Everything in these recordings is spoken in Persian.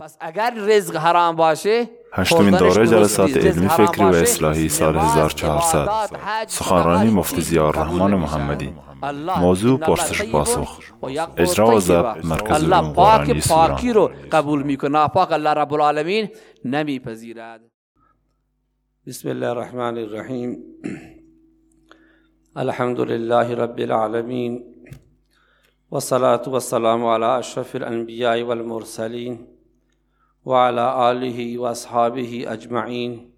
پس اگر رزق حرام باشه هشتمین دوره جلسات علمی فکری و اصلاحی سال نماز، 1400 عبادات، حج، سخنرانی مفتی ضیاءالرحمن قبول محمدی. موضوع پرسش پاسخ. اجرا و. ضبط مرکز علوم قرآنی پاکی رو قبول می‌کنه. ناپاک الله رب العالمین نمیپذیرد. بسم الله الرحمن الرحیم. الحمد لله رب العالمين والصلاة والسلام على أشرف الأنبياء والمرسلين وعلى آله وأصحابه أجمعين.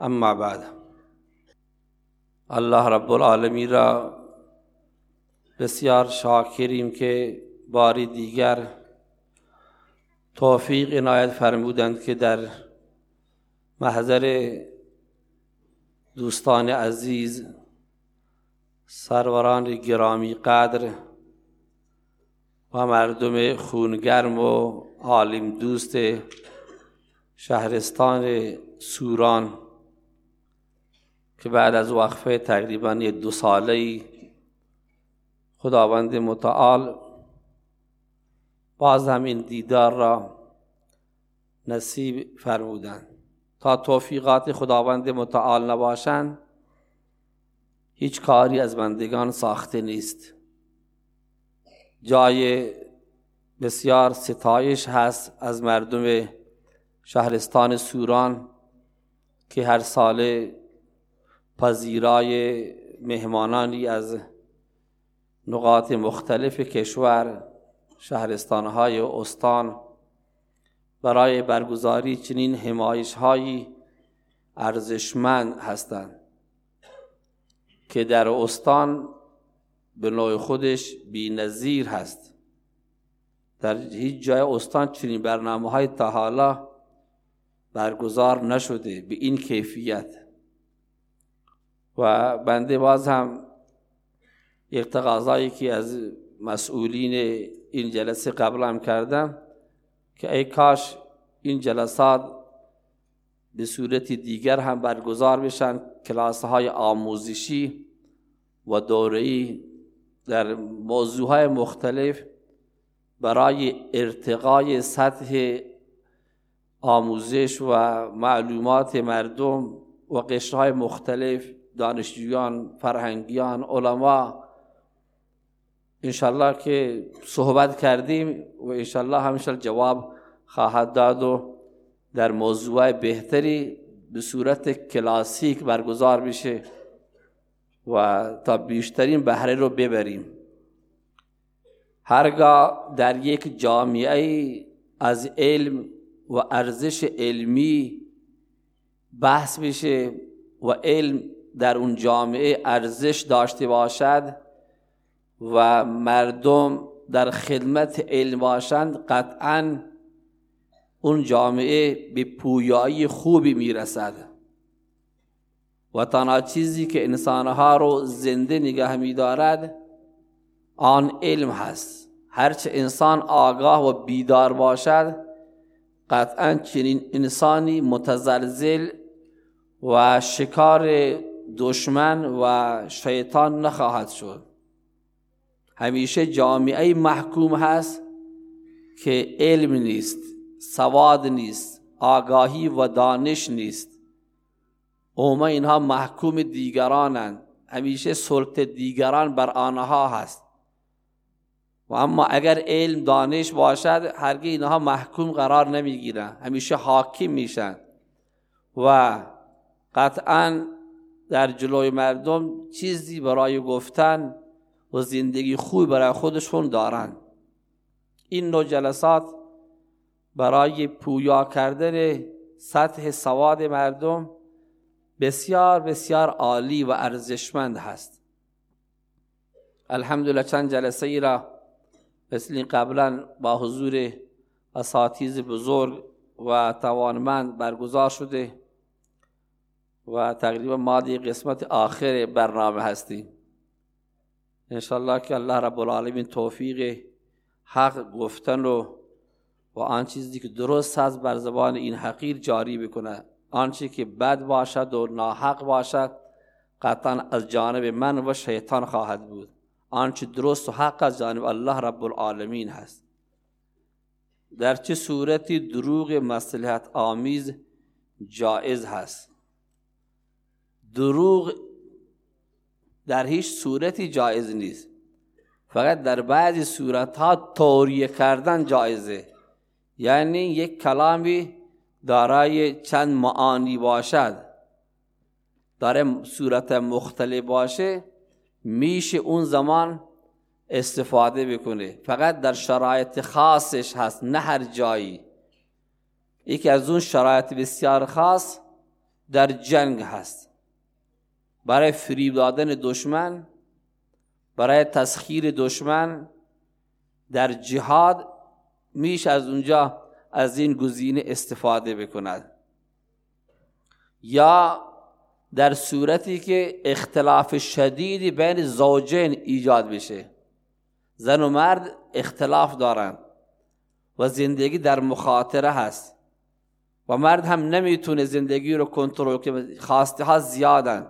اما بعد. الله رب العالمین را بسیار شاکریم که باری دیگر توفیق عنایت فرمودند که در محضر دوستان عزیز سروران گرامی قدر و مردم خونگرم و عالم دوست شهرستان سوران که بعد از وقفه تقریبا یک دو ساله خداوند متعال باز هم این دیدار را نصیب فرمودند. تا توفیقات خداوند متعال نباشند هیچ کاری از بندگان ساخته نیست. جای بسیار ستایش هست از مردم شهرستان سوران که هر سال پذیرای مهمانانی از نقاط مختلف کشور شهرستانهای استان برای برگزاری چنین همایش هایی ارزشمند هستند که در استان به نوع خودش بی نظیر هست. در هیچ جای استان چنین برنامه های تا حالا برگزار نشده به این کیفیت. و بنده باز هم یک که از مسئولین این جلسه قبل هم کردم که ای کاش این جلسات به صورت دیگر هم برگزار بشن کلاس های آموزشی و دوره‌ای در موضوع های مختلف برای ارتقای سطح آموزش و معلومات مردم و قشرهای مختلف دانشجویان، فرهنگیان، علما انشالله که صحبت کردیم و انشالله همیشه جواب خواهد داد و در موضوع بهتری به صورت کلاسیک برگزار بشه و تا بیشترین بهره رو ببریم. هرگاه در یک جامعه از علم و ارزش علمی بحث بشه و علم در اون جامعه ارزش داشته باشد و مردم در خدمت علم باشند قطعا اون جامعه به پویایی خوبی می‌رسد. و تنها چیزی که انسانها رو زنده نگه میدارد آن علم هست. هرچه انسان آگاه و بیدار باشد قطعا چنین انسانی متزلزل و شکار دشمن و شیطان نخواهد شد. همیشه جامعه محکوم هست که علم نیست سواد نیست آگاهی و دانش نیست. اوما اینها محکوم دیگرانند. همیشه سلط دیگران بر آنها هست. و اما اگر علم دانش باشد هرگز اینها محکوم قرار نمی‌گیرن همیشه حاکم میشن. و قطعا در جلوی مردم چیزی برای گفتن و زندگی خوبی برای خودشون دارن. این نوع جلسات برای پویا کردن سطح سواد مردم بسیار بسیار عالی و ارزشمند هست. الحمدلله چند جلسه ای را مثل قبلا با حضور اساتیز بزرگ و توانمند برگزار شده و تقریبا ما قسمت آخر برنامه هستیم. انشالله که الله رب العالمین توفیق حق گفتن رو و آن چیزی که درست هست بر زبان این حقیر جاری بکنه. آنچه که بد باشد و ناحق باشد قطعا از جانب من و شیطان خواهد بود. آنچه درست و حق از جانب الله رب العالمین هست. در چه صورتی دروغ مصلحت آمیز جائز هست؟ دروغ در هیچ صورتی جایز نیست. فقط در بعضی صورت ها توریه کردن جایزه. یعنی یک کلامی دارای چند معانی باشد. داره صورت مختلف باشه میشه اون زمان استفاده بکنه. فقط در شرایط خاصش هست نه هر جایی. یکی از اون شرایط بسیار خاص در جنگ هست. برای فریب دادن دشمن برای تسخیر دشمن در جهاد میش از اونجا از این گزینه استفاده بکند. یا در صورتی که اختلاف شدیدی بین زوجین ایجاد بشه زن و مرد اختلاف دارند و زندگی در مخاطره هست و مرد هم نمی‌تونه زندگی رو کنترل کنه خواسته ها زیادن.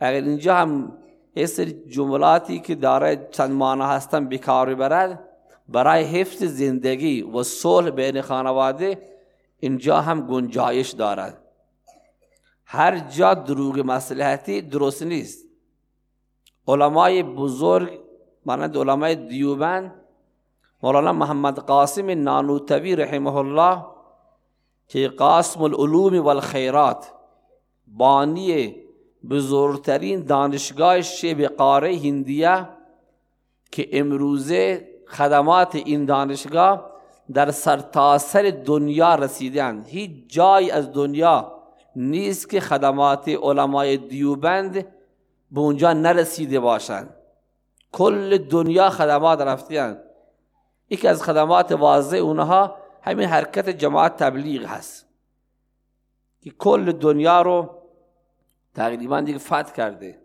اگر اینجا هم یه سری جملاتی که داره چند معنی هستن بیکار برد برای حفظ زندگی و صلح بین خانواده اینجا هم گنجایش دارد هر جا دروغ مسلحتی درست نیست. علمای بزرگ مانند علمای دیوبند مولانا محمد قاسم نانوتوی رحمه الله که قاسم العلوم والخیرات بانی بزرگترین دانشگاه شب قاره هندیه که امروزه خدمات این دانشگاه در سرتاسر دنیا رسیدن هیچ جای از دنیا نیست که خدمات علمای دیوبند به اونجا نرسیده باشند. کل دنیا خدمات رفتیان. یکی از خدمات واضح اونها همین حرکت جماعت تبلیغ هست. که کل دنیا رو تقریبا دیگه فتح کرده.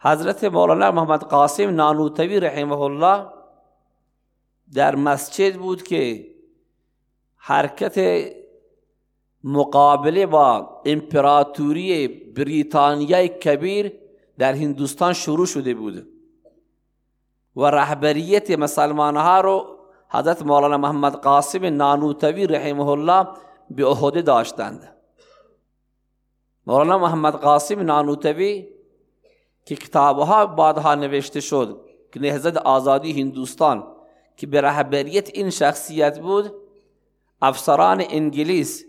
حضرت مولانا محمد قاسم نانوتوی رحمه الله در مسجد بود که حرکت مقابله با امپراتوری بریتانیای کبیر در هندوستان شروع شده بود. و رهبریت مسلمان ها رو حضرت مولانا محمد قاسم نانوتوی رحمه الله به عهده داشتند. مولانا محمد قاسم نانوتوی که کتابها بعدها نوشته شد که نهزت آزادی هندوستان که به رهبریت این شخصیت بود افسران انگلیس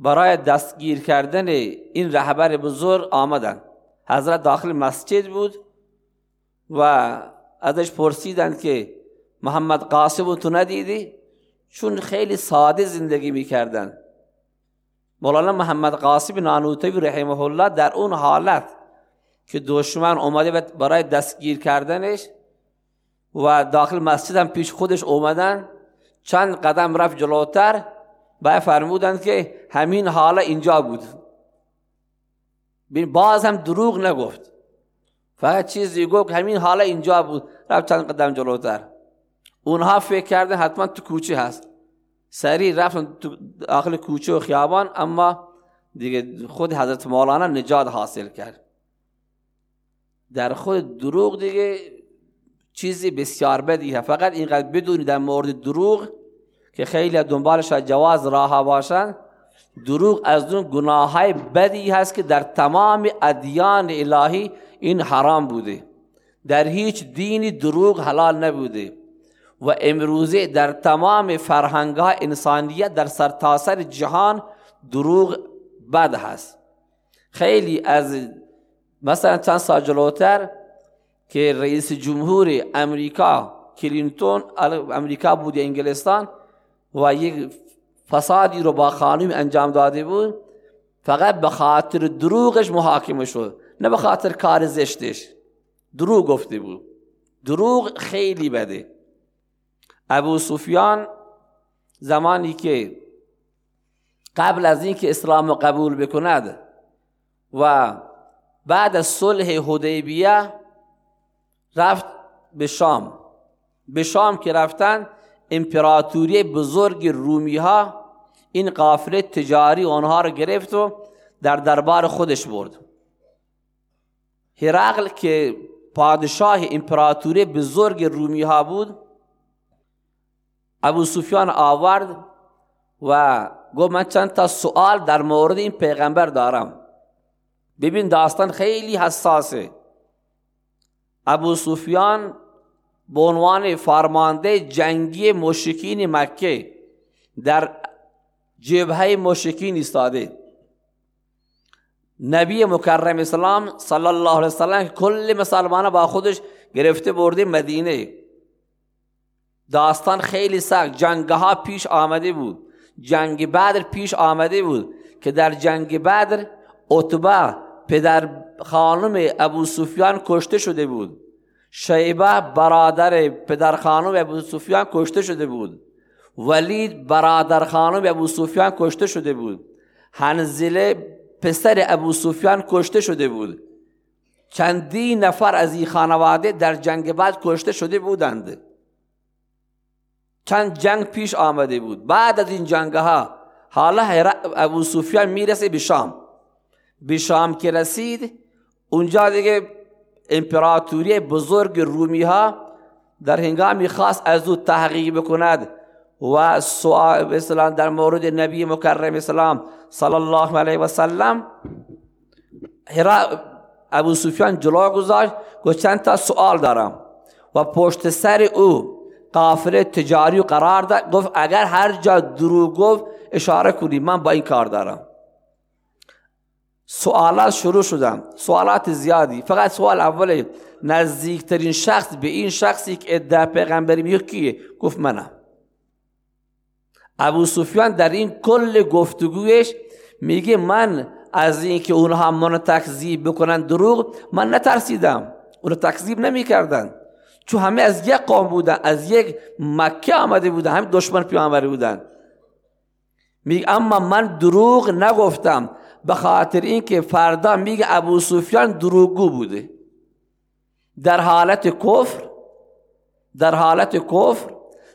برای دستگیر کردن این رهبر بزرگ آمدند حضرت داخل مسجد بود و ازش پرسیدند که محمد قاسم تو ندیدی؟ چون خیلی ساده زندگی می‌کردن. مولانا محمد قاسم نانوتوی رحمه الله در اون حالت که دشمن اومده برای دستگیر کردنش و داخل مسجد هم پیش خودش اومدن چند قدم رفت جلوتر و فرمودند که همین حالا اینجا بود. باز هم دروغ نگفت. فقط چیزی گفت همین حالا اینجا بود. رفت چند قدم جلوتر. اونها فکر کردن حتما تو کوچه هست. سریع رفتن تو داخل کوچه و خیابان اما دیگه خود حضرت مولانا نجات حاصل کرد. در خود دروغ دیگه چیزی بسیار بدی هست فقط اینقدر بدونی در مورد دروغ که خیلی دنبالش جواز راه باشن دروغ از اون گناه های بدی هست که در تمام ادیان الهی این حرام بوده. در هیچ دینی دروغ حلال نبوده. و امروزه در تمام فرهنگ ها انسانیت در سرتاسر جهان دروغ بد هست. خیلی از مثلا چند سال جلوتر که رئیس جمهور امریکا کلینتون امریکا بود انگلستان و یک فسادی رو با خانم انجام داده بود فقط به خاطر دروغش محاکمه شد نه به خاطر کار زشتش. دروغ گفته بود. دروغ خیلی بده. ابو سفیان زمانی که قبل از اینکه اسلام قبول بکند و بعد از صلح حدیبیه رفت به شام. به شام که رفتن امپراتوری بزرگ رومی ها این قافله تجاری آنها رو گرفت و در دربار خودش برد. هرقل که پادشاه امپراتوری بزرگ رومی ها بود ابو سفیان آورد و گفت من چند تا سوال در مورد این پیغمبر دارم. ببین داستان خیلی حساسه. ابو سفیان به عنوان فرمانده جنگی مشکین مکه در جبهه مشکین ایستاده. نبی مکرم اسلام صلی الله علیه وسلم کل مسلمان با خودش گرفته برده مدینه. داستان خیلی سخت. جنگ ها پیش آمده بود. جنگ بدر پیش آمده بود که در جنگ بدر عتبه پدر خانم ابو سفیان کشته شده بود. شیبه برادر پدر خانم ابو سفیان کشته شده بود. ولید برادر خانم ابو سفیان کشته شده بود. هنزله پسر ابو سفیان کشته شده بود. چندی نفر از این خانواده در جنگ بعد کشته شده بودند. چند جنگ پیش آمده بود. بعد از این جنگ ها حالا ابو سفیان می‌رسه به شام. به شام که رسید اونجا دیگه امپراتوری بزرگ رومی ها در هنگامی خاص از او تحقیق بکند و سوال مثلا در مورد نبی مکرم اسلام صلی الله علیه و سلم ابو سفیان جلو گذاشت گفت چند تا سوال دارم. و پشت سر او قافله تجاری قرار داد گفت اگر هر جا دروغ گفت اشاره کنی من با این کار دارم. سوالات شروع شدن. سوالات زیادی. فقط سوال اول نزدیکترین شخص به این شخصی که ادعا پیغمبری میگه کیه؟ گفت منم. ابو سفیان در این کل گفتگویش میگه من از اینکه اونها منو تکذیب بکنن دروغ من نترسیدم. اونو تکذیب نمی‌کردن. چون همه از یک قوم بودن از یک مکه آمده بودن همه دشمن پیامبر بودن. میگه اما من دروغ نگفتم. به خاطر اینکه فردا میگه ابو سفیان دروغگو بوده. در حالت کفر در حالت کفر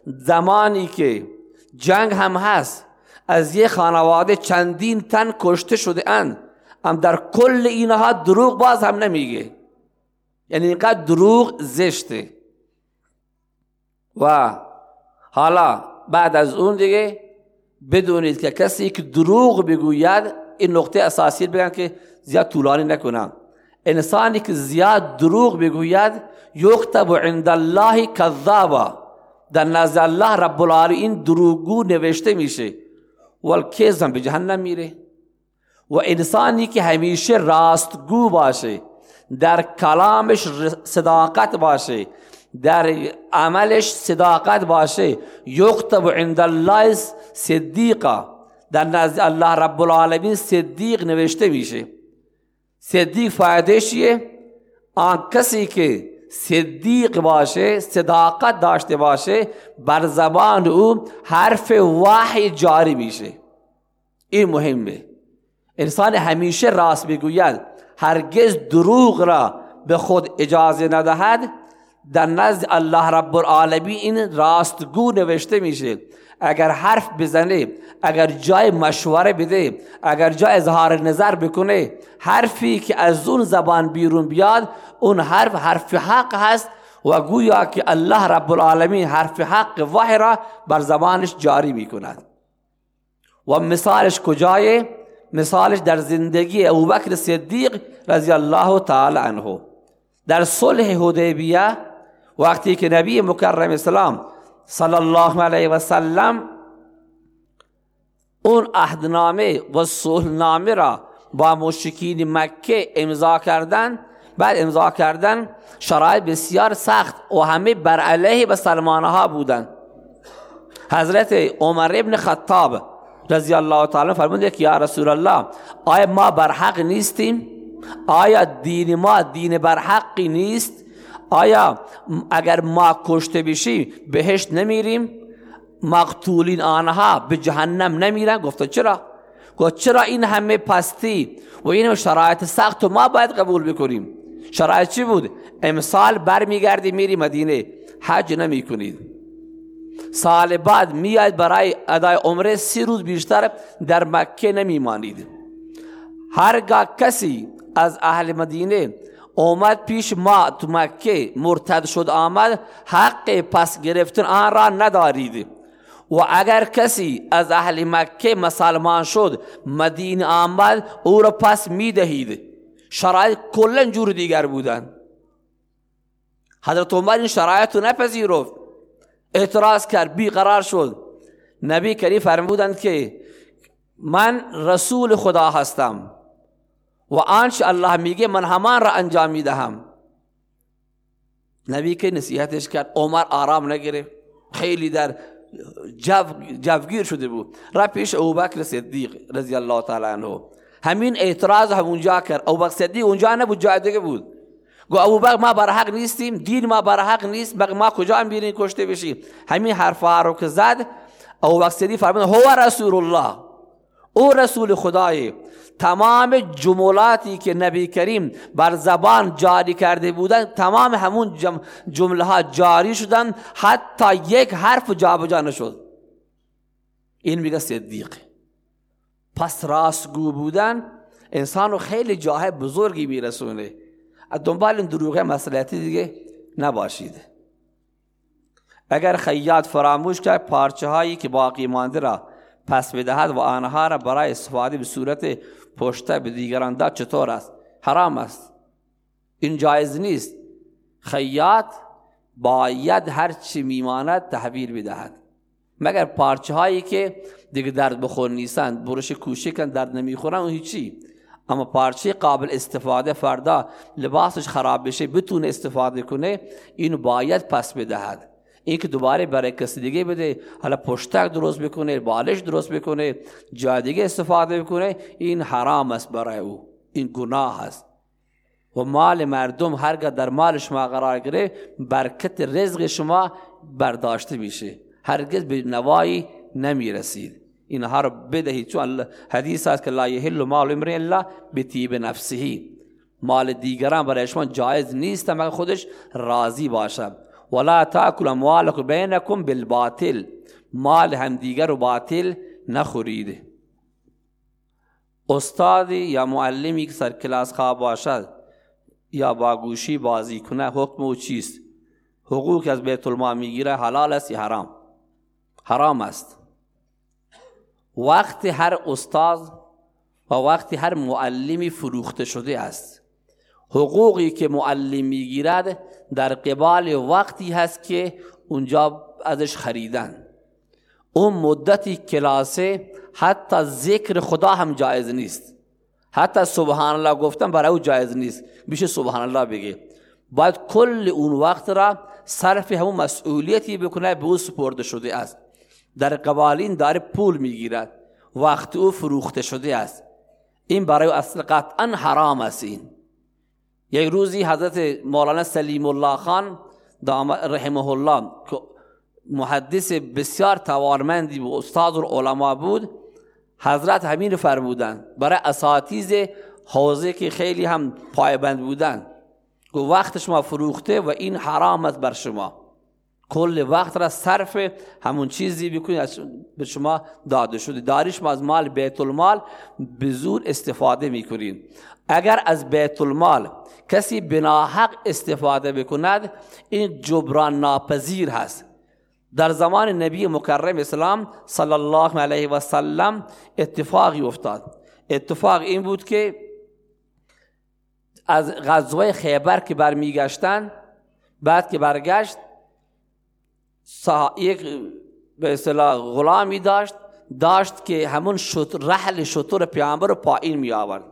زمانی که جنگ هم هست از یه خانواده چندین تن کشته شده اند هم در کل اینها دروغ باز هم نمیگه. یعنی اینقدر دروغ زشته. و حالا بعد از اون دیگه بدونید که کسی که دروغ بگوید این نقطه اساسی بگن که زیاد طولانی نکنم. انسانی که زیاد دروغ بگوید یکتب عند الله کذابا. در نزد الله رب العالمین دروغگو نوشته میشه. والکیزم به جهنم میره. و انسانی که همیشه راستگو باشه در کلامش صداقت باشه در عملش صداقت باشه یکتب عند الله صدیقا. در نزد الله رب العالمین صدیق نوشته میشه. صدیق فایده چیه؟ آن کسی که صدیق باشه صداقت داشته باشه بر زبان او حرف وحی جاری میشه. این مهمه. انسان همیشه راست بگوید هرگز دروغ را به خود اجازه ندهد. در نزد الله رب العالمین این راستگو نوشته میشه. اگر حرف بزنه اگر جای مشوره بده اگر جای اظهار نظر بکنه حرفی که از اون زبان بیرون بیاد اون حرف حرف حق هست و گویا که الله رب العالمین حرف حق وحی را بر زبانش جاری می‌کند. و مثالش کجای؟ مثالش در زندگی ابوبکر صدیق رضی الله تعالی عنه. در صلح حدیبیه وقتی که نبی مکرم اسلام صلی الله علیه و سلم اون عهدنامه و صلحنامه را با مشکین مکه امضا کردن. بعد امضا کردن شرایط بسیار سخت و همه بر علیه به ها بودن. حضرت عمر ابن خطاب رضی الله تعالی فرمود که یا رسول الله آیا ما بر حق نیستیم؟ آیا دین ما دین بر حقی نیست؟ آیا اگر ما کشته بشیم بهشت نمیریم؟ مقتولین آنها به جهنم نمیرن؟ گفت چرا؟ گفت چرا این همه پستی و این شرایط سخت ما باید قبول بکنیم؟ شرایط چی بود؟ امسال برمیگردی میری مدینه حج نمی کنید سال بعد میاد برای ادای عمره سی روز بیشتر در مکه نمیمانید. هرگاه کسی از اهل مدینه اومد پیش ما تو مکه مرتد شد آمد حق پس گرفتن آن را ندارید. و اگر کسی از اهل مکه مسلمان شد مدینه آمد او را پس می‌دهید. شرایط کلا جور دیگر بودن. حضرت عمر این شرایط رو نپذیرفت. اعتراض کرد بیقرار شد. نبی کریم فرمودند که من رسول خدا هستم. و آنچه الله میگه من همان را انجام می‌دهم نبی که نصیحتش کرد عمر آرام نگرفت خیلی در جو جوگیر شده بود را پیش ابوبکر صدیق رضی الله تعالی عنه همین اعتراض هم اونجا کرد ابوبکر صدیق اونجا نبود جای دیگه بود گو ابوبکر ما بر حق نیستیم دین ما بر حق نیست بق ما کجا هم بیرین کشته بشیم همین حرفا رو که زد ابوبکر صدیق فرمود هو رسول الله او رسول خدای تمام جملاتی که نبی کریم بر زبان جاری کرده بودن تمام همون جمله ها جاری شدن حتی یک حرف جابجا نشد. این میگه صدیق. پس راستگو بودن انسان رو خیلی جاه بزرگی میرسونه. دنبال این دروغه مسئلیتی دیگه نباشید. اگر خیاط فراموش کرد پارچه هایی که باقی مانده را پس بدهد و آنها را برای استفاده به صورت پشته به دیگران داد چطور است؟ حرام است. این جایز نیست. خیاط باید هر چی میماند تحویل بدهد مگر پارچه هایی که دیگه درد بخور نیستند برش کن درد نمی‌خورن اون هیچی. اما پارچه قابل استفاده فردا لباسش خراب بشه بتونه استفاده کنه این باید پس بدهد. این که دوباره برای کسی دیگه بده حالا پشتک درست بکنه بالش درست بکنه جای دیگه استفاده بکنه این حرام است برای او این گناه است. و مال مردم هرگاه در مال شما قرار گره برکت رزق شما برداشته میشه. هرگز به نوایی نمی‌رسید. اینها رو بدهید چون حدیث است که لا یحل مال امرئ الا بطیب نفسه. مال دیگران برای شما جایز نیست مگر خودش راضی باشه ولا تاکل اموالکم بینکم بالباطل مال هم دیگر و باطل نخورید. استادی یا معلمی که سر کلاس خواب باشد یا با گوشی بازی کنه حکم او چیست؟ حقوق از بیت المال می‌گیره حلال است یا حرام؟ حرام است. وقت هر استاد و وقتی هر معلمی فروخته شده است. حقوقی که معلم می‌گیرد در قبال وقتی هست که اونجا ازش خریدن. اون مدتی کلاسه حتی ذکر خدا هم جایز نیست. حتی سبحان الله گفتن برای او جایز نیست. بیشه سبحان الله بگه. باید کل اون وقت را صرف همون مسئولیتی بکنه به او سپرده شده است. در قبالین داره پول می‌گیرد. وقت او فروخته شده است. این برای اصل قطعا حرام است یک روزی حضرت مولانا سلیم الله خان رحمه الله محدث بسیار توارمندی و استاد و علما بود حضرت همین فرمودن برای اساتیز حوزه که خیلی هم پایبند بودن گو وقت شما فروخته و این حرام است بر شما. کل وقت را صرف همون چیزی بکنید به شما داده شده. داری شما از مال بیت المال به زور استفاده می‌کنید اگر از بیت المال کسی بناحق استفاده بکند این جبران ناپذیر هست. در زمان نبی مکرم اسلام صلی الله علیه و سلم اتفاقی افتاد. اتفاق این بود که از غزوه خیبر که برمیگشتن بعد که برگشت یک به اصطلاح غلامی داشت داشت که همون شطر رحل شطور پیامبر پایین می آورد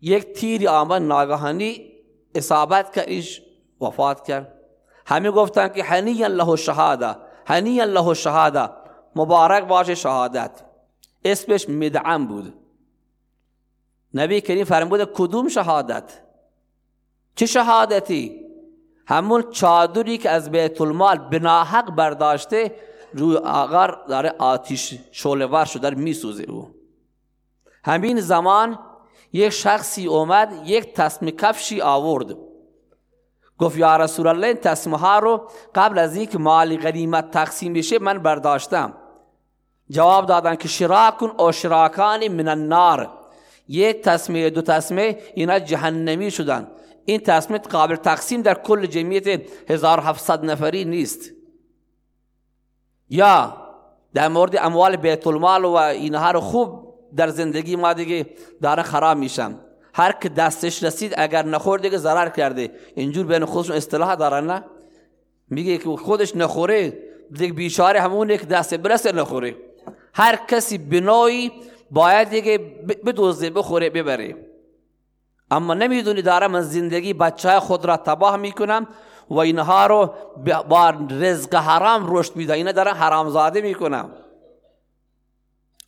یک تیر آمد ناگهانی اصابت ایش وفات کرد. همه گفتن که حنیا له شهاده حنیا له شهاده مبارک باشه شهادت. اسمش مدعم بود. نبی کریم فرمود کدوم شهادت؟ چه شهادتی؟ همون چادری که از بیت المال بناحق برداشته روی آغار داره آتیش شولور شده داره میسوزه او. همین زمان یک شخصی اومد یک تسم کفشی آورد. گفت یا رسول الله این تسمه ها رو قبل از اینکه مال غنیمت تقسیم بشه من برداشتم. جواب دادن که شراکون او شراکانی من النار. یک تسمه دو تسمه اینا جهنمی شدن. این تصمیت قابل تقسیم در کل جمعیت 1700 نفری نیست. یا در مورد اموال بیت المال و اینها رو خوب در زندگی ما دیگه داره خراب میشن هر که دستش رسید اگر نخورد دیگه ضرر کرده. اینجور بین خودشون اصطلاح دارن نه؟ میگه که خودش نخوره دیگه بیچاره همونه که دست برسه نخوره. هر کسی بنایی باید دیگه بدوزه بخوره ببره. اما نمی‌دونی دارم من زندگی بچه خود را تباه می‌کنم و اینها رو با رزق حرام رشد میده اینا دارن حرامزاده می‌کنم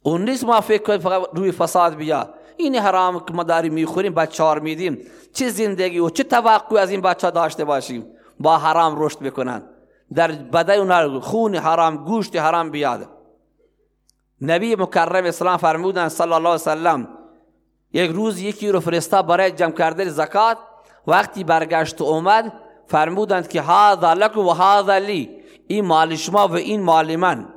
اون نیست ما فکر کنیم فقط روی فساد بیا. این حرام داریم می‌خوریم بچه ها میدیم. چه زندگی و چه توقع از این بچه داشته باشیم؟ با حرام رشد بکنن. در بدای اونها خون حرام گوشت حرام بیاد. نبی مکرم اسلام فرمودن صلی الله علیه وسلم یک روز یکی رو فرستا برای جمع کرده زکات وقتی برگشت اومد فرمودند که هذا لک و هذا لی این مال شما و این مال من.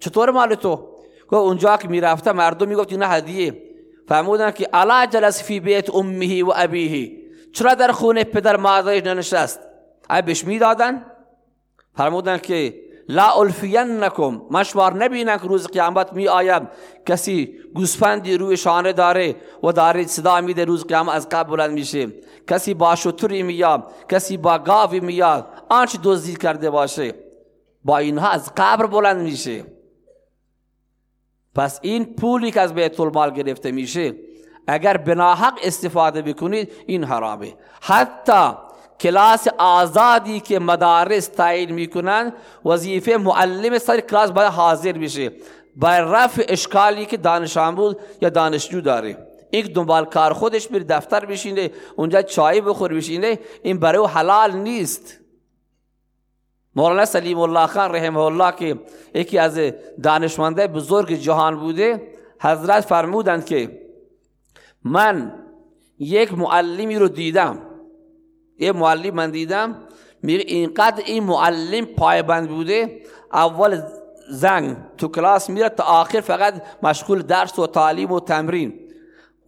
چطور مال تو؟ که اونجا که می‌رفته مردم می‌گفت این هدیه. فرمودند که الا جلس فی بیت امه و ابیه. چرا در خونه پدر مادرش ننشست؟ ای بهش می‌دادن. فرمودند که لا الفینکم مشوار نبینن که روز قیامت می آید کسی گوسفندی روی شانه داره و داره صدا میده روز قیامت از قبل بلند میشه. کسی با شطوری میاد کسی با گاوی میاد آنچه دزدی کرده باشه با اینها از قبر بلند میشه. پس این پولی که از بیت المال گرفته میشه اگر بناحق استفاده بکنید این حرامه. حتی کلاس آزادی که مدارس تعیین می‌کنن وظیفه معلم سر کلاس باید حاضر بشه. بر رفع اشکالی که دانش آموز یا دانشجو داره. یک دنبال کار خودش بر دفتر بشینه اونجا چای بخور بشینه این برای حلال نیست. مولانا سلیم الله خان رحمه الله که یکی از دانشمنده بزرگ جهان بوده حضرت فرمودند که من یک معلمی رو دیدم. یه معلم من دیدم میگه اینقدر این معلم پایبند بوده اول زنگ تو کلاس میره تا آخر فقط مشغول درس و تعلیم و تمرین.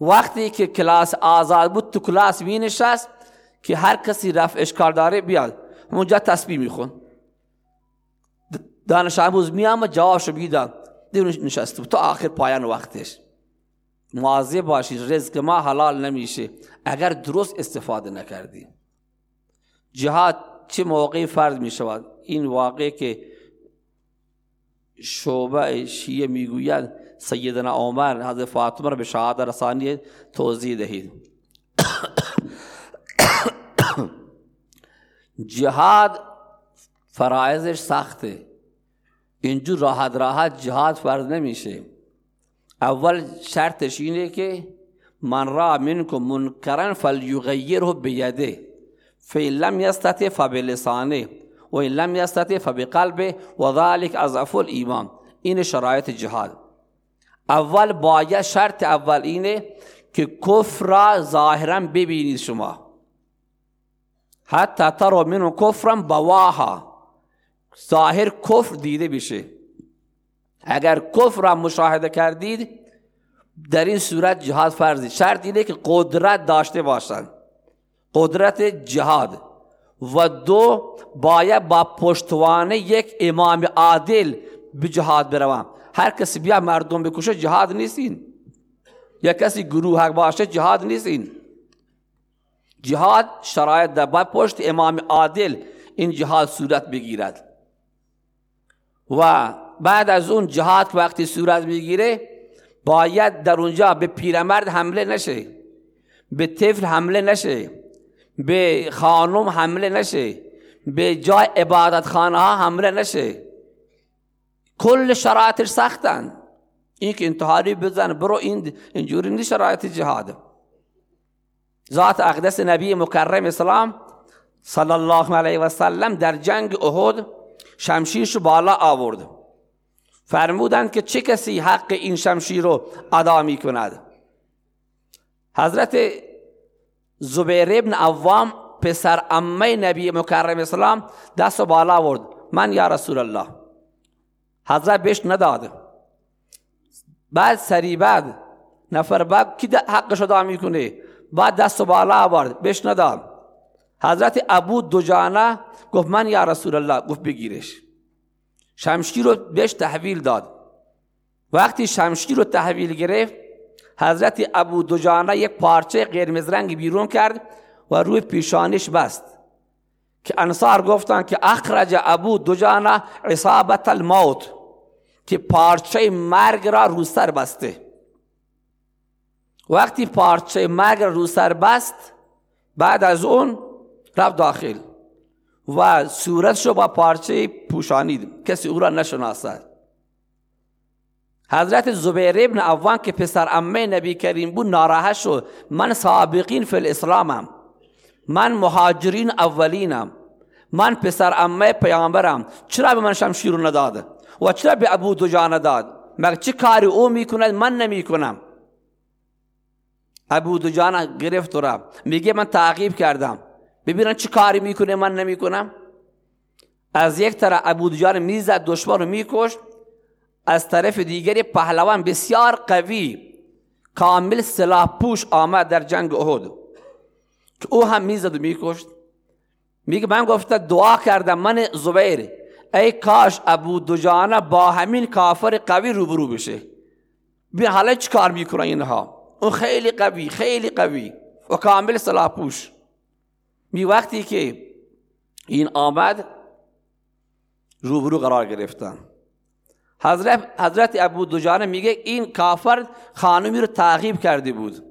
وقتی که کلاس آزاد بود تو کلاس می نشست که هر کسی رفع اشکال داره بیاد اونجا تسبیح میخون. دانش آموز می آمد جوابشو بیداد دیو نشست تا آخر پایان وقتش. مواظب باشید رزق ما حلال نمیشه. اگر درست استفاده نکردی. جهاد چه موقعی فرض می شود این واقع که شعبه شیعه می‌گوید سیدنا عمر حضرت فاطمه را به شهاده رسانی توضیح دهید. جهاد فرائضش سخته. اینجور راحت راحت جهاد فرض نمیشه. اول شرطش اینه که من را منکم منکرن فلیغیره بیده. فإن لم يستطع فبلسانه و این لم يستطع فبقلبه و ذلك اضعف ایمان این شرایط جهاد. اول باید شرط اول اینه که کفر را ظاهرا ببینید شما. حتی ترو منو کفرم بواها. ظاهر کفر دیده بشه اگر کفر را مشاهده کردید در این صورت جهاد فرضی شرط اینه که قدرت داشته باشند قدرت جهاد و دو باید با پشتوانه یک امام عادل به جهاد بروم هر کسی بیا مردم بکشه جهاد نیستین یا کسی گروه باشه جهاد نیستین جهاد شرایط در باید پشت امام عادل این جهاد صورت بگیرد و بعد از اون جهاد وقتی صورت بگیره باید در اونجا به پیرمرد حمله نشه به طفل حمله نشه به خانم حمله نشه به جای عبادت خانه ها حمله نشه. کل شرایطش سختن. این که انتحاری بزن برو این اینجوری نیست شرایط جهاد. ذات اقدس نبی مکرم اسلام صلی الله علیه و سلم در جنگ احد شمشیرش بالا آورد فرمودند که چه کسی حق این شمشیر رو ادا می کند حضرت زبیر ابن عوام پسر امه نبی مکرم اسلام دست بالا آورد من یا رسول الله حضرت بهش نداد بعد سری بعد نفر بعد کی حقش ادا می‌کنه بعد دست بالا آورد بهش نداد حضرت ابو دجانه گفت من یا رسول الله؟ گفت بگیرش. شمشیر رو بهش تحویل داد. وقتی شمشیر رو تحویل گرفت حضرت ابو دجانه یک پارچه قرمز رنگ بیرون کرد و روی پیشانش بست. که انصار گفتن که اخرج ابو دجانه عصابت الموت که پارچه مرگ را رو سر بسته. وقتی پارچه مرگ را رو سر بست بعد از اون رفت داخل و صورتش با پارچه پوشانید کسی او را نشناسد. حضرت زبیر ابن عوان که پسر امه نبی کریم بود ناراحت شد. من سابقین فی الاسلامم. من مهاجرین اولینم. من پسر امه پیامبرم. چرا به من شمشیر نداد؟ و چرا به ابو دجانه داد مگه چه کاری او می‌کند؟ من نمی‌کنم. ابو دجانه گرفت را میگه من تعقیب کردم. ببینن چه کاری می‌کنه من نمی‌کنم. از یک طرف ابو دجانه می‌زد دشمن رو میکشت. از طرف دیگری پهلوان بسیار قوی کامل سلاح پوش آمد در جنگ احد. که او هم می‌زد و میکشت. میگه من گفته دعا کردم من زبیر. ای کاش ابو دجانه با همین کافر قوی روبرو بشه. بی حالا چی کار می‌کنه اینها؟ اون خیلی قوی خیلی قوی. و کامل سلاح پوش. می وقتی که این آمد روبرو قرار گرفتن. حضرت, حضرت ابو دجانه میگه این کافر خانمی رو تعقیب کرده بود.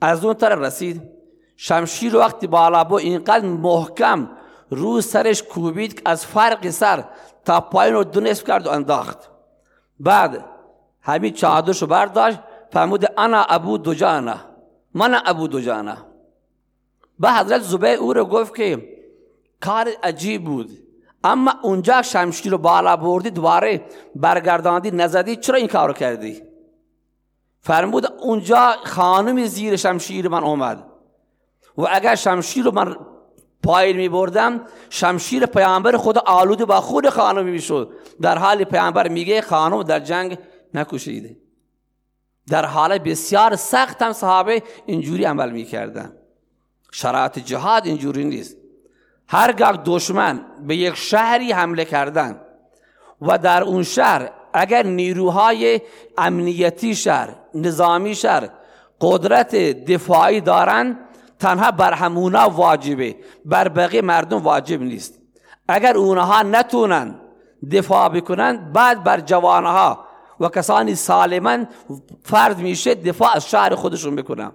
از اون طرف رسید. شمشیر وقتی بالا بود اینقدر محکم رو سرش کوبید که از فرق سر تا پایین رو دونست کرد و انداخت. بعد همین چادرش رو برداشت فرمود انا ابو دجانه. من ابو دجانه. به حضرت زبیر او رو گفت که کار عجیب بود. اما اونجا شمشیر رو بالا بردی دوباره برگرداندی نزدی. چرا این کارو کردی؟ فرمود اونجا خانمی زیر شمشیر من اومد. و اگر شمشیر رو من پایین می بردم شمشیر پیامبر خود آلوده با خود خانمی می‌شد در حال پیامبر میگه خانم در جنگ نکشیده. در حال بسیار سخت هم صحابه اینجوری عمل می‌کردن. شرایط جهاد اینجوری نیست. هرگاه دشمن به یک شهری حمله کردن و در اون شهر اگر نیروهای امنیتی شهر نظامی شهر قدرت دفاعی دارن تنها بر همونا واجبه. بر بقیه مردم واجب نیست. اگر اونها نتونن دفاع بکنن بعد بر جوانها و کسانی سالما فرد میشه دفاع از شهر خودشون بکنن.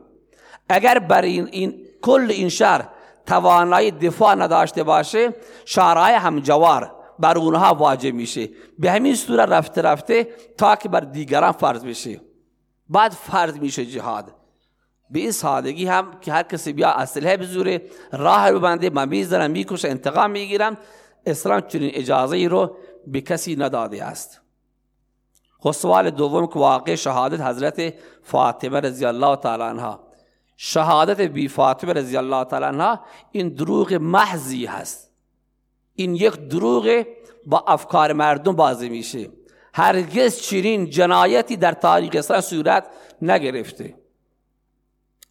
اگر بر این, این کل این شهر توانایی دفاع نداشته باشه شهرهای همجوار بر اونها واجب میشه. به همین صورت رفته رفته تا که بر دیگران فرض بشه. بعد فرض میشه جهاد. به این سادگی هم که هر کسی بیا اسلحه بزوره راه ببنده من می‌زنم می‌کشه انتقام می‌گیرم اسلام چنین اجازه ای رو به کسی نداده است. خب سوال دوم که واقع شهادت حضرت فاطمه رضی الله تعالی عنها. شهادت بی فاطمه رضی الله تعالی عنها این دروغ محضی هست. این یک دروغ با افکار مردم بازی میشه. هرگز چنین جنایتی در تاریخ اسلام صورت نگرفته.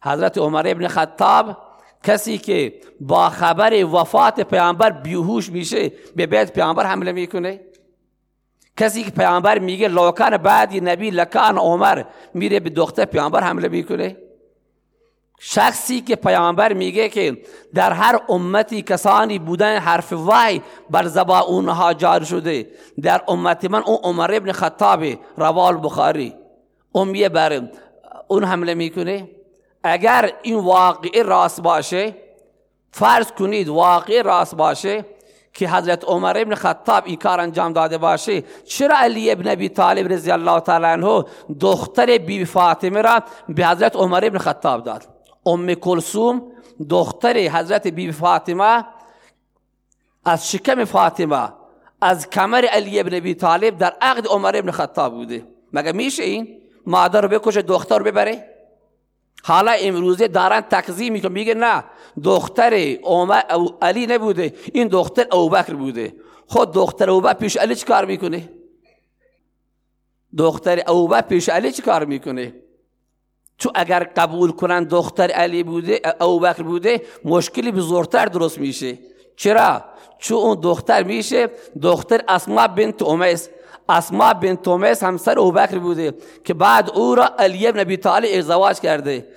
حضرت عمر ابن خطاب کسی که با خبر وفات پیامبر بیهوش میشه به بیت پیامبر حمله می‌کنه؟ کسی که پیامبر میگه لوکان بعدی نبی لکان عمر میره به دختر پیامبر حمله می‌کنه؟ شخصی که پیامبر میگه که در هر امتی کسانی بودن حرف وای بر زبا اونها جار شده. در امت من اون عمر ابن خطاب روال بخاری امیه بر اون حمله می‌کنه. اگر این واقعی راست باشه فرض کنید واقعی راست باشه که حضرت عمر ابن خطاب این کار انجام داده باشه چرا علی ابن ابی طالب رضی الله تعالی عنه دختر بی فاطمه را به حضرت عمر ابن خطاب داد؟ ام کلثوم دختر حضرت بی فاطمه از شکم فاطمه از کمر علی ابن ابی طالب در عقد عمر ابن خطاب بوده مگه میشه این مادر رو بکشه دختر ببره حالا امروزه دارن تکذیب می‌کنن میگه نه دختر علی نبوده این دختر ابوبکر بوده خود دختر ابوبکر پیش علی چی کار می‌کنه دختر ابوبکر پیش علی چی کار می‌کنه تو اگر قبول کنن دختر علی بوده ابوبکر بوده مشکلی بزرگتر درست میشه. چرا؟ چون اون دختر میشه دختر اسما بنت امیس اسما بنت امیس همسر ابوبکر بوده که بعد او را علی ابن ابی طالب ازدواج کرده.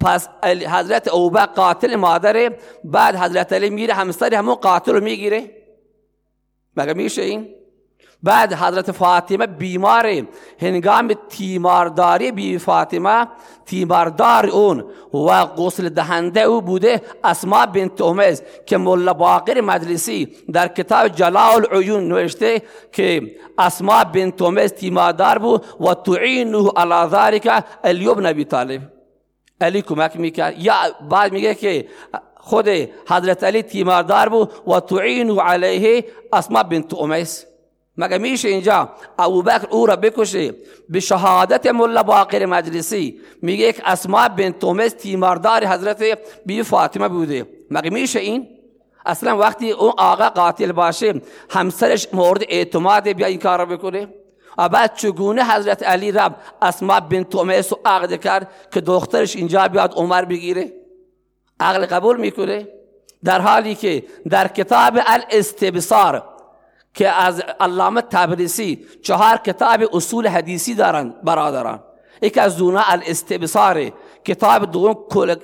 پس حضرت ابوبکر قاتل مادره بعد حضرت علی میره همسر همون قاتل رو می‌گیره. مگه میشه این؟ بعد حضرت فاطمه بیمار هنگام تیمارداری بی فاطمه تیماردار اون و غسل دهنده او بوده اسما بنت اومز که مولا باقر مجلسی در کتاب جلاء العیون نوشته که اسما بنت اومز تیماردار بود و تعینه علی ذلك علی ابن ابی طالب. علی کمک می‌کرد. یا بعد میگه که خود حضرت علی تیماردار بود و تعینه علیه اسما بنت اومز مگه میشه اینجا ابوبکر او را بکشه؟ به شهادت ملا باقر مجلسی میگه یک اسماء بن تومس تیماردار حضرت بی فاطمه بوده. مگه میشه این؟ اصلا وقتی اون آقا قاتل باشه همسرش مورد اعتماد بیا این کار بکنه؟ و بعد چگونه حضرت علی رب اسماء بن تومس رو عقد کرد که دخترش اینجا بیاد عمر بگیره؟ عقل قبول می‌کنه؟ در حالی که در کتاب الاستبصار که از علامه تبریسی چهار کتاب اصول حدیثی دارن برادران. یکی از دونه الاستبصار کتاب دوم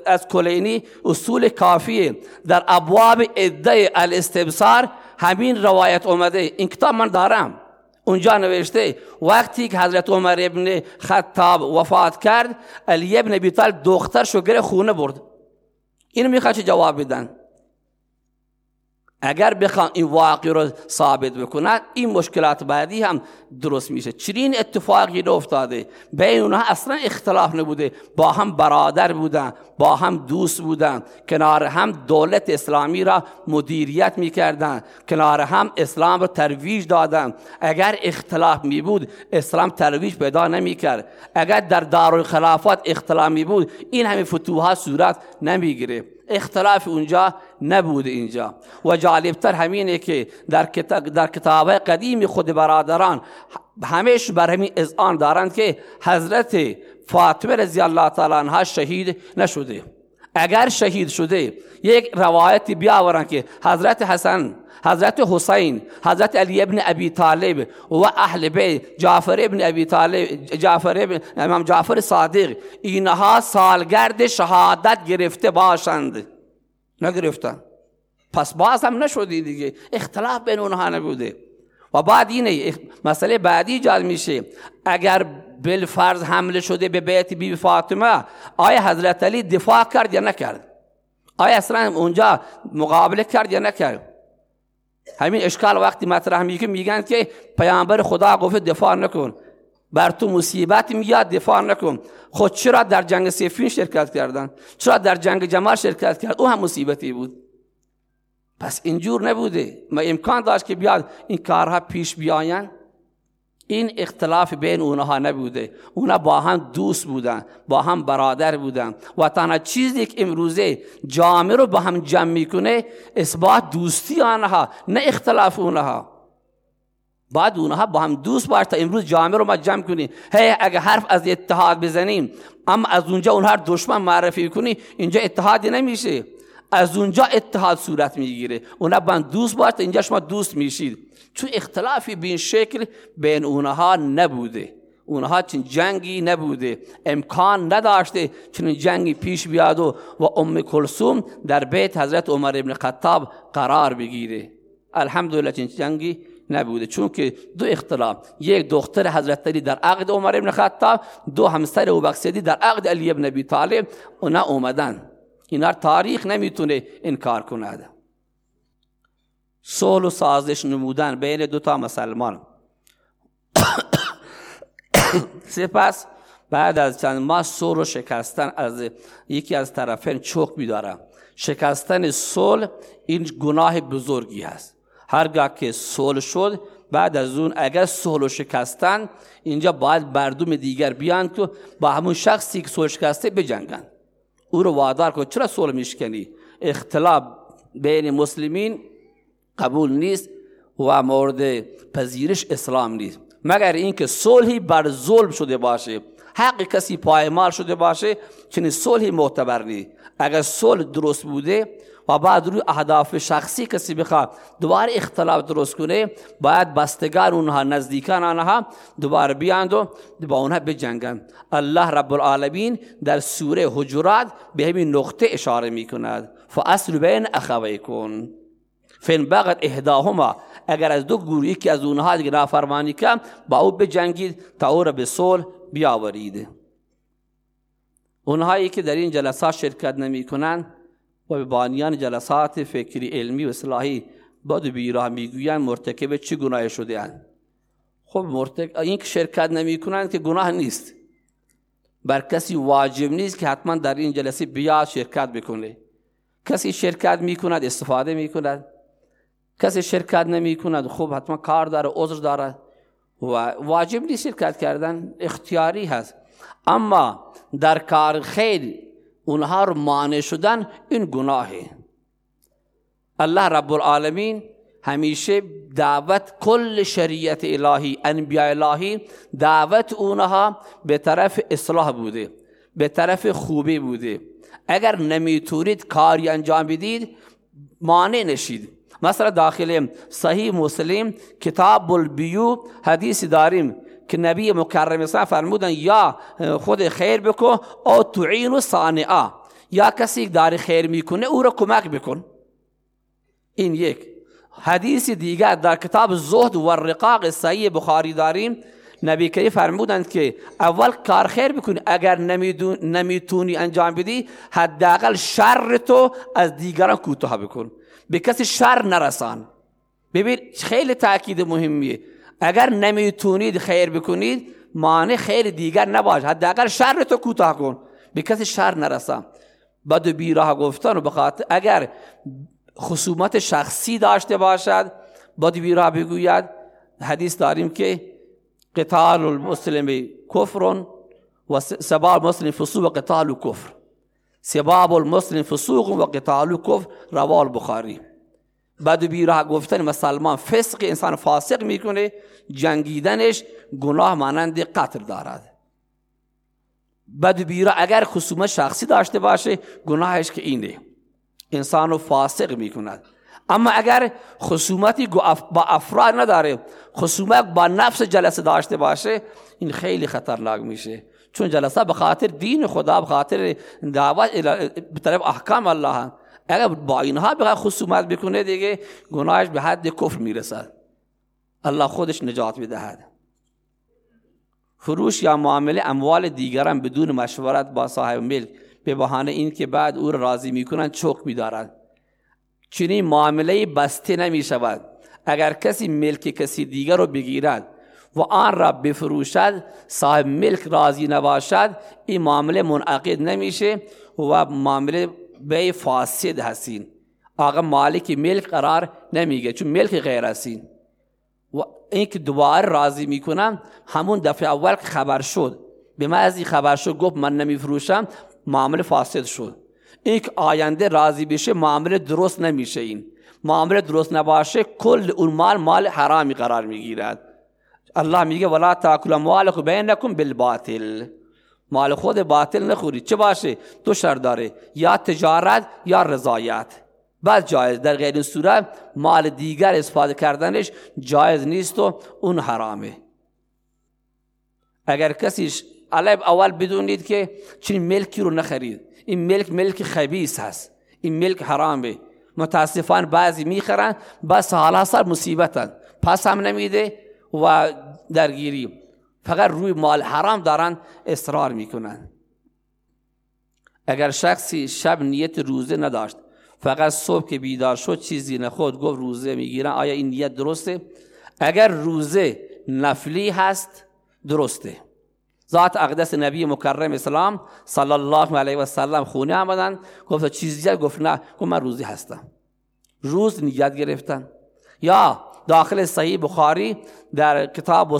از کلینی اصول کافیه در ابواب ادعای الاستبصار. همین روایت اومده. این کتاب من دارم. اونجا نوشته وقتی که حضرت عمر ابن خطاب وفات کرد علی ابن ابی طالب دختر شو خونه برد. اینو می‌خواد جواب بدن؟ اگر بخوان این واقع رو ثابت بکنن این مشکلات بعدی هم درست میشه. چنین اتفاقی رو افتاده بین اونها اصلا اختلاف نبوده. با هم برادر بودن با هم دوست بودن. کنار هم دولت اسلامی را مدیریت می‌کردن. کنار هم اسلام را ترویج دادن. اگر اختلاف می بود اسلام ترویج پیدا نمی‌کرد. اگر در دارالخلافات اختلاف می بود این همه فتوحات صورت نمی‌گیره. اختلاف اونجا نبوده اینجا. و جالبتر همینه که در, در کتاب قدیم خود برادران همیش بر همین اذعان دارند که حضرت فاطمه رضی الله تعالی عنها شهید نشده. اگر شهید شده یک روایتی بیاورن که حضرت حسن حضرت حسین حضرت علی ابن ابی طالب و اهل بیت جعفر ابن ابی طالب جعفر ابن امام جعفر صادق اینها سالگرد شهادت گرفته باشند. نگرفتن. پس باز هم نشدی دیگه. اختلاف بین اونها نبوده. و بعد اینه مسئله بعدی ایجاد میشه. اگر بالفرض حمله شده به بیت بی فاطمه. آیا حضرت علی دفاع کرد یا نکرد؟ آیا اصلا اونجا مقابله کرد یا نکرد؟ همین اشکال وقتی مطرح میگه میگن که پیامبر خدا گفت دفاع نکن. بر تو مصیبت میاد دفاع نکن. خود چرا در جنگ سیفین شرکت کردن؟ چرا در جنگ جمال شرکت کرد؟ او هم مصیبتی بود. پس اینجور نبوده. ما امکان داشت که بیاد این کارها پیش بیاین. این اختلاف بین اونها نبوده. اونا با هم دوست بودن با هم برادر بودن. و تنها چیزی که امروزه جامعه رو با هم جمع می‌کنه اثبات دوستی آنها نه اختلاف اونها بعد اونها با هم دوست باش تا امروز جامعه رو ما جمع کنیم. هی اگه حرف از اتحاد بزنیم اما از اونجا اونها دشمن معرفی کنی اینجا اتحادی نمیشه. از اونجا اتحاد صورت می‌گیره. اونا با دوست باش اینجا شما دوست میشید. چون اختلافی به این شکل بین اونها نبوده. اونها چون جنگی نبوده. امکان نداشته چون جنگی پیش بیاد و, و ام کلثوم در بیت حضرت عمر ابن خطاب قرار بگیره. الحمدلله چون جنگی نبوده. چون که دو اختلاف. یک دختر حضرت علی در عقد عمر ابن خطاب دو همسر بخصیدی در عقد علی ابن ابی طالب اونا اومدن. اینا تاریخ نمی‌تونه انکار کنه صلح و سازش نمودن بین دو تا مسلمان سپس بعد از چند ماه صلح و شکستن از یکی از طرفین چوک بیداره شکستن صلح این گناه بزرگی هست هرگاه که صلح شد بعد از اون اگر صلح و شکستن اینجا باید بردوم دیگر بیان که با همون شخصی که صلح شکسته بجنگن او رو وادار کن. چرا صلح میشکنی؟ اختلاف بین مسلمین قبول نیست و مورد پذیرش اسلام نیست. مگر اینکه صلحی بر ظلم شده باشه حق کسی پایمال شده باشه چنین صلح معتبر نی اگر صلح درست بوده و بعد روی اهداف شخصی کسی بخواد دوباره اختلاف درست کنه باید بستگان اونها نزدیکان آنها دوباره بیاند و با اونها بجنگن الله رب العالمین در سوره حجرات به همین نقطه اشاره می کند فاصل بین اخویکن. فین بغت اهداهما اگر از دو گروه یکی از اونها دیگه نافرمانی کن با او بجنگید تا او را به صلح بیاورید. اونهایی که در این جلسات شرکت نمی کنند و به بانیان جلسات فکری علمی و اصلاحی بعد بیراه می‌گویند مرتکب چه گناه شده اند. خب مرتکب این که شرکت نمی کنند که گناه نیست. بر کسی واجب نیست که حتما در این جلسه بیاد شرکت بکنه. کسی شرکت می‌کند استفاده می‌کند. کسی شرکت نمی کند خب حتما کار داره عذر داره. و واجب نیست شرکت کردن اختیاری هست. اما در کار خیر اونها رو مانع شدن این گناهه. الله رب العالمین همیشه دعوت کل شریعت الهی انبیاء الهی دعوت اونها به طرف اصلاح بوده به طرف خوبی بوده. اگر نمی‌تونید کاری انجام بدید مانع نشید. مثلا داخل صحیح مسلم کتاب البیو حدیث داریم. که نبی مکرم اسلام فرمودن یا خود خیر بکن او تعین صانعا. یا کسی دار خیر می‌کنه او را کمک بکن. این یک. حدیث دیگر در کتاب زهد و رقاق صحیح بخاری داریم. نبی کریم فرمودند که اول کار خیر بکنی اگر نمی‌تونی انجام بدی حداقل شر تو از دیگران کوتاه بکن. به کسی شر نرسان. ببین خیلی تاکید مهمیه. اگر نمی‌تونید خیر بکنید معنی خیر دیگر نباش. حداقل شر تو کوتاه کن. به کسی شر نرسان بد و بیراه گفتن و بخاطر اگر خصومت شخصی داشته باشد بد و بیراه بگوید. حدیث داریم که قتال المسلم کفر و سباب مسلم فسوق و قتال کفر. سباب المسلم فسوق و قتال کفر روال بخاری بعد بیراه گفتن مسلمان فسق انسان فاسق می‌کنه جنگیدنش گناه مانند قتل دارد. بعد بیراه اگر خصومت شخصی داشته باشه گناهش که اینه انسان فاسق می‌کند. اما اگر خصومتی با افراد نداره خصومت با نفس جلسه داشته باشه این خیلی خطرناک میشه. چون جلسه به خاطر دین خدا به خاطر دعوت به طرف احکام الله. اگر با اینها بخواد خصومت بکنه دیگه گناهش به حد کفر می‌رسد. الله خودش نجات بدهد فروش یا معامله اموال دیگران بدون مشورت با صاحب ملک به بهانه این که بعد او را راضی می‌کنند چوک میدارند. چنین معامله بسته نمی شود اگر کسی ملک کسی دیگر رو بگیرد و آن را بفروشد صاحب ملک راضی نباشد این معامله منعقد نمیشه و معامله به فاسد هستین. آقا مالک ملک قرار نمیگه چون ملک غیر هستین. و این که دوباره راضی می‌کنم همون دفعه اول که خبر شد به من از این خبر شد گفت من نمیفروشم معامله فاسد شد. این که آینده راضی بشه معامله درست نمیشه این. معامله درست نباشه کل اون مال مال حرامی قرار می‌گیرد. الله میگه ولا تاکل اموالکم بینکم بالباطل مال خود باطل نخوری. چه باشه؟ دو شر داره. یا تجارت یا رضایت. بعد جایز. در غیر این صورت مال دیگر استفاده کردنش جایز نیست و اون حرامه. اگر کسی علیب اول بدونید که چنین ملکی رو نخرید. این ملک ملک خبیس هست. این ملک حرامه. متاسفان بعضی می‌خرن بس حالا سر مصیبتن. پس هم نمیده و درگیری. فقط روی مال حرام دارن اصرار می‌کنن. اگر شخصی شب نیت روزه نداشت فقط صبح که بیدار شد چیزی نخود گفت روزه می‌گیرن آیا این نیت درسته؟ اگر روزه نفلی هست درسته. ذات اقدس نبی مکرم اسلام صلی الله علیه و سلم خونه آمدن گفت چیزی گفت نه. گفت من روزی هستم. روز نیت گرفتن. یا داخل صحیح بخاری در کتاب و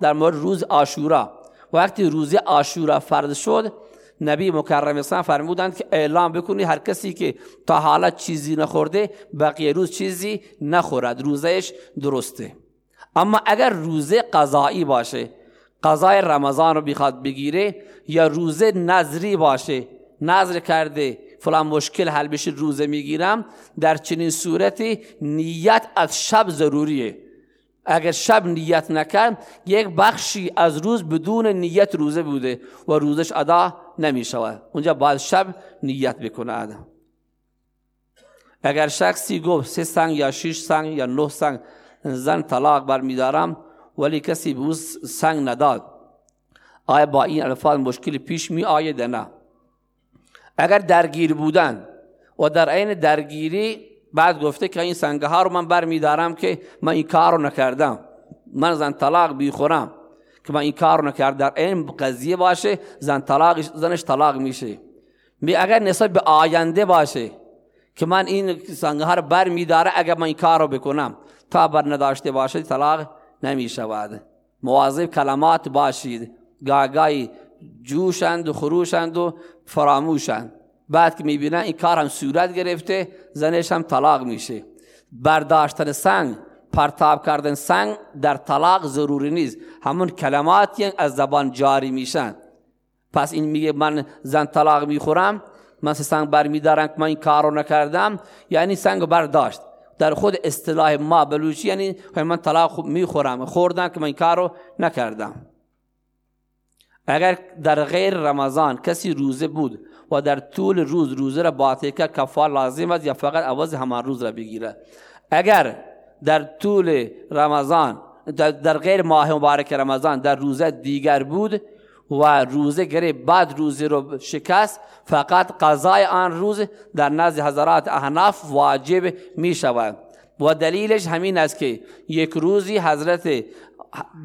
در مورد روز آشورا وقتی روز آشورا فرض شد نبی مکرم اسلام فرمودند که اعلام بکنی هر کسی که تا حالا چیزی نخورده بقیه روز چیزی نخورد روزش درسته. اما اگر روزه قضایی باشه قضای رمضان رو بخواد بگیره یا روزه نظری باشه نظر کرده فلان مشکل حل بشه روزه می‌گیرم در چنین صورتی نیت از شب ضروریه. اگر شب نیت نکرد یک بخشی از روز بدون نیت روزه بوده و روزش ادا نمی شود اونجا بعد شب نیت بکنه آدم اگر شخصی گفت سه سنگ یا شش سنگ یا نه سنگ زن طلاق برمیدارم ولی کسی به سنگ نداد. آیا با این الفاظ مشکل پیش می آید نه؟ اگر درگیر بودن و در عین درگیری بعد گفته که این سنگه ها رو من برمیدارم که من این کار رو نکردم. من زن طلاق بیخورم. که من این کار رو نکردم. در این قضیه باشه زن طلاق زنش طلاق میشه. می اگر نسبت به آینده باشه که من این سنگه ها رو برمیداره اگر من این کار رو بکنم تا بر نداشته باشه طلاق نمی شود مواظب کلمات باشید. گاگای جوشند و خروشند و فراموشند. بعد که می‌بینن این کار هم صورت گرفته زنش هم طلاق میشه. برداشتن سنگ پرتاب کردن سنگ در طلاق ضروری نیست. همون کلماتی از زبان جاری میشن. پس این میگه من زن طلاق می‌خورم من سنگ برمیدارم که من این کار رو نکردم. یعنی سنگ برداشت. در خود اصطلاح ما بلوچی یعنی من طلاق می‌خورم خوردم که من این کار رو نکردم. اگر در غیر رمضان کسی روزه بود و در طول روز روزه را باطل که کفار لازم است یا فقط عوض همان روز را بگیره. اگر در طول رمضان در غیر ماه مبارک رمضان در روزه دیگر بود و روزه گره بعد روزه رو شکست فقط قضای آن روز در نزد حضرات احناف واجب می شود. و دلیلش همین است که یک روزی حضرت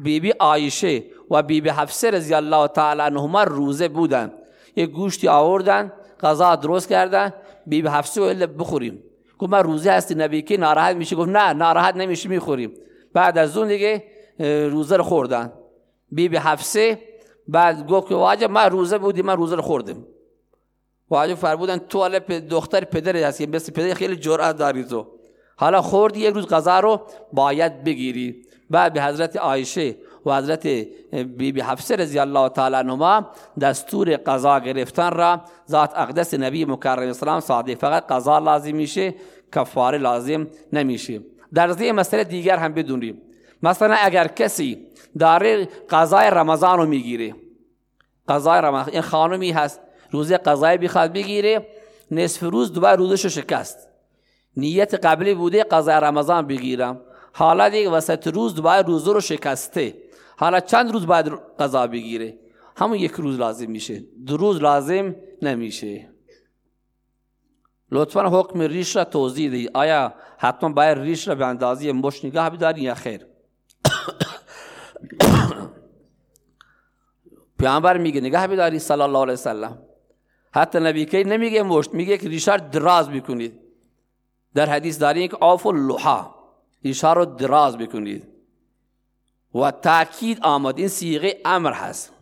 بیبی بی آیشه و بیبی بی حفصه رضی الله تعالی عنهما روزه بودن یک گوشتی آوردن غذا درست کردن بی حفصه و بخوریم. گفت من روزه هستی نبی که ناراحت میشه. گفت نه ناراحت نمیشه می‌خوریم. بعد از اون دیگه روزه رو خوردن. بی حفصه بعد گفت که واجب من روزه بودی من روزه رو خوردم. واجب فرمودن تو حالا دختر پدر هستی. مثل پدر خیلی جرأت داری تو. حالا خوردی یک روز غذا رو باید بگیری. بعد به حضرت عایشه و حضرت بی بی حفصه رضی الله تعالی عنهما دستور قضا گرفتن را. ذات اقدس نبی مکرم اسلام صادق. فقط قضا لازم میشه کفاره لازم نمیشه. در زی مسئله دیگر هم بدونیم. مثلا اگر کسی داره قضای رمضان رو می‌گیره قضای رمضان این خانمی هست روزه قضای بخواد بگیره نصف روز دوباره روزشو شکست. نیت قبلی بوده قضای رمضان بگیرم. حالا دیگه وسط روز دوباره روزه رو شکسته. حالا چند روز بعد قضا بگیره؟ همون یک روز لازم میشه. دو روز لازم نمیشه. لطفا حکم ریش را توضیح دی آیا حتما باید ریش را به اندازی مش نگاه بداری یا خیر؟ پیامبر میگه نگاه بداری صلی الله علیه وسلم. حتی نبی که نمیگه مشت میگه که ریشه دراز بکنید. در حدیث داریم که آف اللحا ریشه رو دراز بکنید. و تاکید آمد. این سیغه امر هست.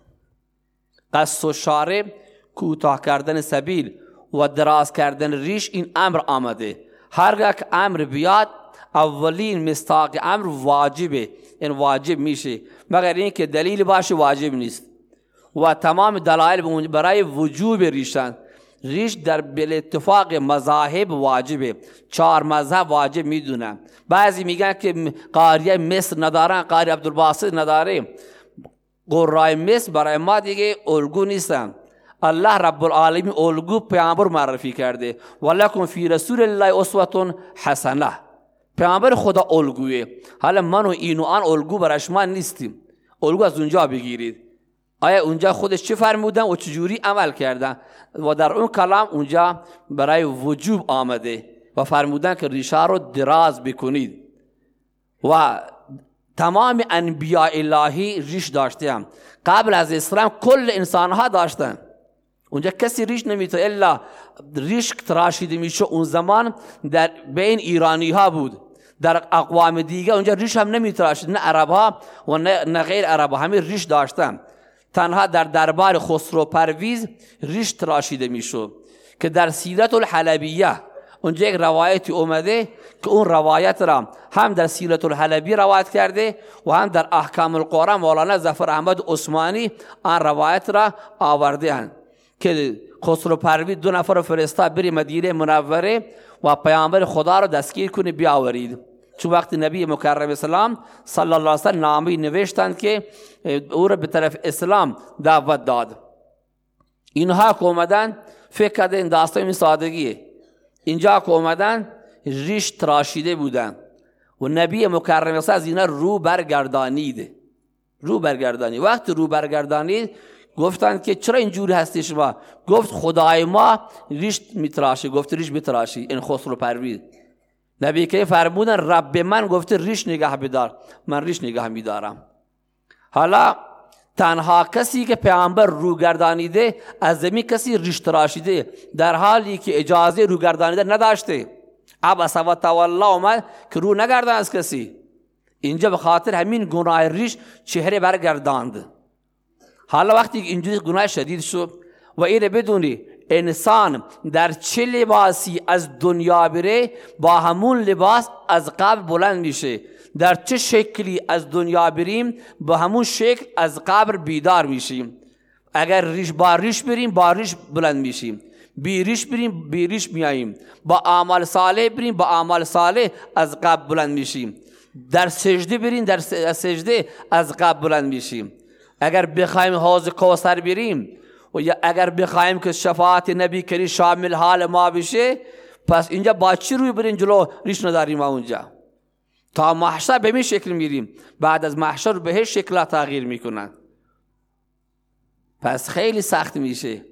قصد و شارب کوتاه کردن سبیل و دراز کردن ریش این امر آمده. هرگاه که امر بیاد اولین مستاق امر واجبه. این واجب میشه. مگر اینکه دلیل باشه واجب نیست. و تمام دلایل برای وجوب ریشن ریش در بل اتفاق مذاهب واجبه. چهار مذهب واجب می‌دونن بعضی میگن که قاریه مصر ندارن قاری عبدالباسط نداره. قرای مصر برای ما دیگه الگو نیستن الله رب العالمین الگو پیامبر معرفی کرده. ولکم فی رسول الله اسوه حسنه. پیامبر خدا الگوه حالا من و این و آن الگو برای شما نیستیم. الگو از اونجا بگیرید. آیا اونجا خودش چه فرمودن و چجوری عمل کردن؟ و در اون کلام اونجا برای وجوب آمده و فرمودن که ریشه رو دراز بکنید. و تمام انبیاء الهی ریش داشتن قبل از اسلام کل انسان ها داشتن. اونجا کسی ریش نمیتو الا ریش تراشیده میشه اون زمان در بین ایرانی ها بود. در اقوام دیگه اونجا ریش هم نمیتراشید نه عرب ها و نه غیر عرب ها همه ریش داشتن. تنها در دربار خسرو پرویز ریش تراشیده می‌شد که در سیرت الحلبیه اونجا یک روایتی اومده که اون روایت را هم در سیرت الحلبی روایت کرده و هم در احکام القرآن مولانا زفر احمد عثمانی آن روایت را آورده هند که خسرو پروی دو نفر فرستا بری مدینه منوره و پیامبر خدا را دستگیر کنه بیاورید. چون وقتی نبی مکرم اسلام صلی الله علیه وسلم نامی نوشتند که او را به طرف اسلام دعوت داد. اینها که اومدن فکر کرده این داستان این سادگیه. اینجا که اومدن ریش تراشیده بودن. و نبی مکرم اسلام از اینا رو برگردانید. رو برگردانی. وقتی رو برگردانید گفتن که چرا اینجوری هستی شما؟ گفت خدای ما ریش میتراشی. گفت ریش میتراشی. این خسرو پروید نبی که فرمودن رب من گفته ریش نگاه بدار من ریش نگاه میدارم. حالا تنها کسی که پیامبر روگردانیده از زمین کسی ریش تراشیده در حالی که اجازه روگردانیده نداشته. عبس و تولا اومد که رو نگردان از کسی. اینجا به خاطر همین گناه ریش چهره برگرداند. حالا وقتی اینجوری گناه شدید شد و اینه بدونی انسان در چه لباسی از دنیا بره با همون لباس از قبل بلند میشه. در چه شکلی از دنیا بریم با همون شکل از قبر بیدار میشیم. اگر ریش با ریش بریم با ریش بلند میشیم. بی ریش بریم بی ریش میاییم. با اعمال صالح بریم با اعمال صالح از قبر بلند میشیم. در سجده بریم در سجده از قبر بلند میشیم. اگر بخوایم حوض کوثر بریم و یا اگر بخوایم که شفاعت نبی کری شامل حال ما بشه پس اینجا با چی روی برین جلو؟ ریش نداریم ما اونجا. تا محشر به می شکل میریم بعد از محشر به هیچ شکل تغییر می‌کنن. پس خیلی سخت میشه.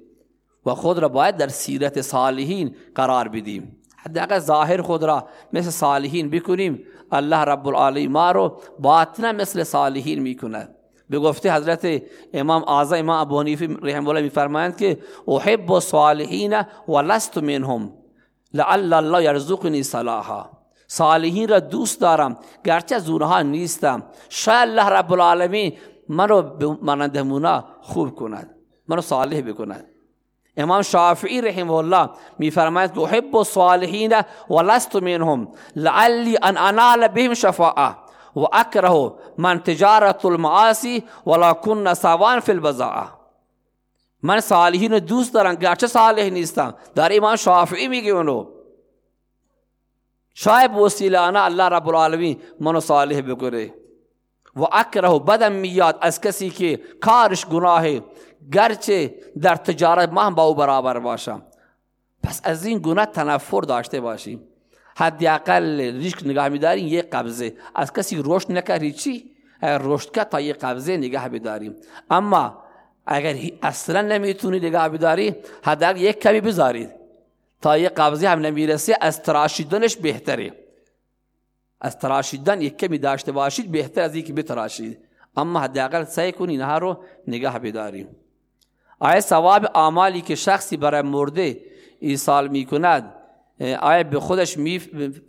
و خود را باید در سیرت صالحین قرار بدیم. حداقل ظاهر خود را مثل صالحین بکنیم. الله رب العالمین ما رو باطنا مثل صالحین می‌کنه به گفته حضرت امام اعظم امام ابو حنیفه رحمه الله میفرمایند که احب الصالحین ولست منهم لعل الله یرزقنی صلاحا. صالحین را دوست دارم گرچه از اونها نیستم. شاید الله رب العالمین منو مانند خوب کند منو صالح بکند. امام شافعی رحمه الله میفرماید که احب الصالحین ولست منهم لعلی ان انال بهم شفاعه. و اکره من تجارت المعاصی ولا کن سوان فی البزاعه من صالحین دوست دارم گرچه صالح نیستم. در امام شافعی میگه اونو. شاید وسیله انا الله رب العالمین منو صالح بکنه. و اکره بدم میاد از کسی که کارش گناه گرچه در تجارت ما با او برابر باشم. پس از این گناه تنفر داشته باشیم. حداقل ریسک نگاه میداریم یه قبضه. از کسی رشد نکردی چی؟ رشد کرد تا یه قبضه نگاه بداریم. اما اگر اصلا نمی‌تونی نگاه بداری حداقل یک کمی بذارید تا یه قبضه هم نمی‌رسه از تراشیدنش بهتره. از تراشیدن یک کمی داشته باشید بهتر از اینکه بتراشید. اما حداقل سعی کنید اینها رو نگاه بداریم. آیا ثواب اعمالی که شخصی برای مرده ایصال می‌کند آیا به خودش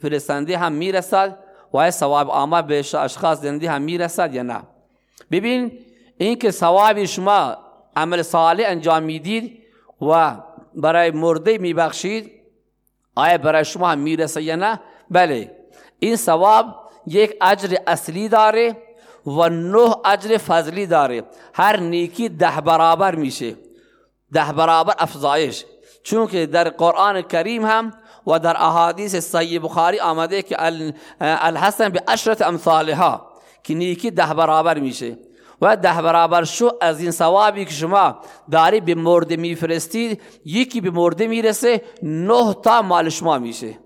فرستنده هم می‌رسد؟ و آیا ثواب اعمال به اشخاص زنده هم می‌رسد یا نه؟ ببین اینکه ثواب شما عمل صالح انجام می‌دید و برای مرده میبخشید آیا برای شما هم می‌رسه یا نه؟ بله این ثواب یک اجر اصلی داره و نه اجر فضلی داره. هر نیکی ده برابر میشه. ده برابر افزایش. چون که در قرآن کریم هم و در احادیث صحیح بخاری آمده که الحسن به اشرت امثالها که نیکی ده برابر میشه. و ده برابر شو از این ثوابی که شما داری به مرده میفرستید یکی به مرده می‌رسه نه تا مال شما میشه.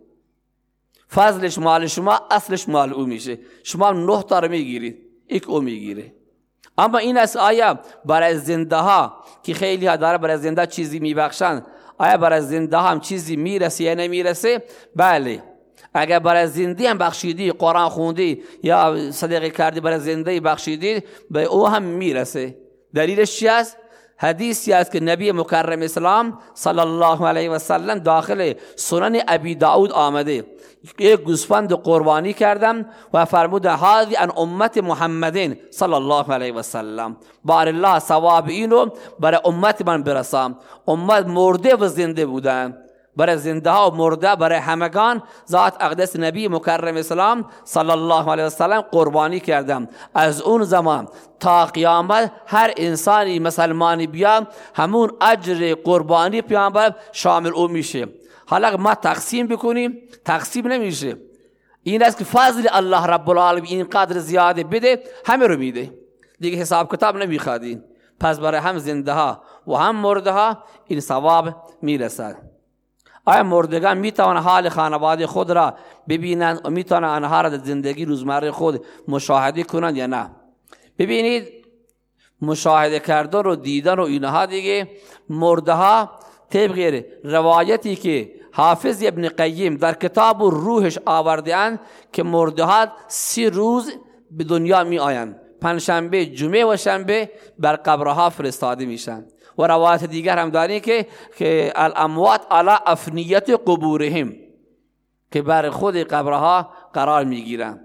فضلش مال شما اصلش مال او میشه. شما نه تا رو می‌گیرید یک او می‌گیره. اما این از آیا برای زنده ها که خیلی ها داره برای زنده چیزی میبخشن آیا برای زنده هم چیزی می‌رسه یا نمی‌رسه؟ بله. اگر برای زنده هم بخشیدی قرآن خوندی یا صدقه کردی برای زنده بخشیدی به او هم می‌رسه. دلیلش چی است؟ حدیثی است که نبی مکرم اسلام صلی الله علیه و سلم داخل سنن ابی داود آمده. یک گوسفند قربانی کردم و فرمود هذه ان امت محمدین صلی الله علیه و سلم بار الله ثواب اینو برای امت من برسام امت مرده و زنده بودن. برای زنده ها و مرده برای همگان. ذات اقدس نبی مکرم اسلام صلی الله علیه وسلم قربانی کردم. از اون زمان تا قیامت هر انسانی مسلمانی بیا همون اجر قربانی پیامبر شامل او میشه. حالا ما تقسیم بکنیم. تقسیم نمیشه. این است که فضل الله رب العالمین اینقدر زیاده بده همه رو میده. دیگه حساب کتاب نمیخوادین. پس برای هم زنده ها و هم مرده ها این ثواب می‌رسد. آیا مردگان می‌توان حال خانواده خود را ببینند و می‌توان آنها را در زندگی روزمره خود مشاهده کنند یا نه؟ ببینید مشاهده کردن و دیدن و اینها دیگه مرده ها طبق روایتی که حافظ ابن قیم در کتاب و روحش آورده که مرده ها سی روز به دنیا می آیند پنجشنبه جمعه و شنبه بر قبرها فرستاده میشن. و روایت دیگر هم داریم که که الاموات علی افنیت قبورهم که بر خود قبرها قرار می‌گیرن.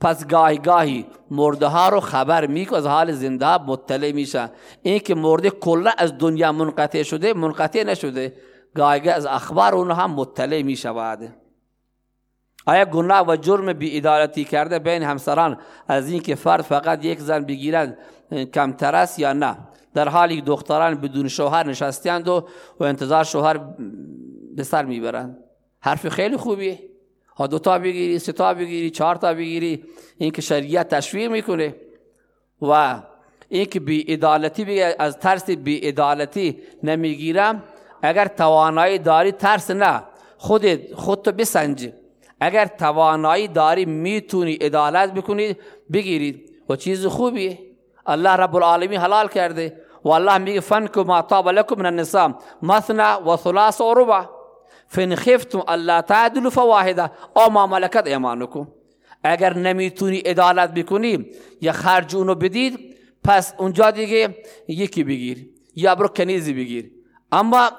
پس گاهی گاهی مرده ها رو خبر می‌کنه از حال زنده مطلع میشن این که مرده کلا از دنیا منقطع شده منقطع نشده گاهی از اخبار اونها مطلع می‌شود. آیا گناه و جرم بی ادالتی کرده بین همسران از اینکه فرد فقط یک زن بگیرد کمتر است یا نه؟ در حالی دختران بدون شوهر نشستند و, و انتظار شوهر به سر می‌برند. حرف خیلی خوبیه. ها دو تا بگیری سه تا بگیری چهار تا بگیری. این که شریعت تشویق می‌کنه و این بی ادالتی بگیر از ترس بی ادالتی نمی‌گیرم. اگر توانایی داری ترس نه. خودت خودتو بسنج اگر توانایی داری می‌تونی عدالت بکنی بگیرید و چیز خوبیه. الله رب العالمین حلال کرده. و الله میگه فنکو ما طاب لكم من النساء مثنى و ثلاث و ربع فن خفتم الله تعدل فواحدة. أو ما ملکت ایمانکم اگر نمیتونی عدالت بکنی یا خرج اونو بدید پس اونجا دیگه یکی بگیر. یا برو کنیزی بگیر. اما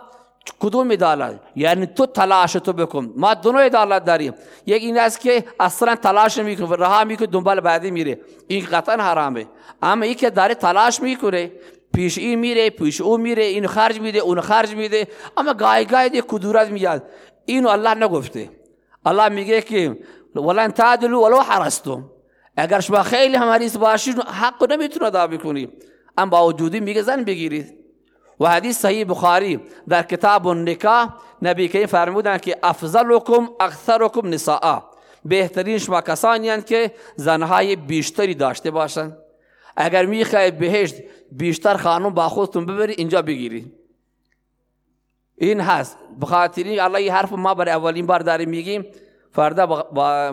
کدوم عدالت؟ یعنی تو تلاش تو بکن. ما دونو عدالت داریم. یک این است که أصلا تلاش نمیکنه رها میکنه دنبال بعدی میره این قطعا حرامه. اما یکی داره تلاش میکنه پیش این میره پیش اون میره این خرج میده اون خرج میده. اما گای گای دی کدورت میاد اینو الله نگفته. الله میگه که ولن تعدلوا ولو حرستم. اگر شما خیلی همریس باشید حق نمی‌تونه ادا بکنی اما با وجودی میگه زن بگیرید. و حدیث صحیح بخاری در کتاب النکاح نبی کریم فرمودن که افضلکم اکثرکم نساء. بهترین شما کسانی که زنهای بیشتری داشته باشند. اگر می‌خوای بهشت بیشتر خانم با خودتون ببری اینجا بگیری. این هست. بخاطر الله این حرف ما برای اولین بار داریم میگیم. فردا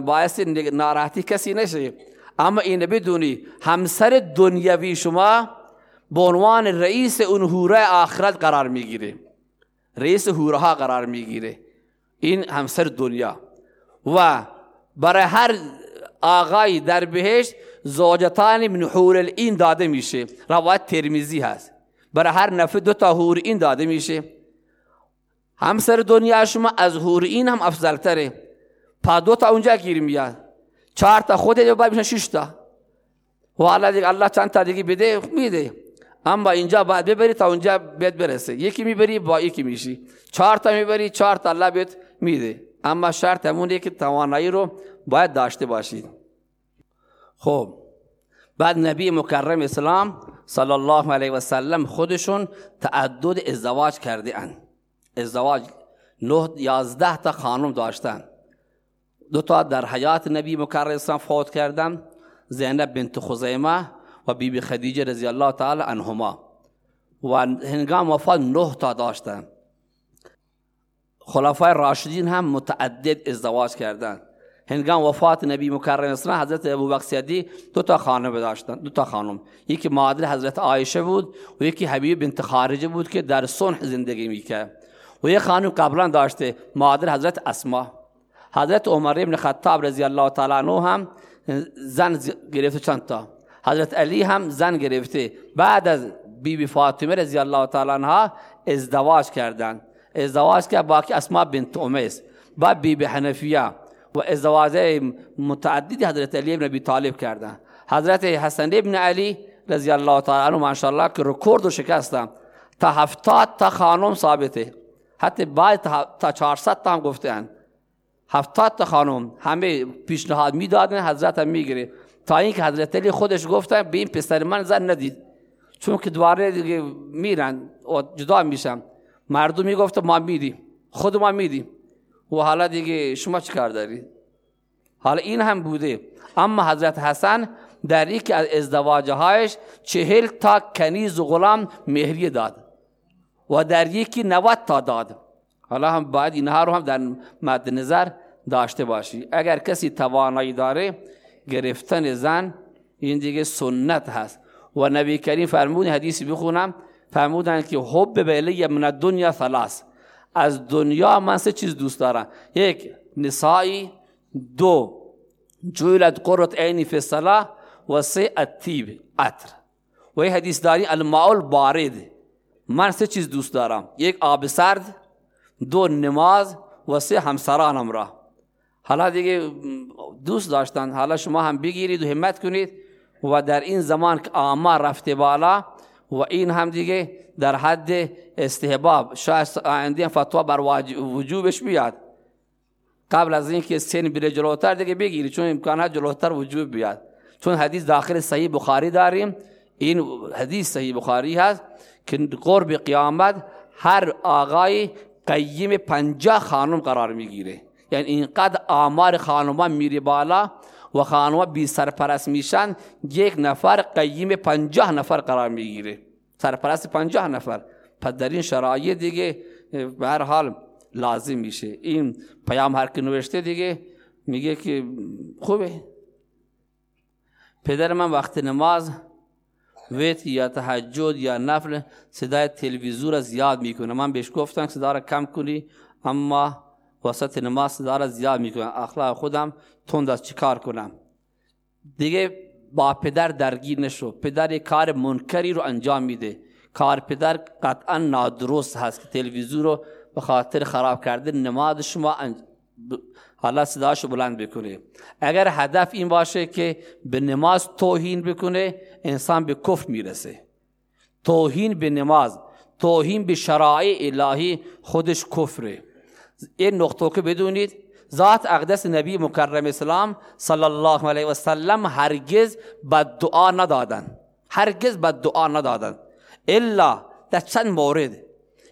باعث ناراحتی کسی نشه. اما این بدونی همسر دنیوی شما به عنوان رئیس اون هوره آخرت قرار می‌گیره. رئیس هوره قرار می‌گیره. این همسر دنیا. و برای هر آقای در بهشت زوجتان من حور این داده میشه. روایت ترمیزی هست. برای هر نفر دو تا حور این داده میشه. همسر دنیا شما از حور این هم افضل تره پا دو تا اونجا گیر میاد. چهار تا خود جو باید میشن شش تا. و الله الله چند تا دیگه بده؟ میده. اما اینجا باید ببری تا اونجا بیت برسه. یکی می‌بری با یکی میشی. چهار تا می‌بری چهار تا الله بیت میده. اما شرط همونه که توانایی رو باید داشته باشید. خب بعد نبی مکرم اسلام صلی الله علیه و سلم خودشون تعدد ازدواج کرده اند ازدواج نه یازده تا خانم داشتن. دو تا در حیات نبی مکرم اسلام فوت کردن زینب بنت خزیمه و بیبی بی خدیجه رضی الله تعالی عنهما. و هنگام وفات نه تا داشتن. خلفای راشدین هم متعدد ازدواج کردند هنگام وفات نبی مکرم اسلام حضرت ابو صدیق دو تا خانم داشتن دو تا خانم. یکی مادر حضرت عایشه بود و یکی حبیب بنت خارجه بود که در صلح زندگی می‌کرد. و یک خانم قبلا داشته مادر حضرت اسما. حضرت عمر ابن خطاب رضی الله تعالی عنه هم زن گرفته چند تا. حضرت علی هم زن گرفته. بعد از بیبی بی فاطمه رضی الله تعالی عنها ازدواج کردند ازدواج کرد باقی اسما بنت امیس. بعد بیبی بی حنفیه و ازدواج متعددی حضرت علی ابن ابی طالب کردن حضرت حسن ابن علی رضی الله تعالی عنه ماشاءالله که رکورد و شکستن تا هفتاد تا خانم ثابته. حتی بعد تا 400 تا هم گفتن 70 تا خانم همه پیشنهاد می‌دادن حضرت هم می‌گیره. تا اینکه حضرت علی خودش گفتن به این پسر من زن ندید. چون که دواره دیگه میرن و جدا میشن. مردم می‌گفت ما میدیم خود ما میدیم و حالا دیگه شما چیکار دارید حالا این هم بوده. اما حضرت حسن در یکی از ازدواجهایش چهل تا کنیز و غلام مهریه داد و در یکی نوت تا داد. حالا هم باید اینها رو هم در مد نظر داشته باشی. اگر کسی توانایی داره گرفتن زن این دیگه سنت هست. و نبی کریم فرمود حدیثی بخونم فرمودن که حب به من دنیا ثلاث از دنیا من سه چیز دوست دارم. یک نسایی دو جویلت قرط عینی فی الصلاه و سه اتیب عطر. و این حدیث داری الماء بارد من سه چیز دوست دارم. یک آب سرد. دو نماز. و سه همسرانم را. حالا دیگه دوست داشتن. حالا شما هم بگیرید و همت کنید. و در این زمان که آمار رفته بالا و این هم دیگه در حد استحباب. شاید آینده فتوا بر وجوبش بیاد. قبل از اینکه سن بره جلوتر دیگه بگیری چون امکانات جلوتر وجوب بیاد. چون حدیث داخل صحیح بخاری داریم. این حدیث صحیح بخاری هست که قرب قیامت هر آقای قیم پنجاه خانم قرار می‌گیره. یعنی اینقدر آمار خانمان میری بالا و خانوما بی سرپرست میشن یک نفر قیم پنجاه نفر قرار می‌گیره. سرپرست پنجاه نفر. پس در این شرایط دیگه به هر حال لازم میشه. این پیام هر که نوشته دیگه میگه که خوبه. پدر من وقت نماز ویت یا تهجد یا نفل صدای تلویزیون را زیاد می‌کنه. من بهش گفتم صدا را کم کنی اما وسط نماز صدا را زیاد می‌کنه. اخلاق خودم تند از چیکار کنم؟ دیگه با پدر درگیر نشو. پدر یک کار منکری رو انجام میده. کار پدر قطعا نادرست هست که تلویزیون رو به خاطر خراب کرده نماز شما حالا صداشو بلند بکنه. اگر هدف این باشه که به نماز توهین بکنه انسان به کفر می‌رسه. توهین به نماز توهین به شرایع الهی خودش کفره. این نقطه که بدونید. ذات اقدس نبی مکرم اسلام صلی الله علیه و سلم هرگز بد دعا ندادن. هرگز بد دعا ندادن. الا در چند مورد.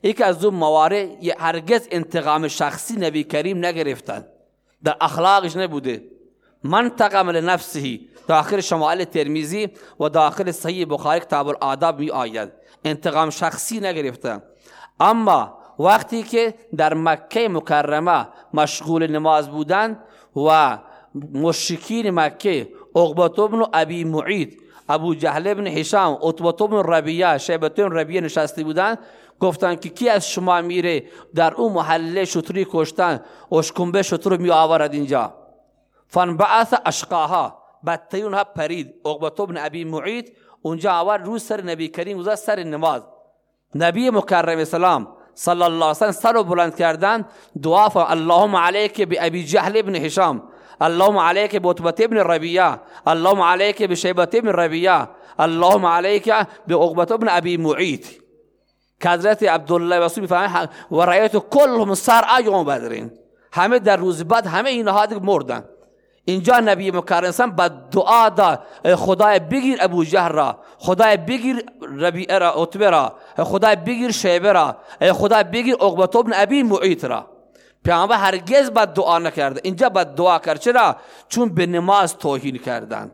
یکی از اون موارد هرگز انتقام شخصی نبی کریم نگرفتن. در اخلاقش نبوده. من تقم لنفسه داخل شمال ترمیزی و داخل صحیح بخاری کتاب الاداب می آید. انتقام شخصی نگرفتن. اما وقتی که در مکه مکرمه مشغول نماز بودند و مشکین مکه اقبت ابن ابی معید ابو جهل ابن حشام عطبت ابن ربیه شیبت ابن ربیه نشسته بودند گفتن که کی از شما میره در اون محله شطری کشتن اشکنبه شطر می آورد اینجا. فن بعث اشقاها بدترین ها پرید اقبت ابن ابی معید اونجا آورد رو سر نبی کریم گذاشت سر نماز. نبی مکرم اسلام صلی الله علیه وسلم سر بلند کردن دعا فر اللهم به ابی جهل ابن هشام اللهم علیک به عتبه ابن ربیعه اللهم علیک به شیبه ابن ربیعه اللهم علیک به عقبه ابن معید که حضرت عبدالله رسول میفرمایند و رأیت کلهم سر بدرین همه در روز بعد همه اینها مردن اینجا نبی مکرم با دعا دا خدای بگیر ابو جهر را خدای بگیر ربیعه را عتبه را خدای بگیر شیبه را خدای بگیر عقبت ابن ابی معیط را. پیامبر هرگز بد دعا نکرده اینجا بد دعا کرد. چرا؟ چون به نماز توهین کردن.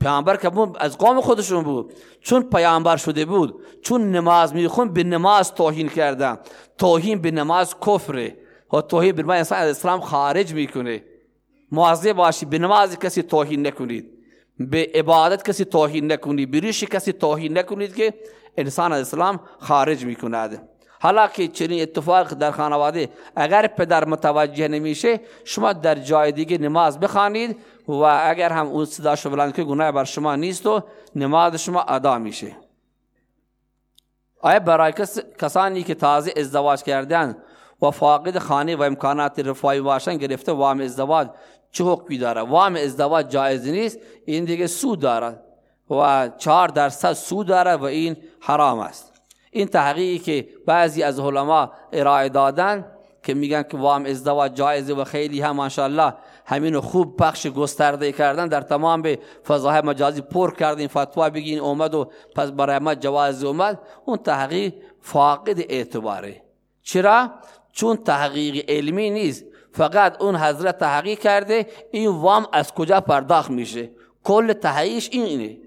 پیامبر که از قوم خودشون بود. چون پیامبر شده بود چون نماز میخون به نماز توهین کردن. توهین به نماز کفره. و توهین به انسان از اسلام خارج می‌کنه. مواظب باشید به نماز کسی توهین نکنید به عبادت کسی توهین نکنید به ریش کسی توهین نکنید که انسان از اسلام خارج می‌کند حالا که چنین اتفاق در خانواده اگر پدر متوجه نمیشه شما در جای دیگه نماز بخوانید و اگر هم اون صداشو بلند که گناه بر شما نیست و نماز شما ادا میشه آیا برای کسانی که تازه ازدواج کردن و فاقد خانه و امکانات رفاهی باشن گرفته وام ازدواج چه حکمی داره وام ازدواج جایز نیست. این دیگه سود داره و چهار درصد سود داره و این حرام است. این تحقیقی که بعضی از علما ارائه دادن که میگن که وام ازدواج جایزه و خیلی هم ماشاءالله همینو خوب پخش گسترده کردن. در تمام به فضاهای مجازی پر کردین فتوا بگین اومد و پس برای ما جواز اومد. اون تحقیق فاقد اعتباره. چرا؟ چون تحقیق علمی نیست. فقط اون حضرت تحقیق کرده این وام از کجا پرداخت میشه؟ کل تحقیقش این اینه.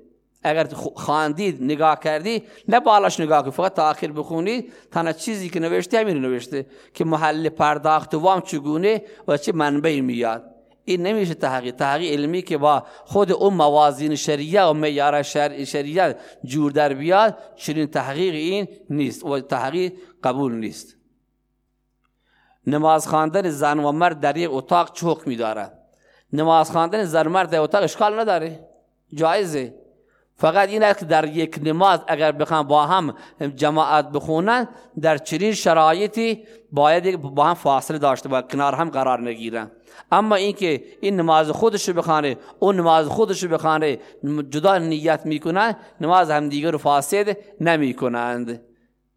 اگر خواندید نگاه کردی نه بالاش نگاه کنید فقط تا آخر بخونید تنها چیزی که نوشته همین نوشته که محل پرداخت وام چگونه و چه منبعی میاد. این نمیشه تحقیق. تحقیق علمی که با خود اون موازین شریعه و معیار شریعه جور در بیاد چنین تحقیق این نیست و تحقیق قبول نیست. نماز خواندن زن و مرد در یک اتاق چه حکمی داره نماز خواندن زن و مرد در اتاق اشکال نداره جایزه فقط این است که در یک نماز اگر بخوام با هم جماعت بخونن در چنین شرایطی باید با هم فاصله داشته باید کنار هم قرار نگیرن اما اینکه این نماز خودش بخانه اون نماز خودش بخانه جدا نیت می‌کنن نماز هم دیگر فاسد نمی‌کنند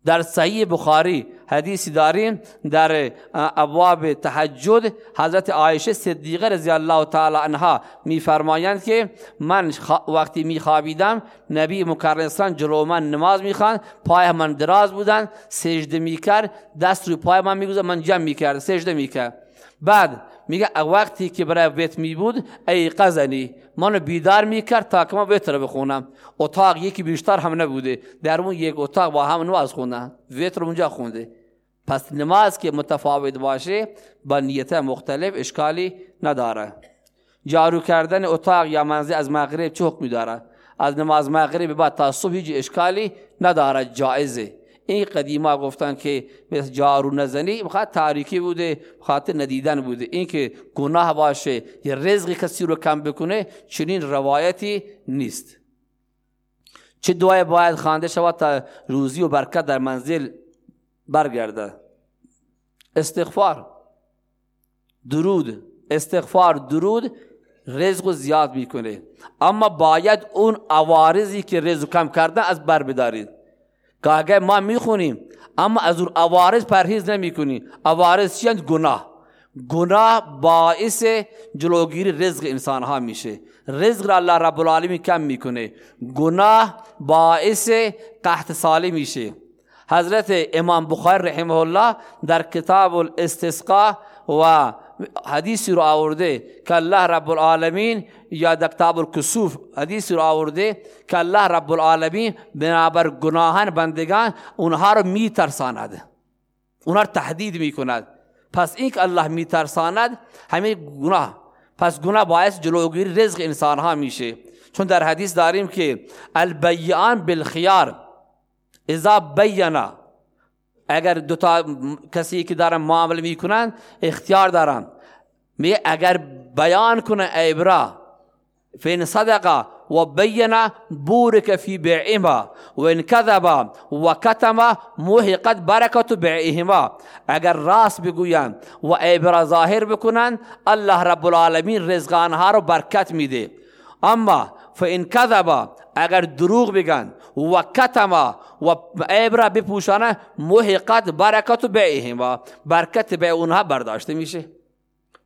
در صحیح بخاری حدیثی داریم در ابواب تحجد حضرت عایشه صدیقه رضی الله تعالی عنها میفرمایند که من وقتی میخوابیدم نبی مکرم اسلام جلو من نماز می‌خوان پای من دراز بودن سجده می‌کرد دست روی پای من میگذار من جمع می‌کرد سجده می‌کرد. بعد میگه وقتی که برای ویت می بود ای قزنی منو بیدار می‌کرد تا که من ویتر بخونم. اتاق یکی بیشتر هم نبوده. در اون یک اتاق با هم نماز خوندن. ویتر اونجا خونده. پس نماز که متفاوت باشه با نیت مختلف اشکالی نداره. جارو کردن اتاق یا منزل از مغرب چه حکمی داره؟ از نماز مغرب بعد تا صبح هیچ اشکالی نداره. جایزه این قدیما گفتن که به جارو نزنی بخاطر تاریکی بوده بخاطر ندیدن بوده. این که گناه باشه یا رزق کسی رو کم بکنه چنین روایتی نیست. چه دعای باید خوانده شود تا روزی و برکت در منزل برگرده؟ استغفار. درود. استغفار درود رزق زیاد می‌کنه. اما باید اون عوارضی که رزق کم کرده از بر بدارید. که ما می‌خونیم اما از اون عوارض پرهیز نمی‌کنیم عوارض چیند گناه. گناه باعث جلوگیری رزق انسان ها میشه. رزق را الله رب العالمین کم می‌کنه. گناه باعث قحط سالی میشه. حضرت امام بخاری رحمه الله در کتاب الاستسقا و حدیثی رو آورده که الله رب العالمین یا در کتاب الکسوف حدیثی رو آورده که الله رب العالمین بنابر گناهان بندگان اونها رو میترساند اونها رو تهدید می‌کند پس این که الله میترساند همه گناه پس گناه باعث جلوگیری رزق انسان ها میشه چون در حدیث داریم که البیان بالخیار اذا بینا اگر دوتا کسی که دارن معامله می‌کنن اختیار دارن می اگر بیان کنه ایبرا فین صدقه و بینا بورک فی بیعهما و ان کذبا و کتما موهقت برکت بیعهما اگر راست بگویند و ایبرا ظاهر بکنند الله رب العالمین رزقانها رو برکت میده اما فان کذبا اگر دروغ بگن و کتما و عبره بپوشانه محقت برکت بیعهم برکت به اونها برداشته میشه.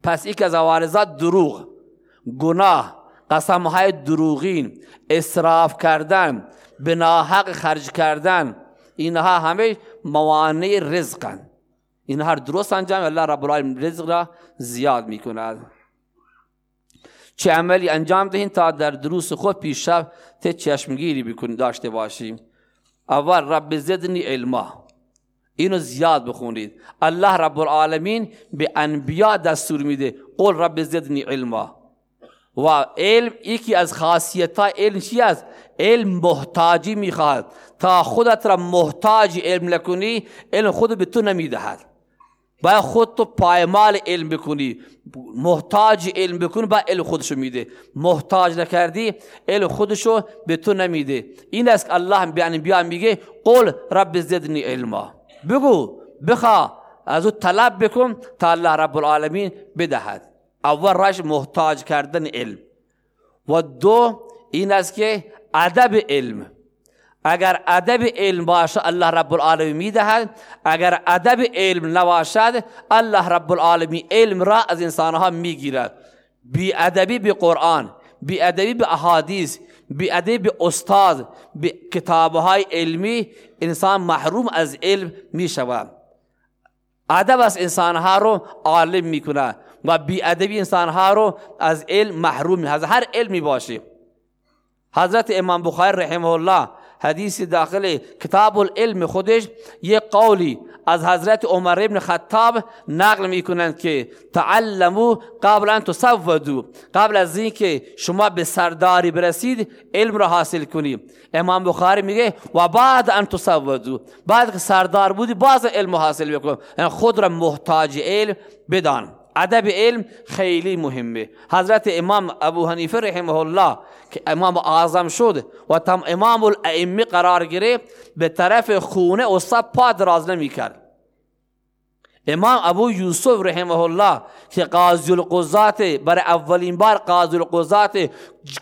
پس یک از عوارضات دروغ گناه قسم های دروغین اصراف کردن به خرج کردن اینها همه موانع رزقن. اینها درست انجام الله رب العالمین رزق را زیاد می‌کند. چه عملی انجام دهیم تا در دروس خود پیشرفت چشمگیری بکنید داشته باشیم اول رب زدنی علما اینو زیاد بخونید الله رب العالمین به انبیا دستور میده قول رب زدنی علما و علم یکی از خاصیت علم چی است علم محتاجی می‌خواد تا خودت را محتاج علم نکنی علم خود به تو نمی‌دهد باید خود تو پایمال علم بکنی. محتاج علم بکنی با علم خودشو میده. محتاج نکردی علم خودشو به تو نمیده. این است که الله بیان بیان میگه قول رب زدنی علما. بگو بخوا از او طلب بکن تا الله رب العالمین بدهد. اول راش محتاج کردن علم. و دو این است که ادب علم. اگر ادب علم باشه الله رب العالمین می‌دهد. اگر ادب علم نباشد الله رب العالمین علم را از انسانها می‌گیرد. بی ادبی به قرآن بی ادبی به احادیث بی ادبی به استاد به کتابهای علمی انسان محروم از علم می شود ادب از انسانها رو عالم می‌کنه و بی ادبی انسانها رو از علم محروم از هر علمی باشه حضرت امام بخاری رحمه الله حدیث داخل کتاب العلم خودش یک قولی از حضرت عمر ابن خطاب نقل می‌کنند که تعلمو قبل ان تصودو قبل از اینکه شما به سرداری برسید علم را حاصل کنید امام بخاری میگه و بعد ان تصودو بعد که سردار بودی باز علم حاصل بکن. یعنی خود را محتاج علم بدان. ادب علم خیلی مهمه. حضرت امام ابو حنیفه رحمه الله که امام اعظم شد و تم امام الائمه قرار گرفت به طرف خونه و سب پا دراز نمی کرد. امام ابو یوسف رحمه الله که قاضی القضات برای اولین بار قاضی القضات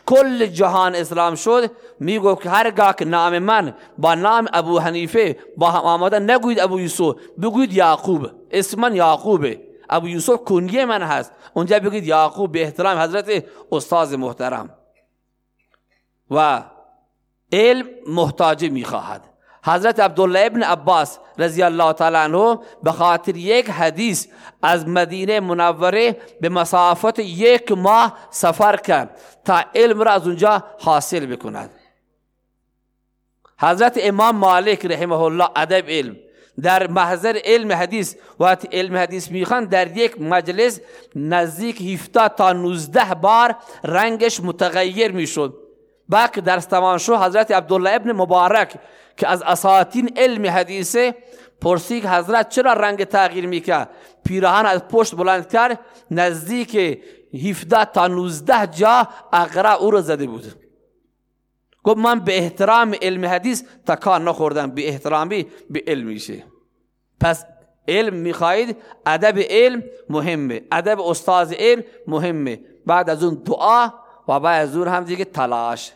کل جهان اسلام شد میگو که هرگاه که نام من با نام ابو حنیفه با هم آمدن نگوید ابو یوسف بگوید یعقوب اسم من یعقوبه. ابو یوسف کنیه من هست. اونجا بگید یعقوب به احترام حضرت استاد محترم. و علم محتاج می‌خواهد. حضرت عبدالله ابن عباس رضی الله تعالی عنه به خاطر یک حدیث از مدینه منوره به مسافت یک ماه سفر کرد تا علم را از اونجا حاصل بکند. حضرت امام مالک رحمه الله ادب علم. در محضر علم حدیث. وقتی علم حدیث می‌خوان در یک مجلس نزدیک 17 تا 19 بار رنگش متغیر می‌شد. بعد که تمام شد حضرت عبدالله ابن مبارک که از اساتین علم حدیثه پرسی که حضرت چرا رنگ تغییر می‌کرد؟ پیراهن از پشت بلند کرد نزدیک 17 تا 19 جا اقرا او رو زده بود. گفت من به احترام علم حدیث تکان نخوردم. به احترامی به علم میشه. پس علم می‌خواهید؟ ادب علم مهمه. ادب استاد علم مهمه. بعد از اون دعا و بعد از اون هم دیگه تلاش.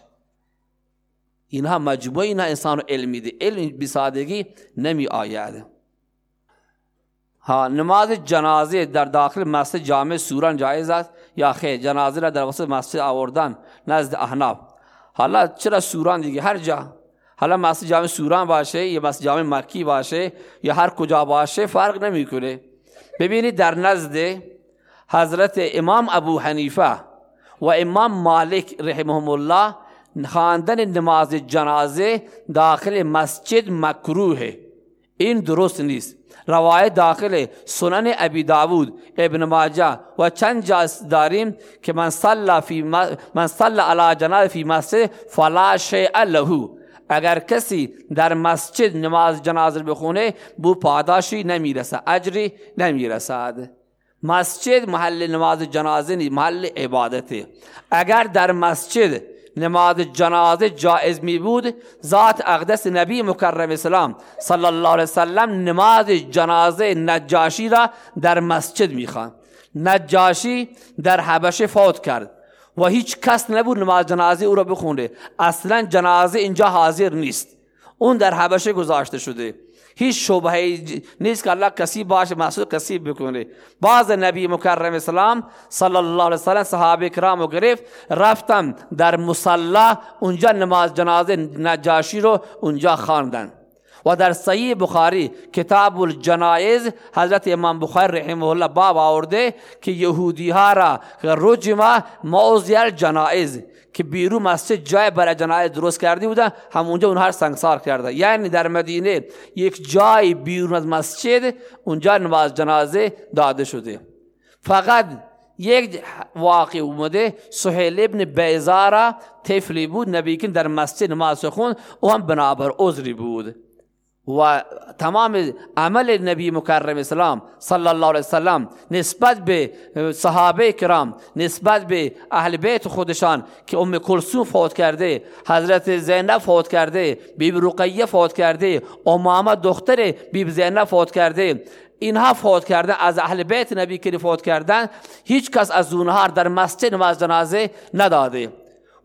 اینها مجموعه اینها انسان علم میده. علم بسادگی نمی آید. ها نماز جنازه در داخل مسجد جامع سوران جایز است یا خیر؟ جنازه را در وسط مسجد آوردن نزد احناف. حالا چرا سوران دیگه؟ هر جا. حالا مسجد جامع سوران باشه یا مسجد جامع مکی باشه یا هر کجا باشه فرق نمی‌کنه. ببینید در نزد حضرت امام ابو حنیفه و امام مالک رحمهم الله خواندن نماز جنازه داخل مسجد مکروه. این درست نیست. روایت داخل سنن ابی داود ابن ماجه و چند جاس داریم که من صلى فی من صلى علی جنازه فی مسجد فلا شیء له اگر کسی در مسجد نماز جنازه بخونه بو پاداشی نمی‌رسه اجری نمی‌رسد. مسجد محل نماز جنازه نیست محل عبادته. اگر در مسجد نماز جنازه جائز می بود. ذات اقدس نبی مکرم اسلام صلی الله علیه وسلم نماز جنازه نجاشی را در مسجد می‌خوان نجاشی در حبشه فوت کرد و هیچ کس نبود نماز جنازه او را بخونه اصلا جنازه اینجا حاضر نیست. اون در حبشه گذاشته شده. هیچ شبهه نیست که الله کسی باشه محسوب کسی بکنه. باز نبی مکرم اسلام صلی الله علیه وسلم صحابه کرام گرفت رفتم در مصلا اونجا نماز جنازه نجاشی رو اونجا خواندن. و در صحیح بخاری کتاب الجنائز حضرت امام بخاری رحمه الله باب آورده که یهودی ها را رجمه موضع الجنائز که بیرو مسجد جای برای جنایت درست کرده بودن همونجا اونها سنگسار کرده یعنی در مدینه یک جای بیرون از مسجد اونجا نماز جنازه داده شده. فقط یک واقع اومده سهیل ابن بیزارا طفلی بود نبی در مسجد نماز خون او هم بنابر عذری بود. و تمام عمل نبی مکرم اسلام صلی الله علیه وسلم نسبت به صحابه کرام نسبت به اهل بیت خودشان که ام کلثوم فوت کرده حضرت زینب فوت کرده بیبی رقیه فوت کرده امامه دختر بیبی زینب فوت کرده اینها فوت کردن از اهل بیت نبی که فوت کردن هیچ کس از اونها در مسجد نماز جنازه نداده.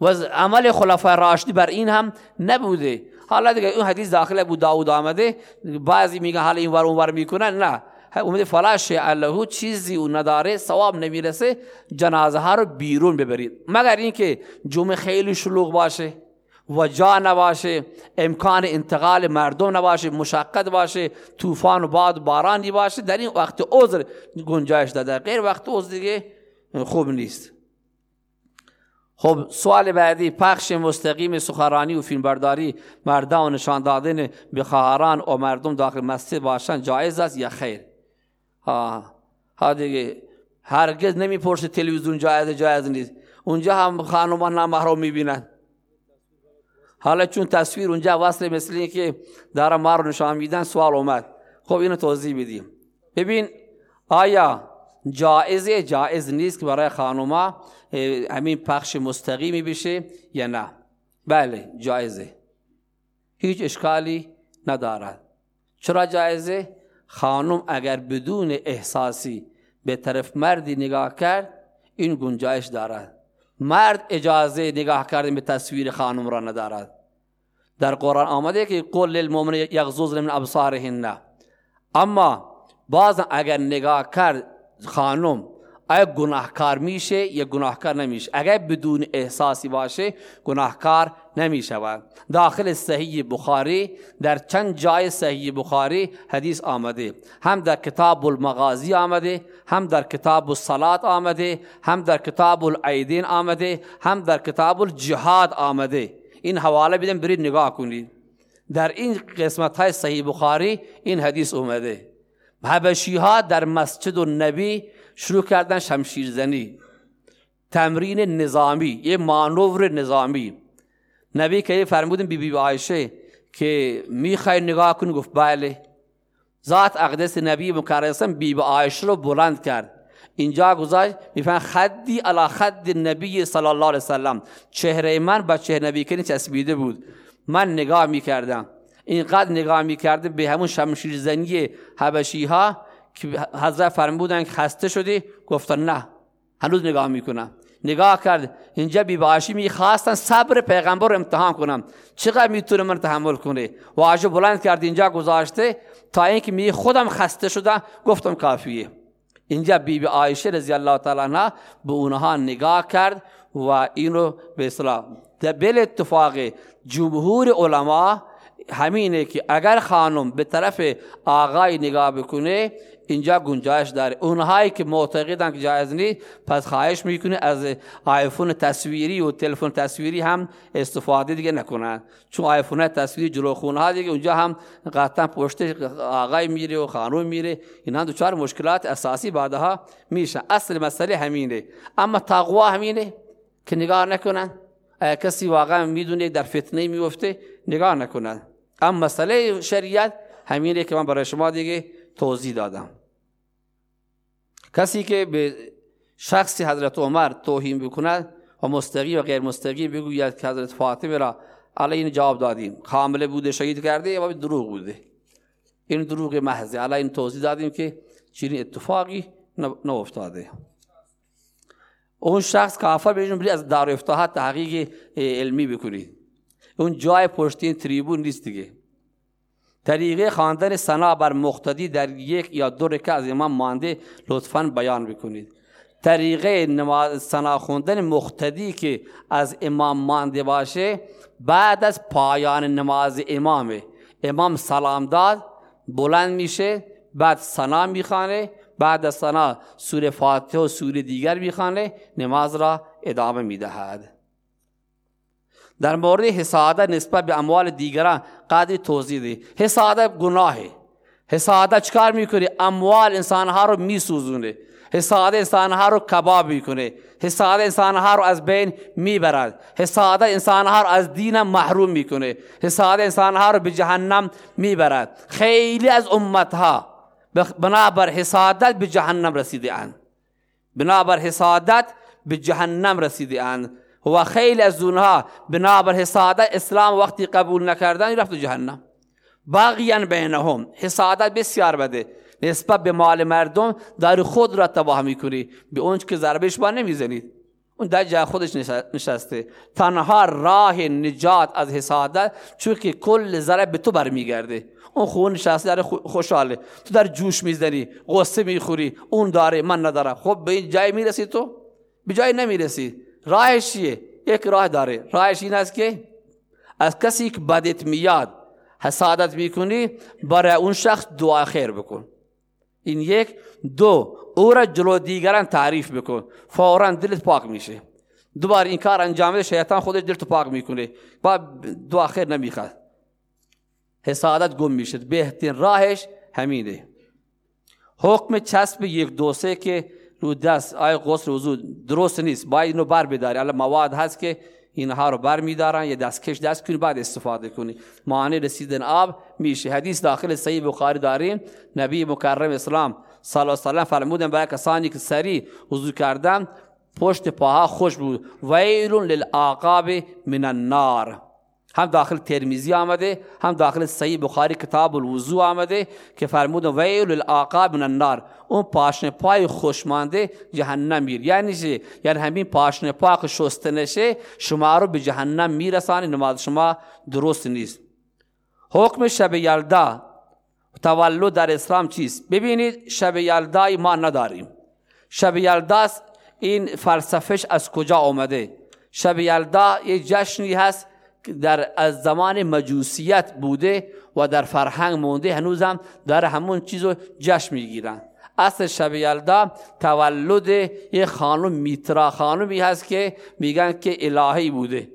و عمل خلفای راشدی بر این هم نبوده. حالا دیگه اون حدیث داخل ابو داود آمده بعضی میگه حالا این ور اونور می‌کنن نه. اومده فلا شیء چیزی اون نداره ثواب نمی‌رسه جنازه ها رو بیرون ببرید. مگر اینکه جمعه خیلی شلوغ باشه و جا نباشه امکان انتقال مردم نباشه مشقت باشه طوفان و باد بارانی باشه در این وقت عذر گنجایش داده. غیر وقت عذر دیگه خوب نیست. خب سوال بعدی پخش مستقیم سخرانی و فیلمبرداری مردم و نشان دادن به خواهران و مردم داخل مسجد باشن جایز است یا خیر؟ ها ها دیگه هرگز نمی‌پرسه تلویزیون جایز جایز نیست. اونجا هم خانومان نامحرم می‌بینن. حالا چون تصویر اونجا وصل مثل که دارم ما رو نشان میدن سوال اومد. خب اینو توضیح بدیم ببین آیا جایزه جایز نیست که برای خانوما؟ همین پخش مستقیمی بشه یا نه بله جایزه هیچ اشکالی ندارد چرا جایزه خانم اگر بدون احساسی به طرف مردی نگاه کرد این گنجایش دارد مرد اجازه نگاه کردن به تصویر خانم را ندارد در قرآن آمده که قل للمؤمن یغضضن من ابصارهن اما باز اگر نگاه کرد خانم آیا گناهکار میشه یا گناهکار نمیشه. اگر بدون احساسی باشه گناهکار نمی‌شود. داخل صحیح بخاری در چند جای صحیح بخاری حدیث آمده. هم در کتاب المغازی آمده هم در کتاب الصلات آمده هم در کتاب العیدین آمده هم در کتاب الجهاد آمده. این حواله بدم برید نگاه کنید. در این قسمت های صحیح بخاری این حدیث اومده. حبشی ها در مسجد النبی شروع کردن شمشیر زنی تمرین نظامی یه مانور نظامی. نبی که فرمودن بی بی عایشه که می‌خوای نگاه کن گفت بله. ذات اقدس نبی مکرسم بی بی عایشه رو بلند کرد. اینجا گذاشت میفهم خدی علا خد نبی صلی الله علیه وسلم. چهره من با چهره نبی کنی چسبیده بود. من نگاه می‌کردم. اینقدر نگاه می‌کرده به همون شمشیر زنی حبشی ها که حضرت فرمودن که خسته شدی؟ گفتن نه. هنوز نگاه می‌کنم. نگاه کرد. اینجا بی باشی می‌خواستن صبر پیغمبر رو امتحان کنم. چقدر می‌تونه من تحمل کنه واژه بلند کرد اینجا گذاشته. تا اینکه می خودم خسته شدم. گفتم کافیه. اینجا بی بی عایشه رضی الله تعالی عنها به اونها نگاه کرد و اینو به اصطلاح بل اتفاق جمهور علما همینه که اگر خانم به طرف آقای نگاه بکنه اینجا گنجایش داره. اونهایی که معتقدن که جایز نیست پس خواهش می‌کنه از آیفون تصویری و تلفن تصویری هم استفاده دیگه نکنن. چون آیفون تصویری جلو خونه ها دیگه اونجا هم قطعا پشت آقای میره و خانم میره. اینا چهار مشکلات اساسی بعدها میشه اصل مسئله همینه. اما تقوا همینه که نگاه نکنن. کسی واقعا می‌دونه در فتنه میفته نگاه نکنن. اما مسئله شریعت همینه که من برای شما دیگه توضیح دادم. کسی که به شخص حضرت عمر توهین بکند و مستقی و غیر مستقی بگوید که حضرت فاطمه را علی این جواب دادیم. کامل بوده شهید کرده و دروغ بوده؟ این دروغ محضه علی این توضیح دادیم که چنین اتفاقی افتاده اون شخص کافر بهشون برید از دار افتاحت تحقیق علمی بکنید. اون جای پشتین تریبون نیست دیگه. طریقه خواندن سنا بر مقتدی در یک یا دو رکعت از امام مانده لطفا بیان بکنید. طریقه نماز سنا خوندن مقتدی که از امام مانده باشه بعد از پایان نماز امامه. امام سلام داد بلند میشه بعد سنا می‌خوانه بعد از سنا سوره فاتحه و سوره دیگر می‌خوانه نماز را ادامه می‌دهد. در مورد حسادت نسبت به اموال دیگران قادر توضیح دی. حسادت گناهه. حسادت چکار می‌کنه اموال انسانها رو میسوزونه حسادت انسانها رو کباب می‌کنه حسادت انسانها رو از بین می‌برد حسادت انسانها رو از دین محروم می‌کنه حسادت انسانها رو به جهنم می‌برد خیلی از امتها بنابر حسادت به جهنم رسیده اند بنابر حسادت به جهنم رسیده اند و خیلی از اونها بنابر حسادت اسلام وقتی قبول نکردن رفت جهنم باقیان بینهم حسادت بسیار بده نسبت به مال مردم داری خود را تباه می‌کنی به اونچ که ضربش با نمی‌زنید اون در جای خودش نشسته تنها راه نجات از حسادت چون که کل ذره به تو برمیگرده اون خون نشسته در خوشحاله تو در جوش می‌زنی غصه می‌خوری اون داره من ندارم خب به این جای می‌رسی تو به جای نمی‌رسی راهش چیه؟ یک راه داره. راهش این است که از کسی که بدت میاد حسادت می‌کنی برای اون شخص دعا خیر بکن. این یک. دو او را جلو دیگران تعریف بکن. فورا دلت پاک میشه. دوباره این کار انجام شیطان خودش دلت پاک می‌کنه. با دعا خیر نمی‌خواد. حسادت گم میشه بهترین راهش همینه. حکم چسب یک دوسه که رو دست آیا غسل وضو درست نیست باید اینو بر بداری. الان مواد هست که اینها رو بر میدارن یه دستکش دست کنی بعد استفاده کنی. معنی رسیدن آب میشه. حدیث داخل صحیح بخاری داریم نبی مکرم اسلام صلی الله علیه و فرمودن برای کسانی که سری وضو کردن پشت پاها خوش بود. ویل للعقاب من النار. هم داخل ترمیزی آمده هم داخل صحیح بخاری کتاب الوضو آمده که فرمودن ویل للعقاب من النار. اون پاشن پای خوشمانده جهنم میر. یعنی یعنی همین پاشن پا که شسته نشه شما رو به جهنم میرسانی نماز شما درست نیست. حکم شب یلدا تولد در اسلام چیست؟ ببینید شب یلدای ما نداریم. شب یلدا این فلسفش از کجا آمده؟ شب یلدا یه جشنی هست در از زمان مجوسیت بوده و در فرهنگ مونده هنوزم در همون چیزو جشن می‌گیرن. اصل شب یلدا تولد یه خانم میترا خانمی هست که میگن که الهی بوده.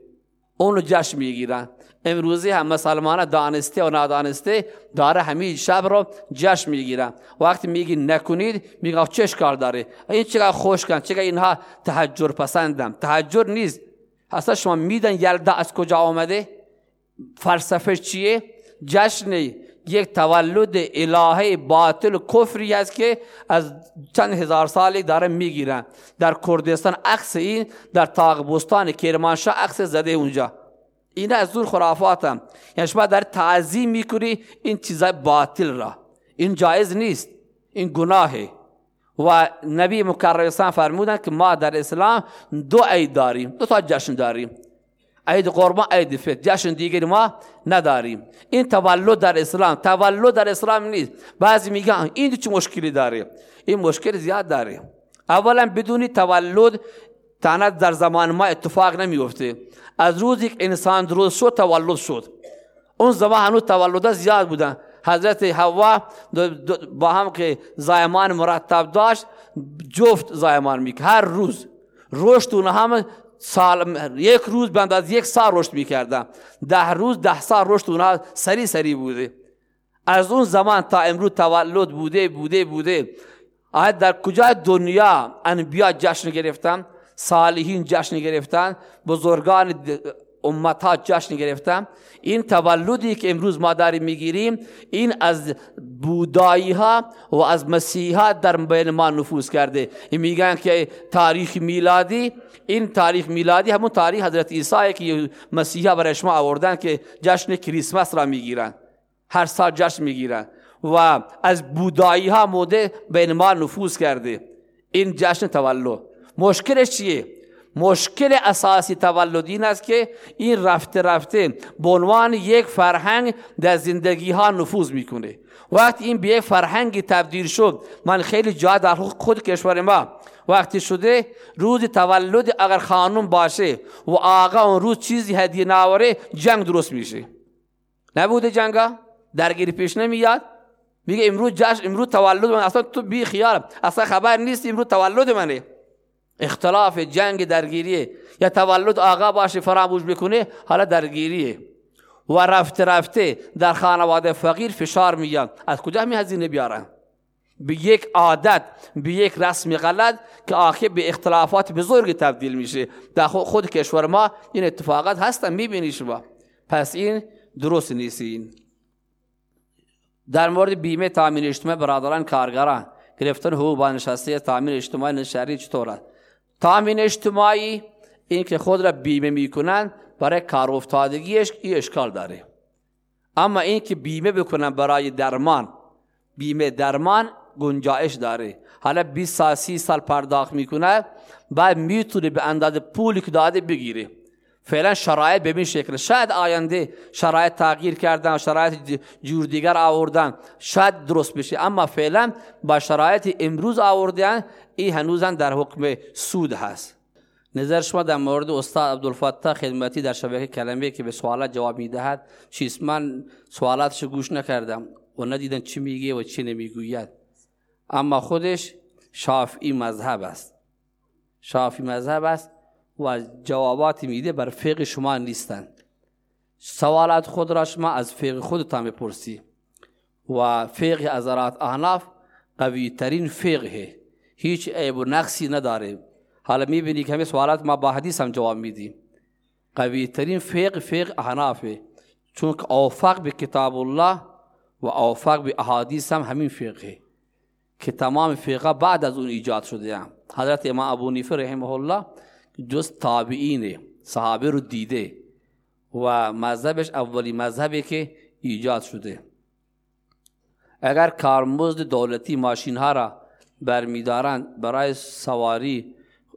اونو جشن می‌گیرن. امروزی هم مسلمان دانسته و نادانسته داره همین شب رو جشن می‌گیرن. وقتی میگی نکنید میگه چه کار داره؟ این چقدر خوش کن چقدر اینها تحجر پسندم تحجر نیست. اصلا شما میدن یلدا از کجا آمده؟ فلسفه چیه؟ جشن یک تولد الهه باطل کفری است که از چند هزار سالی داره می‌گیرن در کردستان عکس این در تاغبستان کرمانشاه عکس زده اونجا. این از دور خرافاتم. یعنی شما در تعظیم می‌کنی این چیزای باطل را. این جایز نیست. این گناهه. و نبی مکرم فرمودن که ما در اسلام دو عید داریم. دو تا جشن داریم. عید قربان عید فطر. جشن دیگری ما نداریم. این تولد در اسلام. تولد در اسلام نیست. بعضی میگن این چه مشکلی داره؟ این مشکل زیاد داره. اولا بدون تولد تنت در زمان ما اتفاق نمیفته از روزی که انسان درست شد تولد شد. اون زمان هنوز تولد زیاد بودن. حضرت حوا با هم که زایمان مرتب داشت جفت زایمان می‌کرد. هر روز. رشد اونها هم سال یک روز بند از یک سال رشد می‌کردن. ده روز ده سال رشد اونها سری سری بوده. از اون زمان تا امروز تولد بوده بوده بوده. آیا در کجا دنیا انبیا جشن گرفتن؟ صالحین جشن گرفتن؟ بزرگان امت جشن گرفتن این تولدی که امروز ما داریم می‌گیریم این از بودایی ها و از مسیحا در بین ما نفوذ کرده. میگن که تاریخ میلادی این تاریخ میلادی همون تاریخ حضرت عیسی که مسیحا برای شما آوردن که جشن کریسمس را می‌گیرن. هر سال جشن می‌گیرن و از بودایی ها موده بین ما نفوذ کرده. این جشن تولد. مشکلش چیه؟ مشکل اساسی تولد این است که این رفته رفته به عنوان یک فرهنگ در زندگی ها نفوذ می‌کنه. وقتی این به یک فرهنگی تبدیل شد من خیلی جا در خود کشور ما وقتی شده روز تولد اگر خانم باشه و آقا اون روز چیزی هدیه ناوره جنگ درست میشه. نبوده جنگا؟ درگیری پیش نمیاد؟ میگه امروز جشن امروز تولد من. اصلا تو بی خیال اصلا خبر نیست امروز تولد منه. اختلاف جنگ درگیریه. یا تولد آقا باشه فراموش بکنه حالا درگیریه. و رفته رفته در خانواده فقیر فشار میاد از کجا می هزینه بیارن؟ به یک عادت به یک رسم غلط که آخر به اختلافات بزرگ تبدیل میشه. در خود کشور ما این اتفاقات هستن می‌بینی شما. پس این درست نیست این. در مورد بیمه تامین اجتماعی برادران کارگران. گرفتن حقوق نشسته تامین اجتماعی شهری چطور تامین اجتماعی این که خود را بیمه می‌کنن برای کار افتادگیش این اشکال داره. اما این که بیمه بکنن برای درمان بیمه درمان گنجایش داره. حالا 20 سال 30 سال پرداخت می‌کنه بعد می‌تونه به اندازه پولی که داده بگیره. فعلا شرایط به این شکل. شاید آینده شرایط تغییر کردن شرایط جور دیگر آوردن شاید درست بشه. اما فعلا با شرایط امروز آوردن این هنوزا در حکم سود هست. نظر شما در مورد استاد عبدالفتاح خدمتی در شبکه کلمه که به سوالات جواب می‌دهد چیست؟ من سوالاتش گوش نکردم. و ندیدن چی میگه و چی نمی‌گوید. اما خودش شافعی مذهب است. شافعی مذهب است و جواباتی میده بر فقه شما نیستند سوالات خود را شما از فقه خودتان بپرسی و فقه ازرات احناف قوی ترین فقه هیچ عیب و نقصی نداره. حالا می‌بینی که همه سوالات ما با حدیث هم جواب میدیم. قوی ترین فقه فقه احنافه چون اوفق به کتاب الله و اوفق به احادیث هم همین فقه. که تمام فقه بعد از اون ایجاد شده هم. حضرت امام ابو نیفه رحمه الله جز تابعین صحابه رو دیده و مذهبش اولی مذهبی که ایجاد شده. اگر کارمزد دولتی ماشین ها را برمیدارند برای سواری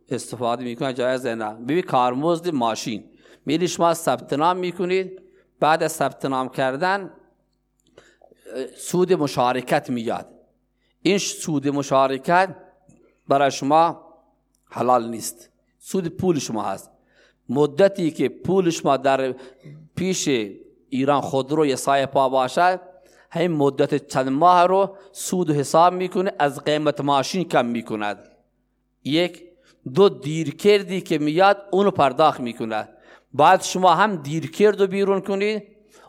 استفاده می‌کنن جایز نه ببین کارمزد ماشین. میلی شما ثبت نام می‌کنید بعد از ثبت نام کردن سود مشارکت میاد این سود مشارکت برای شما حلال نیست. سود پول شما هست. مدتی که پول شما در پیش ایران خودرو یا سایه پا باشد همین مدت چند ماه رو سود و حساب می‌کنه از قیمت ماشین کم می‌کند. یک دو دیر کردی که میاد اونو پرداخت می‌کند بعد شما هم دیر کرد و بیرون کنید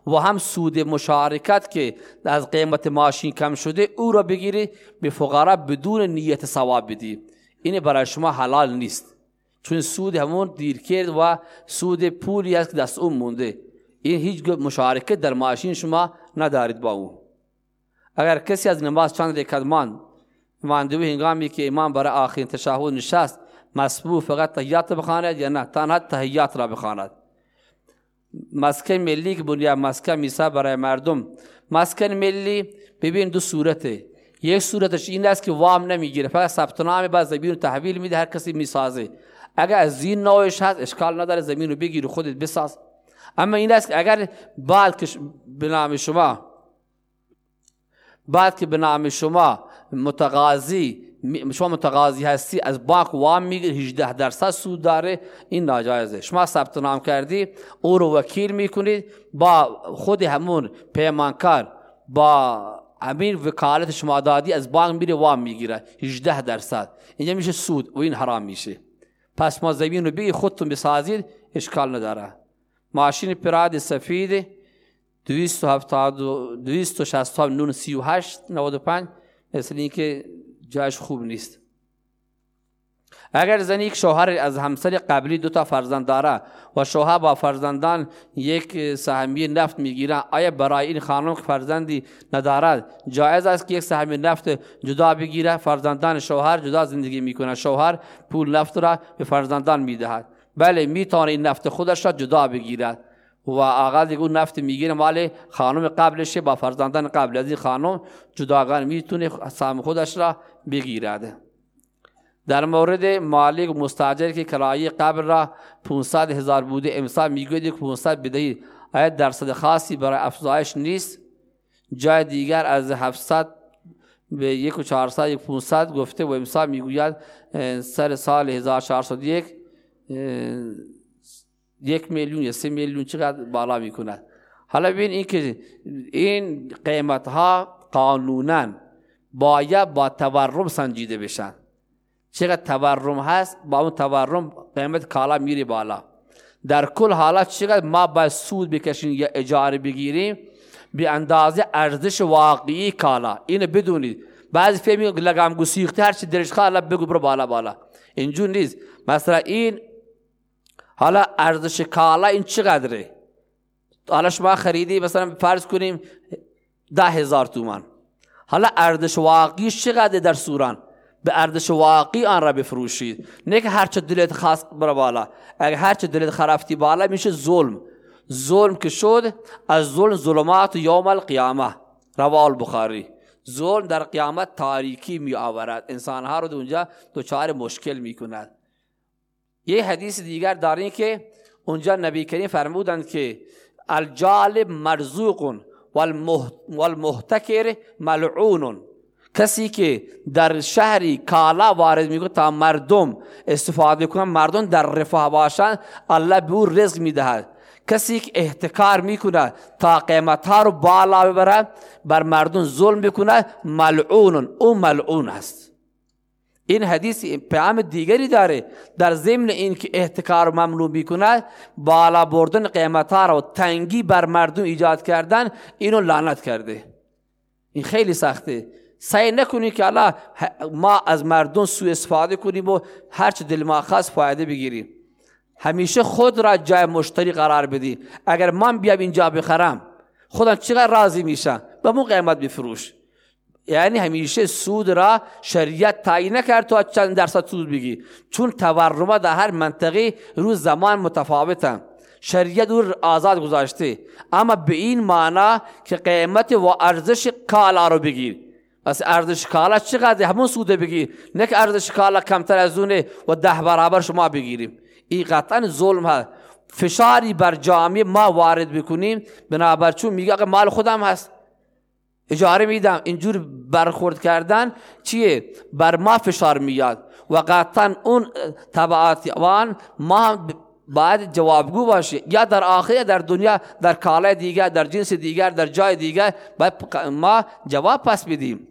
و هم سود مشارکت که از قیمت ماشین کم شده او را بگیری به فقرا بدون نیت ثواب بدی. این برای شما حلال نیست. چون سود همون دیر کرد و سود پولی است که دست اون مونده. این هیچ مشارکت در ماشین شما ندارید با اون اگر کسی از نماز چند رکعت مان مانده هنگامی که امام برای آخرین تشهد نشست مسبوع فقط تحیات بخواند یا نه؟ تنها تحیات را بخواند. مسکن ملی که بنیا مسکن میسا برای مردم. مسکن ملی ببین دو صورته. یک صورتش این است که وام نمی‌گیره. فقط ثبت نام بعد زمین تحویل میده هر کسی می‌سازه. اگر از زین نوعش هست اشکال نداره زمین رو بگیر خودت بساز. اما این است که اگر بعد که به نام شما بعد که به نام شما متقاضی شما متقاضی هستی از بانک وام میگیر 18 درصد سود داره این ناجایزه. شما ثبت نام کردی او رو وکیل می‌کنید با خود همون پیمانکار با همین وکالت شما دادی از بانک میره وام می‌گیره. 18 درصد. اینجا میشه سود و این حرام میشه. پس ما زمین رو بگی خودتون بسازید اشکال نداره. ماشین پراد سفید 270 269 38 95 مثل اینکه جایش خوب نیست اگر زن یک شوهر از همسر قبلی دو تا فرزند داره و شوهر با فرزندان یک سهمی نفت می‌گیره آیا برای این خانم که فرزندی ندارد جایز است که یک سهمی نفت جدا بگیره فرزندان شوهر جدا زندگی می‌کنه شوهر پول نفت را به فرزندان می‌دهد بله می‌تونه این نفت خودش را جدا بگیرد و آقا دیگه اون نفت می‌گیره مال خانم قبلشه با فرزندان قبل از این خانم جداگان می‌تونه سهم خودش را بگیرد. در مورد مالک مستاجر که کرایه قبل را 500 هزار بوده امسال می‌گوید که 500 بدهید آیا درصد خاصی برای افزایش نیست؟ جای دیگر از 700 به یک و 400 یک 500 گفته و امسال می‌گوید سر سال 1401 یک میلیون یا سه میلیون چقدر بالا می‌کند. حالا ببین این که این قیمت ها قانونا باید با تورم سنجیده بشن. چقدر تورم هست؟ با اون تورم قیمت کالا میری بالا. در کل حالات چقدر ما باید سود بکشیم یا اجاره بگیریم؟ به اندازه ارزش واقعی کالا. اینو بدونید. بعضی فهمی لگام گسیخته هر چی درش خواهد بگو برو بالا بالا. اینجور نیست. مثلا این حالا ارزش کالا این چقدره حالا شما خریدی مثلا فرض کنیم ده هزار تومان. حالا ارزش واقعیش چقدر در سوران؟ به ارزش واقعی آن را بفروشید. نه که هرچه دلت خاص بر بالا. اگر هرچه دلت خرافتی بالا میشه ظلم. ظلم که شد از ظلم ظلمات یوم القیامه. روال بخاری ظلم در قیامت تاریکی می آورد انسانها رو اونجا دچار مشکل می کند یه حدیث دیگر داریم که اونجا نبی کریم فرمودند که الجالب مرزوق والمحتکر ملعون کسی که در شهری کالا وارد می‌کنه تا مردم استفاده کنن مردم در رفاه باشن الله به او رزق می‌دهد. کسی که احتکار می‌کنه تا قیمت ها رو بالا ببره بر مردم ظلم بکنه ملعون او ملعون است. این حدیث پیام دیگری داره. در ضمن این که احتکار ممنوع می‌کنه بالا بردن قیمت ها رو تنگی بر مردم ایجاد کردن اینو لعنت کرده. این خیلی سخته. سعی نکنی که الله ما از مردم سوء استفاده کنیم و هرچه دل ما خواست فایده بگیریم. همیشه خود را جای مشتری قرار بدی. اگر من بیام اینجا بخرم خودم چقدر راضی میشم؟ به مون قیمت بفروش. یعنی همیشه سود را شریعت تعیین نکرد تو چند درصد سود بگی. چون تورم در هر منطقه روز زمان متفاوتن شریعت رو آزاد گذاشته. اما به این معنا که قیمت و ارزش کالا رو بگیر پس ارزش کالا چقدر؟ همون سوده بگیر نه که ارزش کالا کمتر از اونه و ده برابر شما بگیریم. این قطعا ظلم هست. فشاری بر جامعه ما وارد بکنیم. بنابر چون میگه مال خودم هست. اجاره میدم. اینجور برخورد کردن چیه؟ بر ما فشار میاد. و قطعا اون تبعات وان ما باید جوابگو باشه. یا در آخر در دنیا در کاله دیگر در جنس دیگر در جای دیگر باید ما جواب پس بدیم.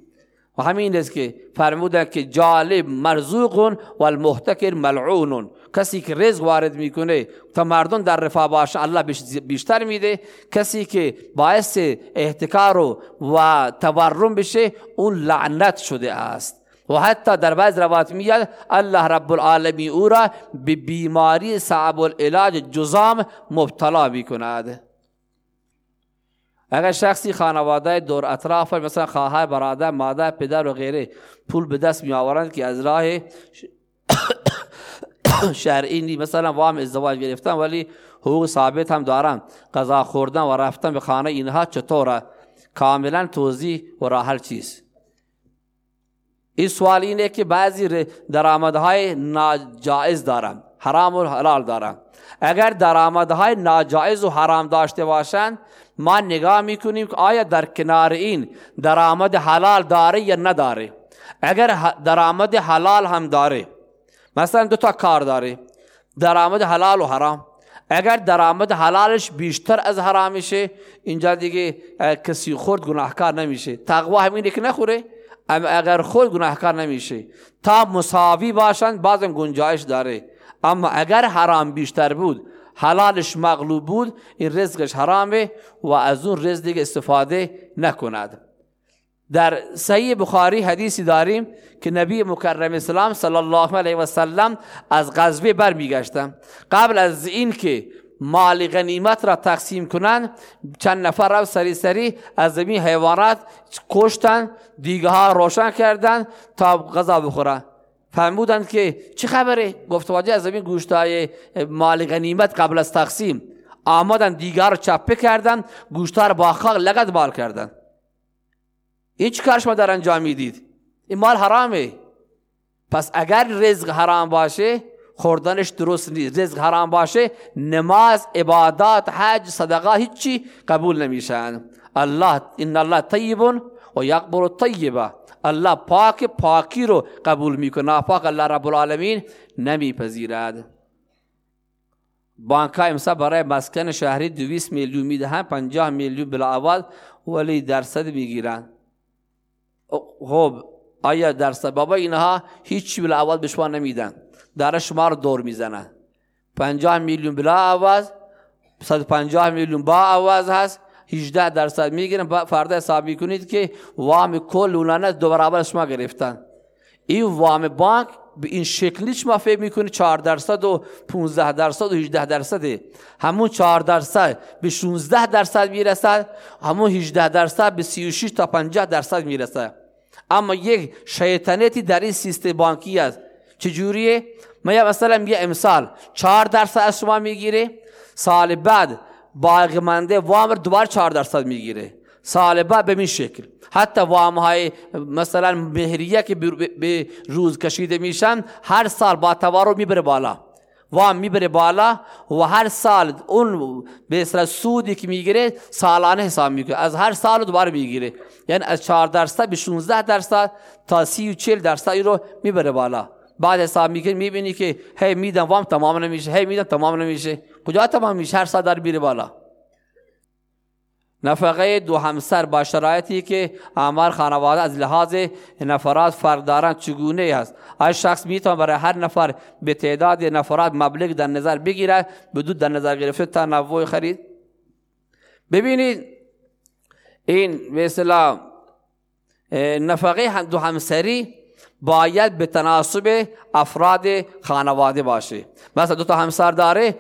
و همین است که فرمودن که جالب مرزوق و المحتکر ملعون کسی که رزق وارد می‌کنه تا مردم در رفاه باشه الله بیشتر میده. کسی که باعث احتکار و, تورم بشه اون لعنت شده است. و حتی در بعض روایت میاد الله رب العالمین او را به بیماری صعب العلاج جزام مبتلا می‌کند. اگر شخصی خانواده دور اطراف مثلا خواهر برادر مادر پدر و غیره پول به دست می آورند که از راه شرعی نی. مثلا وام ازدواج گرفتن ولی حقوق ثابت هم دارن. قضا خوردن و رفتن به خانه اینها چطوره؟ کاملا توضیح و راحل چیز این سوال اینه که بعضی درآمدهای ناجائز دارن حرام و حلال دارن. اگر درآمدهای ناجائز و حرام داشته باشند ما نگاه می‌کنیم که آیا در کنار این درآمد حلال داره یا نداره. اگر درآمد حلال هم داره مثلا دو تا کار داره درآمد حلال و حرام. اگر درآمد حلالش بیشتر از حرامشه اینجا دیگه کسی خورد گناهکار نمیشه. تقوا همینه که نخوره. اگر خود گناهکار نمیشه تا مساوی باشند بازم گنجایش داره. اما اگر حرام بیشتر بود حلالش مغلوب بود این رزقش حرامه و از اون رزق دیگه استفاده نکند. در صحیح بخاری حدیثی داریم که نبی مکرم اسلام صلی الله علیه و سلم از غزوه برمیگشتن. قبل از این که مال غنیمت را تقسیم کنند چند نفر را سری سری از زمین حیوانات کشتن دیگه ها روشن کردن تا غذا بخورن. فرمودند که چه خبره؟ گفت واجه از زمین گوشت های مال غنیمت قبل از تقسیم. آمدن دیگر رو چپه کردن گوشت رو با خاک لگت بال کردن. این چی کار شما در انجام می‌دید. این مال حرامه. پس اگر رزق حرام باشه خوردنش درست نیست. رزق حرام باشه نماز عبادات حج صدقه هیچی قبول نمیشن. الله ان الله طیب و یقبل الطیبه الله پاک پاکی رو قبول می‌کنه. ناپاک الله رب العالمین نمیپذیرد. بانک امسا برای مسکن شهری 200 میلیون می‌دهن 50 میلیون بلا آواز ولی درصد می‌گیرن خب آیا درصد بابا اینها هیچ بلا آواز به شما نمیدن. در شما رو دور می‌زنن 50 میلیون بلا آواز 150 میلیون با آواز هست 18 درصد می‌گیرن. فردا حساب کنید که وام کل اونانه دو برابر شما گرفتن. این وام بانک به این شکلی شما فکر می‌کنید 4 درصد و 15 درصد و 18 درصده همون 4 درصد به 16 درصد می‌رسد همون 18 درصد به 36 تا 50 درصد می‌رسد. اما یک شیطنتی در این سیستم بانکی است چجوریه ما مثلا یه امثال 4 درصد از شما می‌گیره سال بعد باقی منده وام دوباره 4 درصد می‌گیره سال بعد به این شکل حتی وام های مثلا مهریه که به روز کشیده میشن هر سال با تورم می‌بره بالا وام می‌بره بالا و هر سال اون به اصطلاح سودی که می‌گیره سالانه حساب می‌کنه. از هر سال دوباره می‌گیره. یعنی از 4 درصد به 16 درصد تا 30 و 40 درصد رو می‌بره بالا. بعد حساب می‌کنی می‌بینی که هی میدم وام تمام نمیشه هی میدم تمام نمیشه. کجا تمام میشه؟ هر سال در بیره بالا. نفقه دو همسر با شرایطی که اعمال خانواده از لحاظ نفرات فرق دارند چگونه است؟ آیا شخص می‌تونه برای هر نفر به تعداد نفرات مبلغ در نظر بگیرد؟ بدون در نظر گرفته تنوع خرید؟ ببینید این مثلا نفقه دو همسری باید به تناسب افراد خانواده باشه. مثلا دو تا همسر داره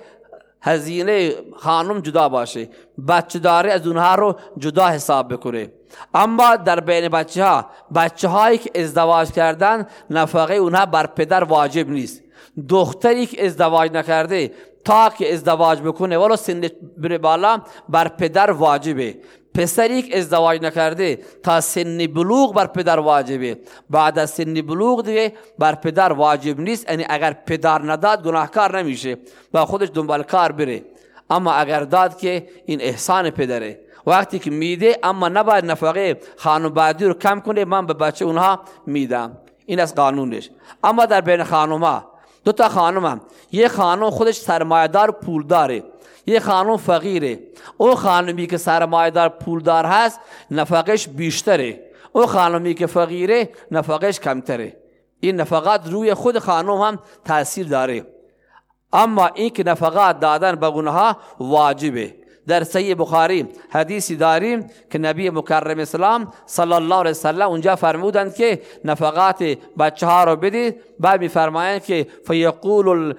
هزینه خانم جدا باشه. بچه داره از اونها رو جدا حساب بکنه. اما در بین بچه ها بچه هایی که ازدواج کردن نفقه اونها بر پدر واجب نیست. دختری که ازدواج نکرده تا که ازدواج بکنه ولو سن بره بالا بر پدر واجبه. پسری که ازدواج نکرده تا سن بلوغ بر پدر واجبه. بعد از سن بلوغ دیگه بر پدر واجب نیست یعنی اگر پدر نداد گناهکار نمیشه و خودش دنبال کار بره. اما اگر داد که این احسان پدره. وقتی که میده اما نباید نفقه خانم بعدی رو کم کنه من به بچه اونها میدم. این از قانونش. اما در بین خانوما دو تا خانم هم یه خانم خودش سرمایدار پول داره. یه خانم فقیره. او خانمی که سرمایدار پولدار هست نفقش بیشتره. او خانمی که فقیره نفقش کمتره. این نفقات روی خود خانم هم تاثیر داره. اما این که نفقات دادن به ها واجبه. در صحیح بخاری حدیثی داریم که نبی مکرم اسلام صلی الله علیه وسلم اونجا فرمودند که نفقات بچه ها رو بدید. بعد میفرمایند که فیقول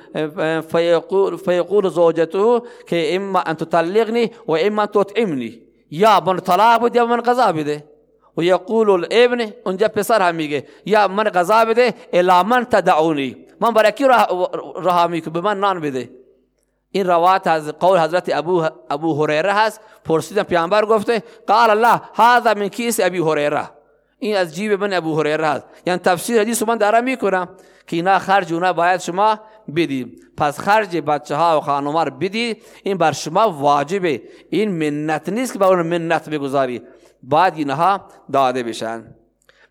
فیقول فیقول زوجته که اما ان تطلقنی و اما تطعمنی. یا من طلاق بده یا من قضا بده. و یقول الابن اونجا پسر هم میگه یا من قضا بده الا من تدعونی. من برای کی رها می‌کنه به من نان بده. این روایت از قول حضرت ابو ابو هریره هست. پرسیدن پیامبر گفته قال الله هذا من کیس ابی هریره. این از جیب من ابو هریره هست. یعنی تفسیر حدیث من دارم می‌کنم که اینا خرج اونا باید شما بدید پس خرج بچه ها و خانوما رو بدید این بر شما واجبه. این منت نیست که با اون منت بگذاری. باید اینها داده بشن.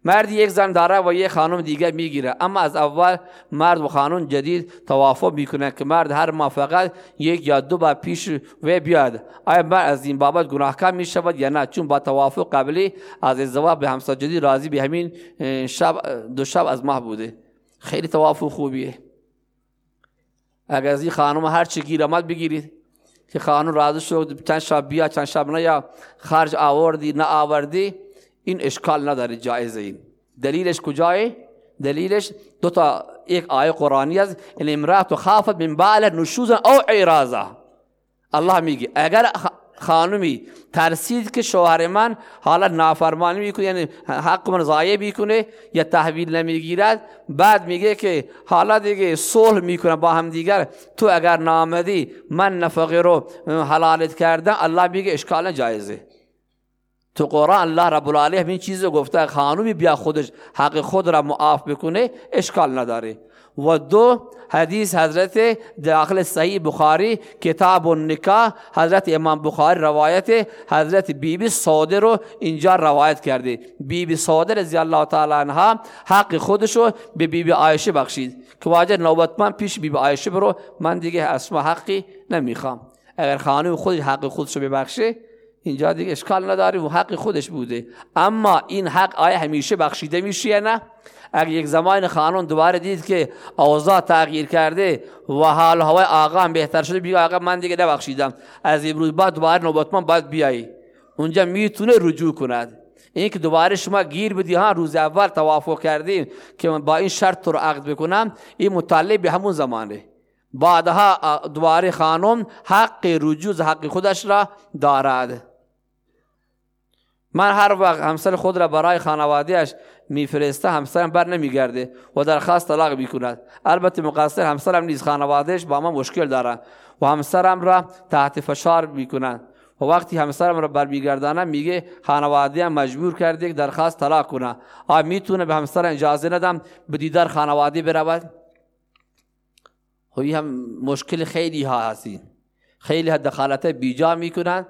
مرد یک زن داره و یک خانم دیگه می‌گیره. اما از اول مرد و خانم جدید توافق می‌کنه که مرد هر ما فقط یک یا دو بار پیش و بیاد. آیا مرد از این بابت گناهکار می شود یا نه؟ چون با توافق قبلی از ازدواج به همسر جدید راضی به همین شب دو شب از ماه بوده. خیلی توافق خوبیه. اگر از این خانم هر چی گیر آمد بگیرید. که خانم راضی شد چند شب بیا چند شب نه یا خرج آوردی نه آوردی. این اشکال نداره جایز این. دلیلش کجای؟ دلیلش دو تا یک آیه قرآنی است. ان امرات خافت من بال نشوزا او عرازا الله میگه اگر خانمی ترسید که شوهر من حالا نافرمانی می‌کنه یعنی حق من ضایع می‌کنه یا تحویل نمی‌گیرد بعد میگه که حالا دیگه صلح می‌کنه با هم دیگر. تو اگر نامدی من نفقه رو حلالت کردن الله میگه اشکال جایزه. تو قرآن الله رب العالمین این چیز گفته خانومی بیا خودش حق خود را معاف بکنه اشکال نداره. و دو حدیث حضرت داخل صحیح بخاری کتاب النکاح حضرت امام بخاری روایت حضرت بی بی سوده رو اینجا روایت کرده. بی بی سوده رضی الله تعالی عنها حق خودش رو به بی بی عایشه بخشید. که واجه نوبت من پیش بی بی عایشه برو من دیگه اسما حقی نمی‌خوام. اگر خانم خودش حق خودش رو ببخشه اینجا دیگه اشکال نداره و حق خودش بوده. اما این حق آیا همیشه بخشیده میشه یا نه؟ اگر یک زمان خانون دوباره دید که اوضاع تغییر کرده و حال هوای آقا هم بهتر شده بگه آقا من دیگه نبخشیدم. از امروز بعد دوباره نوبت من باید بیایی. اونجا می‌تونه رجوع کند. این که دوباره شما گیر بدی ها روز اول توافق کردیم که من با این شرط رو عقد بکنم این مطالب به همون زمانه. بعدها دوباره خانم حق رجوع حق خودش را دارد. من هر وقت همسر خود را برای خانوادهش میفرسته همسرم بر نمیگرده و درخواست طلاق می‌کند. البته مقصر همسرم نیست خانوادهش با من مشکل دارن و همسرم را تحت فشار می‌کنند و وقتی همسرم را بر میگردانم میگه خانواده مجبور کرده که درخواست طلاق کنه. آیا می‌تونه به همسر اجازه ندم به دیدار خانواده برود؟ خب هم مشکل خیلی ها هستین. خیلی ها دخالت بیجا می‌کنن.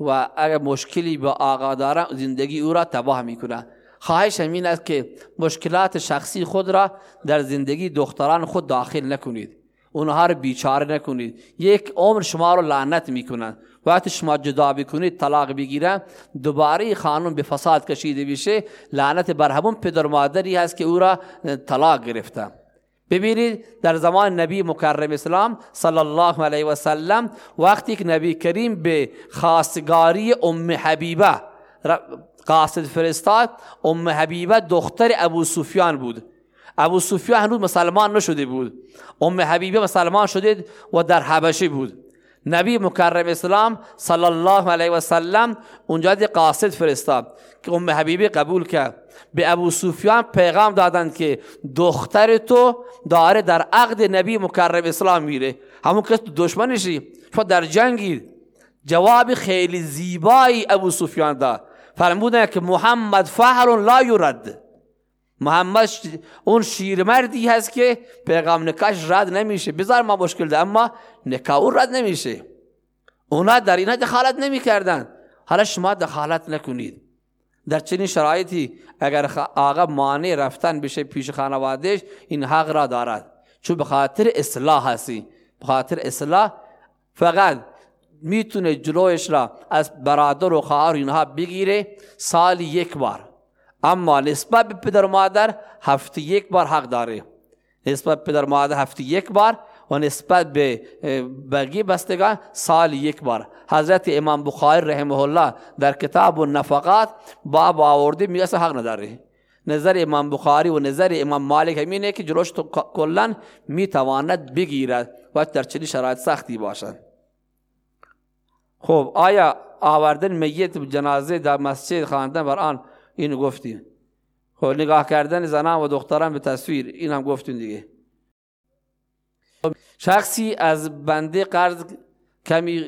و اگر مشکلی به آقا دارن زندگی او را تباه می‌کنن خواهش همین است که مشکلات شخصی خود را در زندگی دختران خود داخل نکنید. اونها رو بیچاره نکنید. یک عمر شما رو لعنت می‌کنن. وقتی شما جدا بکنید طلاق بگیرن دوباره خانم به فساد کشیده بشه لعنت بر همون پدر مادری هست که او را طلاق گرفته. ببینید در زمان نبی مکرم اسلام صلی الله علیه و سلم وقتی که نبی کریم به خاصگاری ام حبیبه قاصد فرستاد ام حبیبه دختر ابو سفیان بود. ابو سفیان هنوز مسلمان نشده بود. ام حبیبه مسلمان شده و در حبشه بود. نبی مکرم اسلام صلی الله علیه و سلم اونجا قاصد فرستاد که ام حبیبه قبول کرد. به ابو سفیان پیغام دادند که دختر تو داره در عقد نبی مکرم اسلام میره. همون کس دشمنشی. تو در جنگی. جواب خیلی زیبایی ابو سفیان داد. فرمودن که محمد فهر لا یرد. محمد اون شیرمردی هست که پیغام نکاش رد نمیشه. بذار ما مشکل ده اما نکاح اون رد نمیشه. اونا در اینا دخالت نمی‌کردن. حالا شما دخالت نکنید. در چنین شرایطی اگر آقا مانع رفتن بشه پیش خانوادهش این حق را دارد. چون به خاطر اصلاح هستی. به خاطر اصلاح فقط می‌تونه جلوش را از برادر و خواهر اینها بگیره سالی یک بار. اما نسبت به پدر مادر هفته یک بار حق داره. نسبت به پدر مادر هفته یک بار و نسبت به بقیه بستگان سال یک بار. حضرت امام بخاری رحمه الله در کتاب النفقات باب آورده میگه حق نداره نظر امام بخاری و نظر امام مالک همینه که جلوش کلا می‌تواند بگیرد و در چنین شرایط سختی باشد. خب آیا آوردن میت جنازه در مسجد خواندن بر آن اینو گفتیم خب نگاه کردن زنان و دختران به تصویر این هم گفتیم دیگه. شخصی از بنده قرض کمی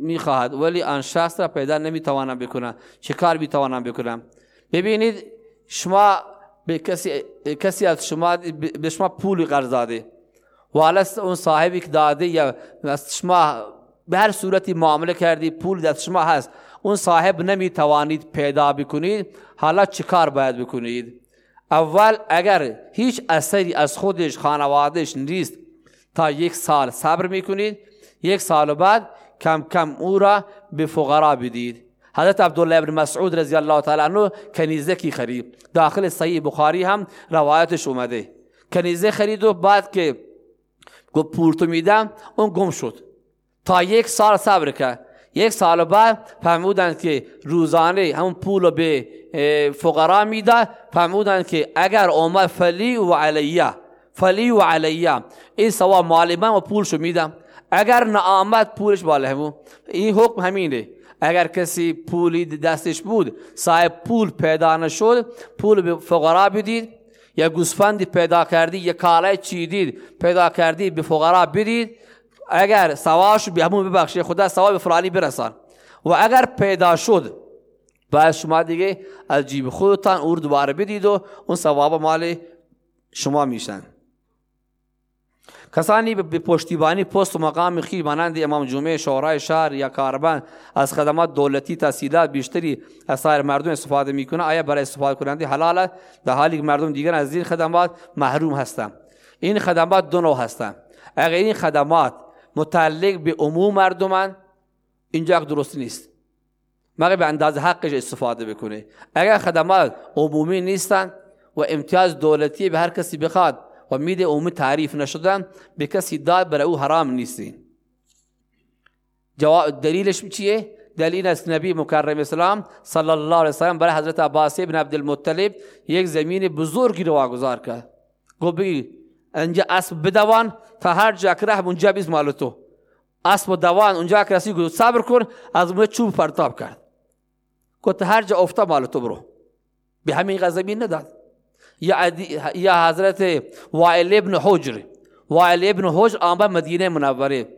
می‌خواهد ولی آن شخص را پیدا نمی‌توانم بکنم. چه کار می‌توانم بکنم؟ ببینید شما به کسی, کسی از شما به شما پول قرض داده. و اون صاحبی که داده یا از شما به هر صورتی معامله کردی پول دست شما هست. اون صاحب نمی توانید پیدا بکنید. حالا چیکار باید بکنید؟ اول اگر هیچ اثری از خودش خانوادش نیست تا یک سال صبر می‌کنید. یک سال بعد کم کم او را به فقرا بدید. حضرت عبدالله ابن مسعود رضی الله تعالی عنه کنیزه کی خرید؟ داخل صحیح بخاری هم روایتش اومده. کنیزه خرید و بعد که گفت پول تو میدم اون گم شد. تا یک سال صبر کرد. یک سال بعد فهمودند که روزانه همون پول به فقرا می‌داد. فهمودند که اگر اومد فلی و علیه فلی و علیه این سوا مال من و پولشو میدم اگر نه آمد پولش بالا همون این حکم همینه. اگر کسی پولی دستش بود صاحب پول پیدا نشد پول به فقرا بدید. یا گوسفندی پیدا کردی یا کالای چیدید پیدا کردی به فقرا بدید. اگر سواش به همون خدا ثواب فلانی برسان. و اگر پیدا شد باید شما دیگه از جیب خودتان اور دوباره بدید و اون ثواب مال شما میشن. کسانی به پشتیبانی پست و مقام خیل مانند امام جمعه شورای شهر یا کاربن از خدمات دولتی تحصیلات بیشتری از سایر مردم استفاده می‌کنه آیا برای استفاده کننده حلاله؟ در حالی که مردم دیگر از این خدمات محروم هستند. این خدمات دو نوع هستند. اگر این خدمات متعلق به عموم مردمان اینجا درست نیست. مگه به اندازه حقش استفاده بکنه؟ اگر خدمات عمومی نیستن و امتیاز دولتی به هر کسی بخواد و میده عمومی تعریف نشدن به کسی داد برای او حرام نیستی. جواب دلیلش چیه؟ دلیل است نبی مکرم اسلام صلی الله علیه وسلم برای حضرت عباس ابن عبدالمطلب یک زمین بزرگی رو واگذار کرد. گفت بگی اینجا اسب بدوان تا هر جا راه اونجا بیز مال تو. اسب دوان اونجا که رسی صبر کن از اون چوب پرتاب کرد. گفت هر جا افتا مال تو برو. به همین غزمین نداد. یا, حضرت وائل ابن حجر. وائل ابن حجر آمد مدینه منوره.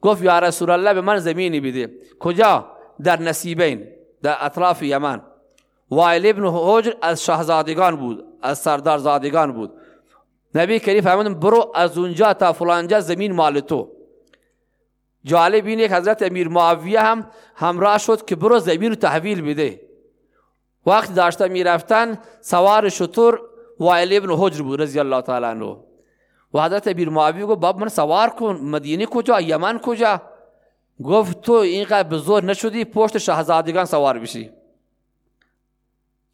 گفت یا رسول الله به من زمینی بده. کجا؟ در نصیبین در اطراف یمن. وائل ابن حجر از شاهزادگان بود از سردار زادگان بود. نبی کریم فرمودن برو از اونجا تا فلانجا زمین مال تو. جالب اینه که حضرت امیر معاویه هم همراه شد که برو زمین رو تحویل بده. وقتی داشتن می‌رفتن سوار شطور وائل ابن حجر بود رضی الله تعالی عنه و حضرت امیر معاویه گفت باب من سوار کن مدینه کجا یمن کجا؟ گفت تو اینقدر بزرگ نشدی پشت شهزادگان سوار بشی۔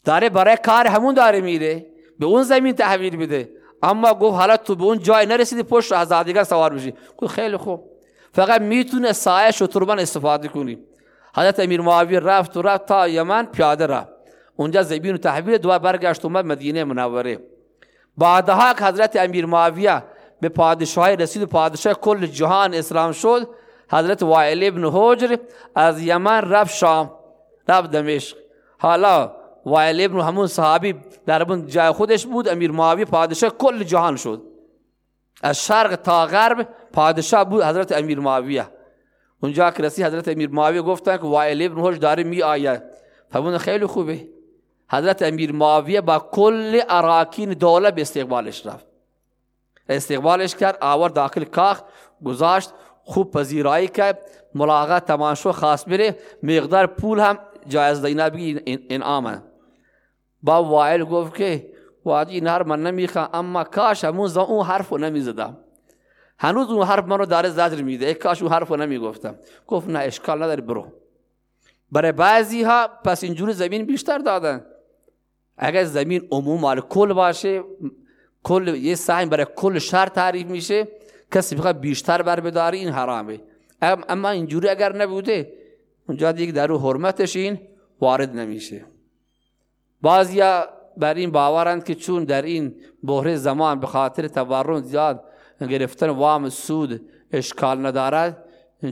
داره برای کار همون داره میره به اون زمین تحویل بده اما گفت حالا تو به اون جای نرسیدی پشت شهزادگان سوار بشی۔ گفت خیلی خوب فقط می‌تونه سایه شتربان استفاده کنی۔ حضرت امیر معاویه رفت و رفت تا یمن پیاده رفت۔ اونجا زبین و تحویل دوباره برگشت اومد مدینه منوره. بعدها که حضرت امیر معاویه به پادشاهی رسید پادشاه کل جهان اسلام شد حضرت وائل ابن حجر از یمن رفت شام رفت دمشق. حالا وائل ابن همون صحابی در جای خودش بود امیر معاویه پادشاه کل جهان شد. از شرق تا غرب پادشاه بود حضرت امیر معاویه. اونجا که رسی حضرت امیر معاویه گفتن که وائل ابن حجر داره می آید فرمون خیلی خوبه. حضرت امیر معاویه با کل اراکین دوله به استقبالش رفت. استقبالش کرد آور داخل کاخ گذاشت خوب پذیرایی کرد ملاقات تمام شو خاص بره مقدار پول هم جایز دینا بگی انعام با وائل گفت که وادی حرف من نمی‌خوام اما کاش همون اون حرف نمی‌زدم. هنوز اون حرف منو داره زجر میده ای کاش اون حرف رو نمی‌گفتم. گفت نه اشکال نداره برو. برای بعضی ها پس اینجور زمین بیشتر دادن. اگر زمین عموم مال کل باشه کل یه سعی برای کل شهر تعریف میشه کسی بخواد بیشتر بر بداره این حرامه. اما اینجوری اگر نبوده اونجا دیگه در حرمتش این وارد نمیشه. بعضیا بر این باورند که چون در این بحر زمان به خاطر تورم زیاد گرفتن وام سود اشکال ندارد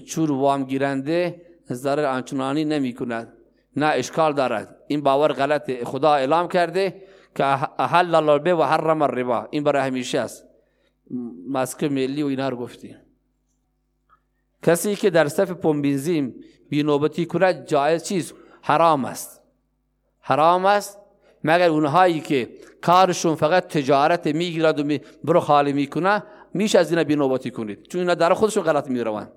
چون وام گیرنده ضرر آنچنانی نمی کند نه اشکال دارد. این باور غلطه خدا اعلام کرده که احل الله و حرم الربا. این برای همیشه است. ماسک ملی و اینا رو گفتیم کسی که در صف پمبینزیم بی نوبتی کند جایز چیز؟ حرام است. حرام است. مگر اونهایی که کارشون فقط تجارت می‌گیرد و برو خالی می‌کنه میشه از اینا بی نوبتی کنید؟ چون اینا در خودشون غلط میرون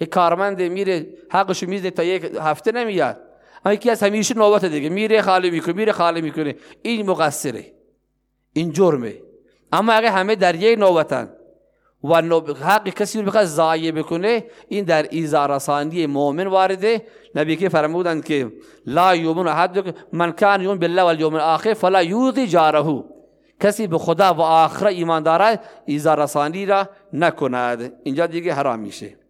یک کارمند میره حقشو میده تا یک هفته نمیاد. یکی از همیشه نوبت دیگه میره خالی می‌کنه میره خالی می‌کنه این مقصره این جرمه اما اگه همه در یک نوبتن و حق کسی رو بخواد ضایع بکنه این در ایزارسانی مؤمن وارده نبی که فرمودند که لا یومن احد من کان یوم بالله والیوم الاخر فلا یوذی جاره کسی به خدا و آخر ایمان دارد ایزارسانی را نکند اینجا دیگه حرام میشه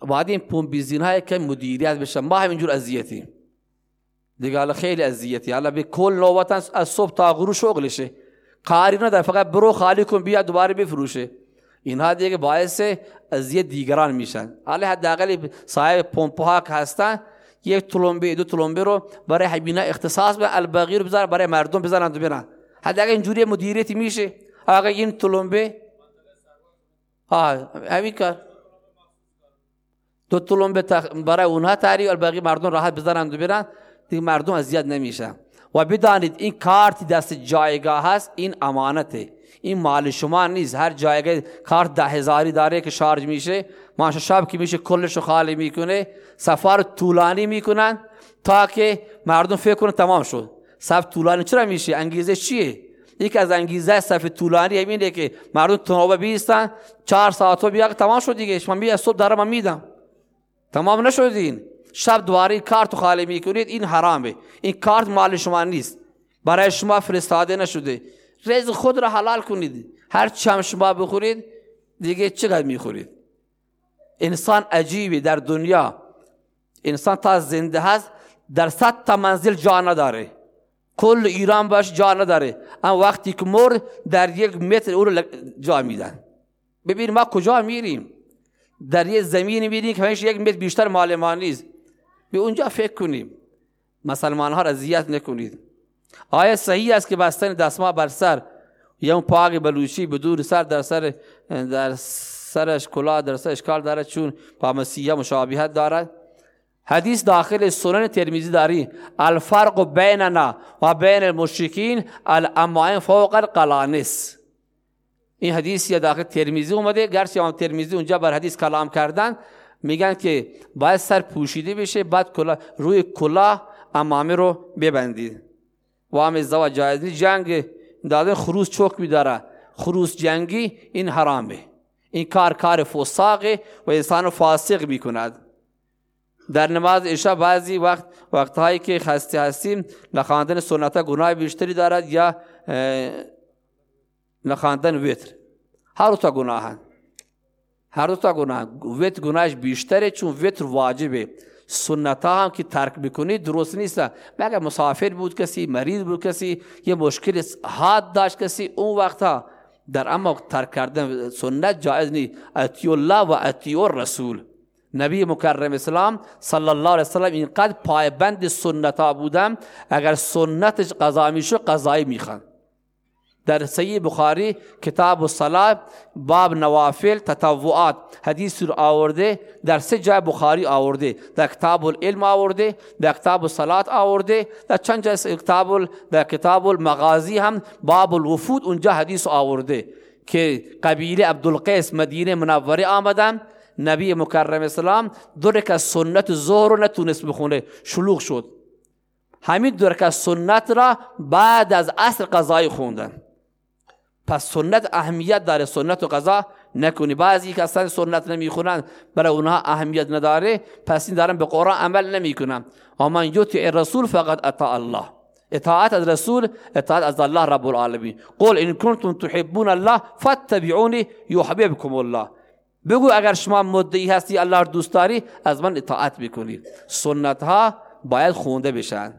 بعد این پون بیزین های که مدیریت بشه. ما همینجور اذیتی دیگه خیلی اذیتی. حالا به کل نوبتن از صبح تا غروب شغلشه. کاری نداره. فقط برو خالی کن بیا دوباره بفروشه. اینها دیگه باعث اذیت دیگران میشن. حالا حداقل صاحب پمپ ها که هستن. یک تلمبه دو تلمبه رو برای حبینا اختصاص به الباقی رو بذار برای مردم بزنن و برن. حداقل اینجوری مدیریتی میشه. آقا این تلمبه ها همین کار. دو تلمبه برای اونها تعریف الباقی مردم راحت بزنن و برن دیگه مردم اذیت نمیشن. و بدانید این کارت دست جایگاه هست این امانته. این مال شما نیست. هر جایگاه کارت ده هزاری داره که شارژ میشه ماشه شب که میشه کلش خالی می‌کنه سفر طولانی می‌کنن تا که مردم فکر کنن تمام شد. صف طولانی چرا میشه؟ انگیزه چیه؟ یک از انگیزه صف طولانی همینه که مردم تنوبه بیستن چهار ساعت و بیا تمام شد دیگه. شما بیا صبح دارم میدم. تمام نشدین. شب دواری کارت خالی می‌کنید این حرامه. این کارت مال شما نیست. برای شما فرستاده نشده. رزق خود را حلال کنید. هر چم شما بخورید دیگه چقدر می‌خورید؟ انسان عجیبی در دنیا. انسان تا زنده هست در صد تا منزل جا نداره. کل ایران باش جا نداره. اما وقتی که مرد در یک متر او رو جا میدن. ببین ما کجا میریم؟ در یه زمین میریم که یک متر بیشتر مال ما نیست. به اونجا فکر کنیم. مسلمان ها را اذیت نکنید. آیا صحیح است که بستن دستماه بر سر. یا اون پاق بلوچی بدون سر در سر در سرش کلا در سر اشکال دارد چون پا مسیحه مشابهت دارد. حدیث داخل سنن ترمیزی داری. الفرق بیننا و بین المشرکین الامائن فوق القلانس. این حدیثی داخل ترمیزی اومده. گرچه امام ترمیزی اونجا بر حدیث کلام کردن میگن که باید سر پوشیده بشه بعد کلا روی کلاه امامه رو ببندید و هم ازدواج جایزی جنگ دادن خروس چوک میداره. خروس جنگی این حرامه. این کار کار فساقه و انسان فاسق می‌کند. در نماز عشاء بعضی وقت وقتهایی که خسته هستیم نخواندن سنت گناه بیشتری دارد یا نخواندن وتر هر دو تا گناهن هر دو تا گناه وتر گناهش بیشتره چون وتر واجبه. سنت هم که ترک بکنی درست نیست. مگر مسافر بود کسی مریض بود کسی یه مشکل حاد داشت کسی اون وقتا در اما ترک کردن سنت جایز نیست. اتی الله و اتی الرسول. نبی مکرم اسلام صلی الله علیه وسلم اینقدر پایبند سنت ها بودم اگر سنتش قضا میشه قضایی می‌خوان. در صحیح بخاری کتاب الصلاه باب نوافل تطوعات. حدیث رو آورده در سه جای بخاری آورده. در کتاب العلم آورده در کتاب الصلاه آورده در چند جای کتاب در کتاب المغازی هم باب الوفود اونجا حدیث آورده که قبیله عبدالقیس مدینه منوره آمدن. نبی مکرم اسلام دو رکعت سنت ظهر رو نتونست بخونه. شلوغ شد. همین دو رکعت سنت را بعد از عصر قضای خوندن پس سنت اهمیت داره. سنت و قضا نکنی. بعضی که اصلا سنت نمی‌خونن برای اونها اهمیت نداره. پس این دارن به قرآن عمل نمی‌کنن. اما یطع رسول فقط اطاع الله. اطاعت از رسول اطاعت از الله رب العالمین. قول ان کنتم تحبون الله فاتبعوني يحببكم الله. بگو اگر شما مدعی هستی الله را دوست داری از من اطاعت بکنید سنت ها باید خونده بشن.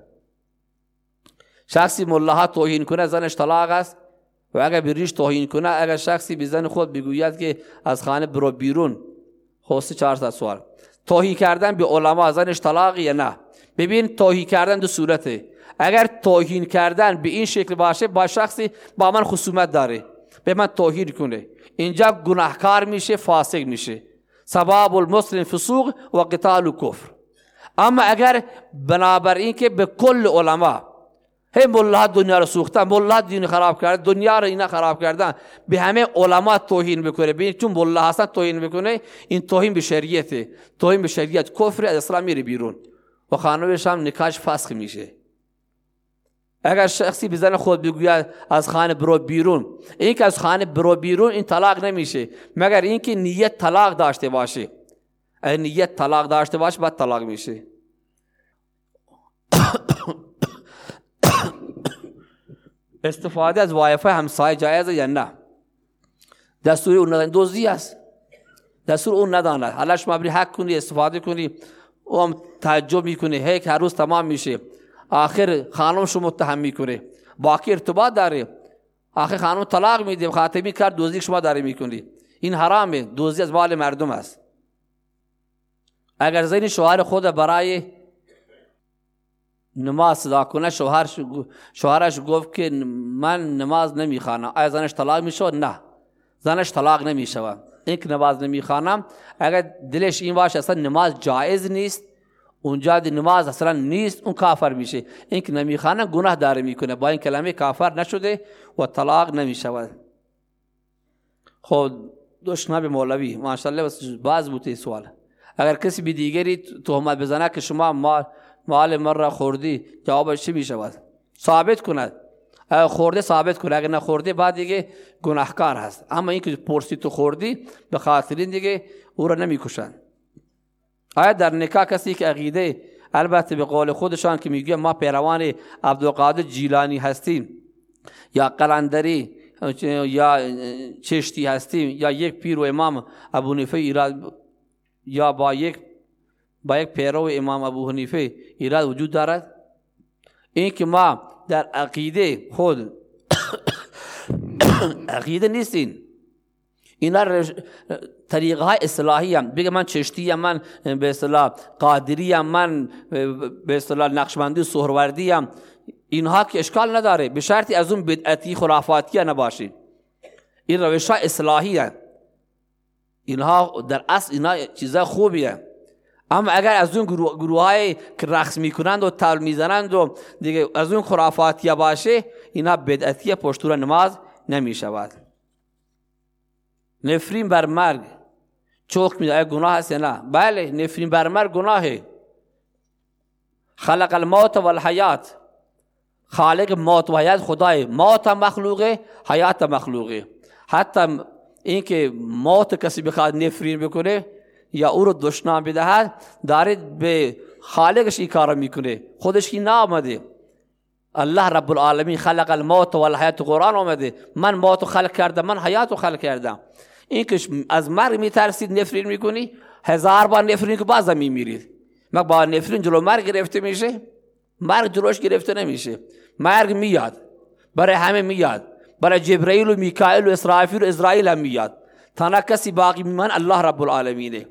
شخصی ملاها توهین کنه زنش طلاق است. و اگر بریش توهین کنه اگر شخصی به زن خود بگوید که از خانه برو بیرون خواسته چهار سوال. توهین کردن به علما زنش طلاق یا نه؟ ببین توهین کردن دو صورته. اگر توهین کردن به این شکل باشه با شخصی با من خصومت داره. به من توهین کنه. اینجا گناهکار میشه فاسق میشه. سباب المسلم فسوق و قتال و کفر. اما اگر بنابر این که به کل علما هی ملا دنیا رو سوختن ملا دین خراب کرد دنیا رو اینا خراب کردن به همه علما توهین بکنه ببین چون ملا هستن توهین بکنه این توهین به شریعته توهین به شریعت کفر از اسلام میره بیرون و خانوش هم نکاش فسخ میشه اگر شخصی بزن خود بگوید از خانه برو بیرون این که از خانه برو بیرون این طلاق نمیشه مگر اینکه نیت طلاق داشته باشه اگر نیت طلاق داشته باشه بعد طلاق میشه استفاده از وایفای همسایه جایزه یا نه؟ دستور اون ندانه دوزی است دستور اون نداند حالا شما بری حق کنی استفاده کنی. او هم تعجب می‌کنه. هیک هر روز تمام میشه. آخر خانم شو متهم می‌کنه. باقی ارتباط داره. آخر خانم طلاق میده. خاتمی کرد دوزی شما داره می‌کنی. این حرامه. دوزی از مال مردم است. اگر زین شوهر خود برای نماز صدا کنه شوهرش شوهرش گفت که من نماز نمی‌خوانم. آیا زنش طلاق می‌شود نه. زنش طلاق نمی‌شود. این که نماز نمی‌خوانم اگر دلش این باشه اصلا نماز جایز نیست. اونجا دی نماز اصلا نیست اون کافر میشه. این که گناه داره می‌کنه. با این کلمه کافر نشده و طلاق نمی‌شود. خب دوشناب مولوی ماشاءالله بس باز بوده سوال. اگر کسی به دیگری تهمت بزنه که شما مال مال من را خوردی جوابش چی می‌شود؟ ثابت کند. خورده ثابت کنه اگر نخورده بعد دیگه گناهکار هست. اما اینکه پرسی تو خوردی به خاطر دیگه او را نمی‌کشند. آیا در نکاح کسی که عقیده البته به قول خودشان که میگه ما پیروان عبدالقادر جیلانی هستیم یا قلندری یا چشتی هستیم یا یک پیر و امام ابو نفه ایراد یا با یک با یک پیرو امام ابو حنیفه ایراد وجود دارد این که ما در عقیده خود عقیده نیستیم اینا طریقه های اصلاحی هم بگه من چشتی هم من به اصطلاح قادری هم من به اصطلاح نقشبندی سهروردی هم اینها که اشکال نداره. به شرطی از اون بدعتی خرافاتی نباشید این روش ها اصلاحی هم. اینها در اصل اینا چیزا خوبی هم. اما اگر از اون گروه, گروه های که رقص می‌کنند و تل می‌زنند و دیگه از اون خرافاتی باشه اینا بدعتی پشتور نماز نمی‌شود. نفرین بر مرگ. چوک میده گناه هست نه؟ بله نفرین بر مرگ گناهه. خلق الموت والحیات. خالق موت و حیات خدای. موت مخلوقه حیات مخلوقه. حتی اینکه موت کسی بخواد نفرین بکنه یا او رو دشنام بدهد داره به خالقش این کار می‌کنه. خودش کی نامده. الله رب العالمین خلق الموت و الحیات قرآن آمده. من موت خلق کردم من حیات خلق کردم. این که از مرگ میترسید نفرین می‌کنی هزار بار نفرین که باز میمیرید. مگه با نفرین جلو مرگ گرفته میشه مرگ جلوش گرفته نمیشه. مرگ میاد برای همه میاد. برای جبرائیل و میکائیل و اسرافیل و اسرائیل هم میاد. تنها کسی باقی میمن الله رب العالمینه.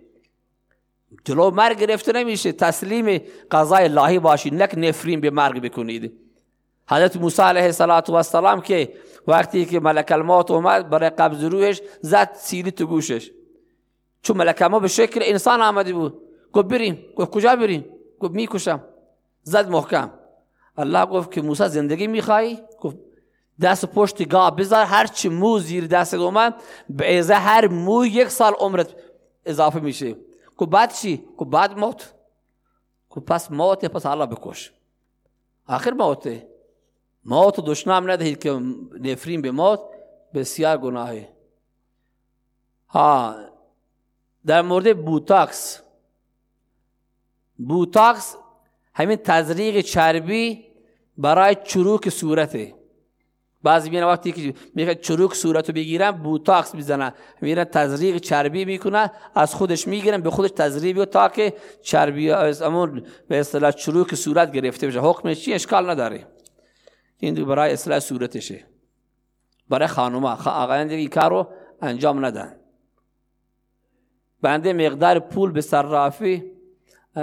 جلو مرگ گرفته نمیشه. تسلیم قضای الهی باشید نک نفرین به مرگ بکنید. حضرت موسی علیه السلام که وقتی که ملک الموت اومد برای قبض روحش زد سیلی تو گوشش. چون ملک الموت به شکل انسان آمده بود. گفت بریم. گفت کجا بریم؟ گفت می‌کشم. زد محکم. الله گفت که موسی زندگی می‌خوای؟ گفت دست پشت گاه بذار. هر چی مو زیر دست اومد به ازه هر مو یک سال عمرت اضافه میشه. گفت بعد چی گفت بعد موت گفت پس موت پس الله بکش آخر موته موت دشنام ندهید که نفرین به موت بسیار گناهه ها در مورد بوتاکس بوتاکس همین تزریق چربی برای چروک صورته بعضی میرن وقتی که می‌خواد چروک صورتو بگیرن بوتاکس می‌زنن. میرن تزریق چربی می‌کنن از خودش می‌گیرن به خودش تزریق بیو تا که چربی از امون به اصطلاح چروک صورت گرفته بشه. حکمش چی؟ اشکال نداره. این برای اصلاح صورتشه. برای خانوما. آقایان دیگه کارو انجام ندن. بنده مقدار پول به صرافی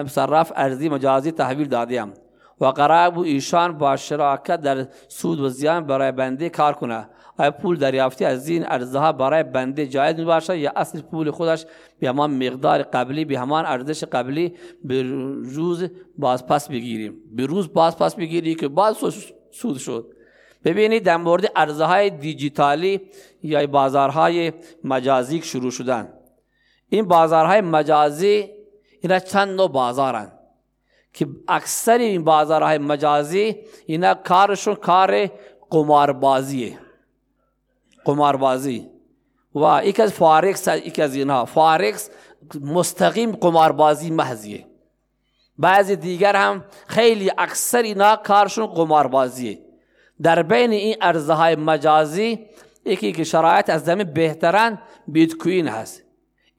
صراف ارزی مجازی تحویل دادیم. و قرار بود ایشان با شراکت در سود و زیان برای بنده کار کنه. آیا پول دریافتی از این ارزها برای بنده جایز می باشد یا اصل پول خودش به همان مقدار قبلی به همان ارزش قبلی به روز باز پس بگیریم؟ به روز باز پس بگیری که باز سود شد. ببینید در مورد ارزهای دیجیتالی یا بازارهای مجازی شروع شدن. این بازارهای مجازی اینا چند نوع بازارن. که اکثر این بازارهای مجازی اینا کارشون کار قماربازیه. قماربازی. و یک از فارکس یک از اینها. فارکس مستقیم قماربازی محضیه. بعضی دیگر هم خیلی اکثر اینا کارشون قماربازیه. در بین این ارزهای مجازی یکی که شرایط از دم بهترن بیت کوین هست.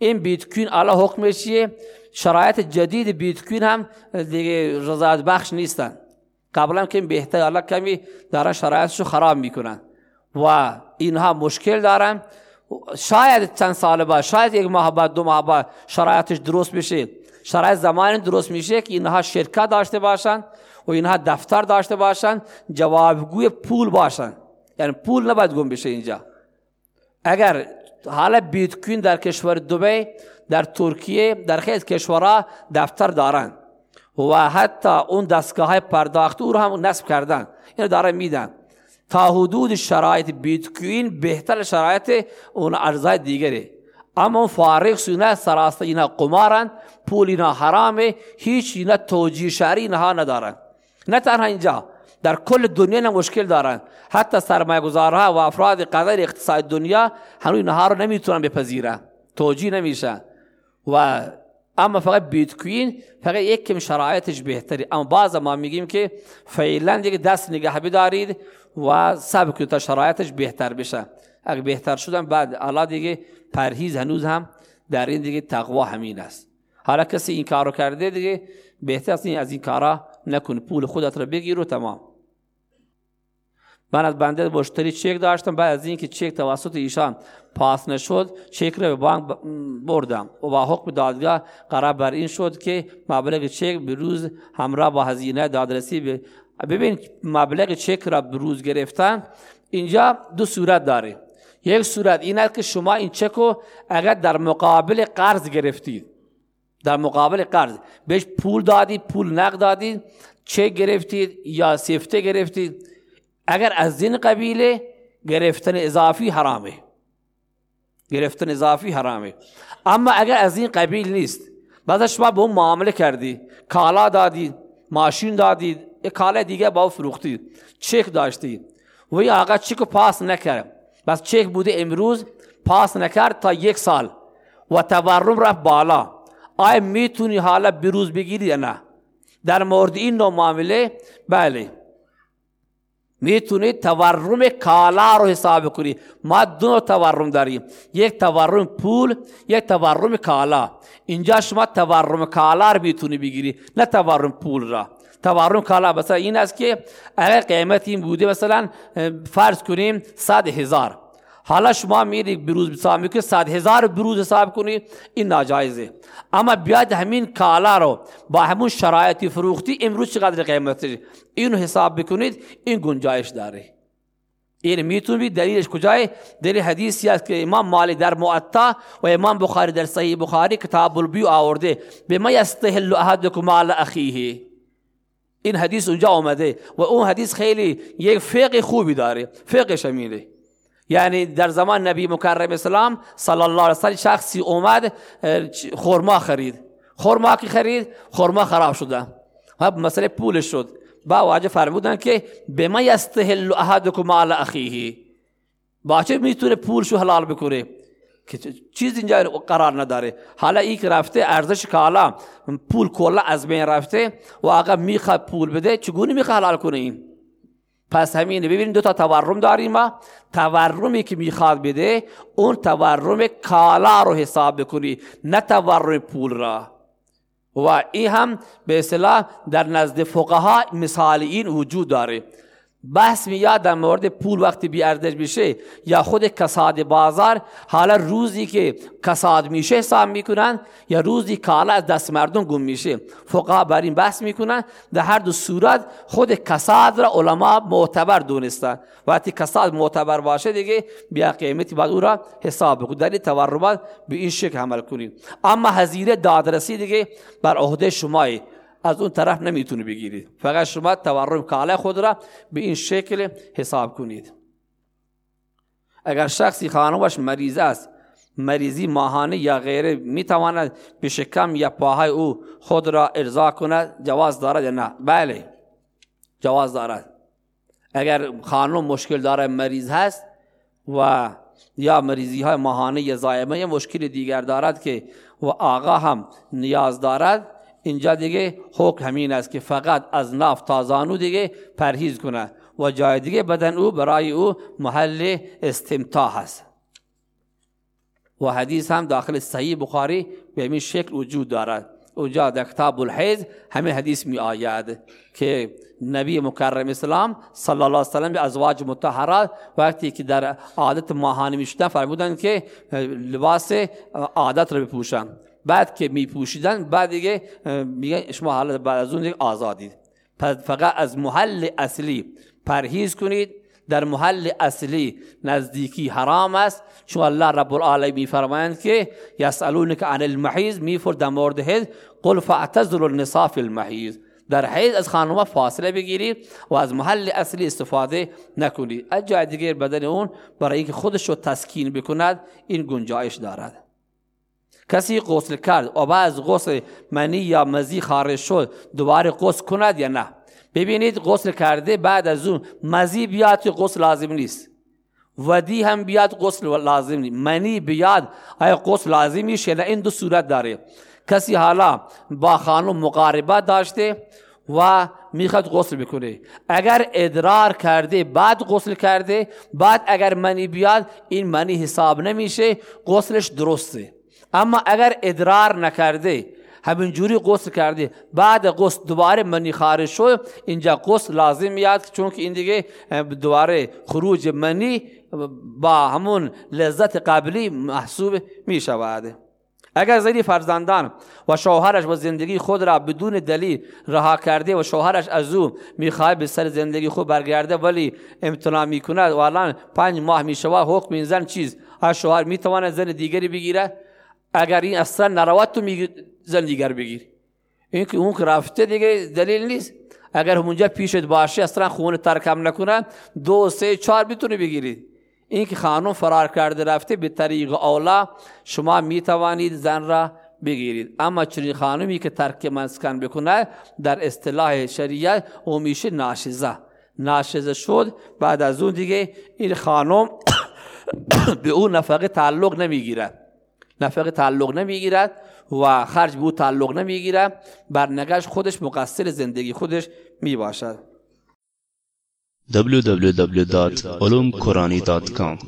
این بیت کوین الان حکمش چیه؟ شرایط جدید بیت کوین هم دیگه رضایت بخش نیستن. قبلا که بهتر الله کمی دارن شرایطشو خراب می‌کنن. و اینها مشکل دارن. شاید چند سال بعد شاید یک ماه بعد دو ماه بعد شرایطش درست بشه. شرایط زمان درست میشه که اینها شرکت داشته باشن و اینها دفتر داشته باشن جوابگوی پول باشن. یعنی پول نباید گم بشه اینجا. اگر حالا بیت کوین در کشور دبی در ترکیه در خیلی کشورها دفتر دارن و حتی اون دستگاه های پرداخت او رو هم نصب کردن اینو داره میدن. تا حدود شرایط بیت کوین بهتر شرایط اون ارزای دیگره اما فارغ سونه سراسته اینا قمارن پول اینا حرامه هیچ اینا توجیه شهری اینها ندارن. نه تنها اینجا در کل دنیا نه مشکل دارن. حتی سرمایه گذارها و افراد قدر اقتصاد دنیا هنوز اینها رو نمی‌تونن بپذیرن. توجیه نمیشن و اما فقط بیت کوین فقط یک کم شرایطش بهتری اما بعض ما میگیم که فعلا دیگه دست نگه بدارید و سب تا شرایطش بهتر بشه. اگه بهتر شدن بعد الله دیگه پرهیز هنوز هم در این دیگه تقوا همین است. حالا کسی این کارو کرده دیگه بهتر است از این کارا نکن پول خودت رو بگیر و تمام. من از بنده مشتری چک داشتم بعد از اینکه چک توسط ایشان پاس نشد چک رو به بانک بردم و با حکم دادگاه قرار بر این شد که مبلغ چک به روز همراه با هزینه دادرسی به ببین مبلغ چک را به روز گرفتن اینجا دو صورت داره یک صورت این است که شما این چک رو اگر در مقابل قرض گرفتید در مقابل قرض بهش پول دادید پول نقد دادید چه گرفتید یا سفته گرفتید اگر از این قبیله گرفتن اضافی حرامه. گرفتن اضافی حرامه. اما اگر از این قبیل نیست بعد شما به اون معامله کردی کالا دادید ماشین دادید یک کالا دیگه با فروختید چک داشتید و این آقا چک پاس نکرد. بس چک بوده امروز پاس نکرد تا یک سال. و تورم رفت بالا. آیا می‌تونی حالا بروز بگیری یا نه؟ در مورد این نوع معامله بله. می‌تونی تورم کالا رو حساب کنی. ما دو تورم داریم. یک تورم پول یک تورم کالا. اینجا شما تورم کالا رو می‌تونی بگیری نه تورم پول را. تورم کالا مثلا این است که اگر قیمت بوده مثلا فرض کنیم صد هزار. حالا شما میری بروز حساب می‌کنی صد هزار بروز حساب کنی این ناجایزه. اما بیاد همین کالا رو با همون شرایطی فروختی امروز چقدر قیمتش اینو حساب بکنید این گنجایش داره. این می‌تونی دلیلش کجای؟ دلیل حدیثی است که امام مالی در معطا و امام بخاری در صحیح بخاری کتاب البیو آورده به ما یستهل احدکم مال اخیه. این حدیث اونجا آمده و اون حدیث خیلی یک فقه خوبی داره فقه شمیله یعنی در زمان نبی مکرم اسلام صلی الله علیه وسلم شخصی اومد خورما خرید. خورما کی خرید؟ خورما خراب شده. و مسئله پولش شد. با واجه فرمودن که به ما یستهل احدکم مال اخیه. با چه می‌تونه پولشو حلال بکنه که چیز اینجا قرار نداره. حالا ای که رفته ارزش کالا پول کلا از بین رفته و آقا می‌خواد پول بده چگونه می‌خواد حلال کنه این؟ پس همینه ببینید دو تا تورم داریم ما. تورمی که می‌خواد بده اون تورم کالا رو حساب بکنی نه تورم پول را. و این هم به اصطلاح در نزد فقها مثال این وجود داره. بحث میاد در مورد پول وقتی بی ارزش بشه یا خود کساد بازار حالا روزی که کساد میشه حساب می‌کنن یا روزی کالا از دست مردم گم میشه. فقها بر این بحث می‌کنن در هر دو صورت خود کساد را علما معتبر دونستن. وقتی کساد معتبر باشه دیگه بیا قیمتی بعد او را حساب بکن. در تورمات به این شکل عمل کنیم. اما هزینه دادرسی دیگه بر عهده شمایی از اون طرف نمی‌تونی بگیرید فقط شما تورم کاله خود را به این شکل حساب کنید. اگر شخصی خانوش مریض است مریضی ماهانه یا غیره می‌تواند به شکم یا پاهای او خود را ارضا کند؟ جواز دارد یا نه؟ بله جواز دارد. اگر خانم مشکل داره مریض هست و یا مریضی های ماهانه یا زایمه یا مشکل دیگر دارد که و آقا هم نیاز دارد اینجا دیگه حکم همین است که فقط از ناف تازانو دیگه پرهیز کنه و جای دیگه بدن او برای او محل استمتاع هست و حدیث هم داخل صحیح بخاری به همین شکل وجود دارد. اونجا در کتاب الحیض همه حدیث می آید که نبی مکرم اسلام صلی الله علیه وسلم به ازواج متحرات وقتی که در عادت ماهانه می شدن که لباس عادت رو بپوشن بعد که می پوشیدن بعد دیگه میگن شما حالا بعد از اون آزادید. فقط از محل اصلی پرهیز کنید. در محل اصلی نزدیکی حرام است. چون الله رب العالمین میفرمایند که یسالونک عن المحیض میفر در مورد حیض. قل فاعتزلوا النساء فی المحیض. در حیض از خانم فاصله بگیرید و از محل اصلی استفاده نکنید. از جای دیگر بدن اون برای اینکه خودش رو تسکین بکند این گنجایش دارد. کسی غسل کرد و بعد غسل منی یا مزی خارج شد دوباره غسل کند یا نه؟ ببینید غسل کرده بعد از اون مزی بیاد که غسل لازم نیست. ودی هم بیاد غسل لازم نیست. منی بیاد آیا غسل لازم نیست؟ نه این دو صورت داره. کسی حالا با خانم مقاربت داشته و می‌خواد غسل بکنه. اگر ادرار کرده بعد غسل کرده بعد اگر منی بیاد این منی حساب نمیشه غسلش درسته. اما اگر ادرار نکرده همینجوری غسل کرده بعد غسل دوباره منی خارج شد اینجا غسل لازم میاد چون که این دیگه دوباره خروج منی با همون لذت قبلی محسوب می شود اگر زنی فرزندان و شوهرش و زندگی خود را بدون دلیل رها کرده و شوهرش از او می‌خواد به سر زندگی خود برگرده ولی امتناع می‌کند و الان پنج ماه می‌شود حکم این زن چیز؟ هر شوهر می‌تواند زن دیگری بگیره اگر این اصلا نروت تو زن دیگر بگیر. این که اون که رفته دیگه دلیل نیست. اگر همونجا پیشت باشه اصلا خون ترکم نکنه دو سه چهار می‌تونه بگیرید این که خانم فرار کرده رفته به طریق اولا شما می توانید زن را بگیرید. اما چنین خانمی که ترک مسکن بکنه در اصطلاح شریعت او میشه ناشزه. ناشزه شد بعد از اون دیگه این خانم به اون نفقه تعلق نمی‌گیرد نفقه تعلق نمی‌گیرد و خرج به او تعلق نمی‌گیرد. بر نگش خودش مقصر زندگی خودش می‌باشد. www.ulumqurani.com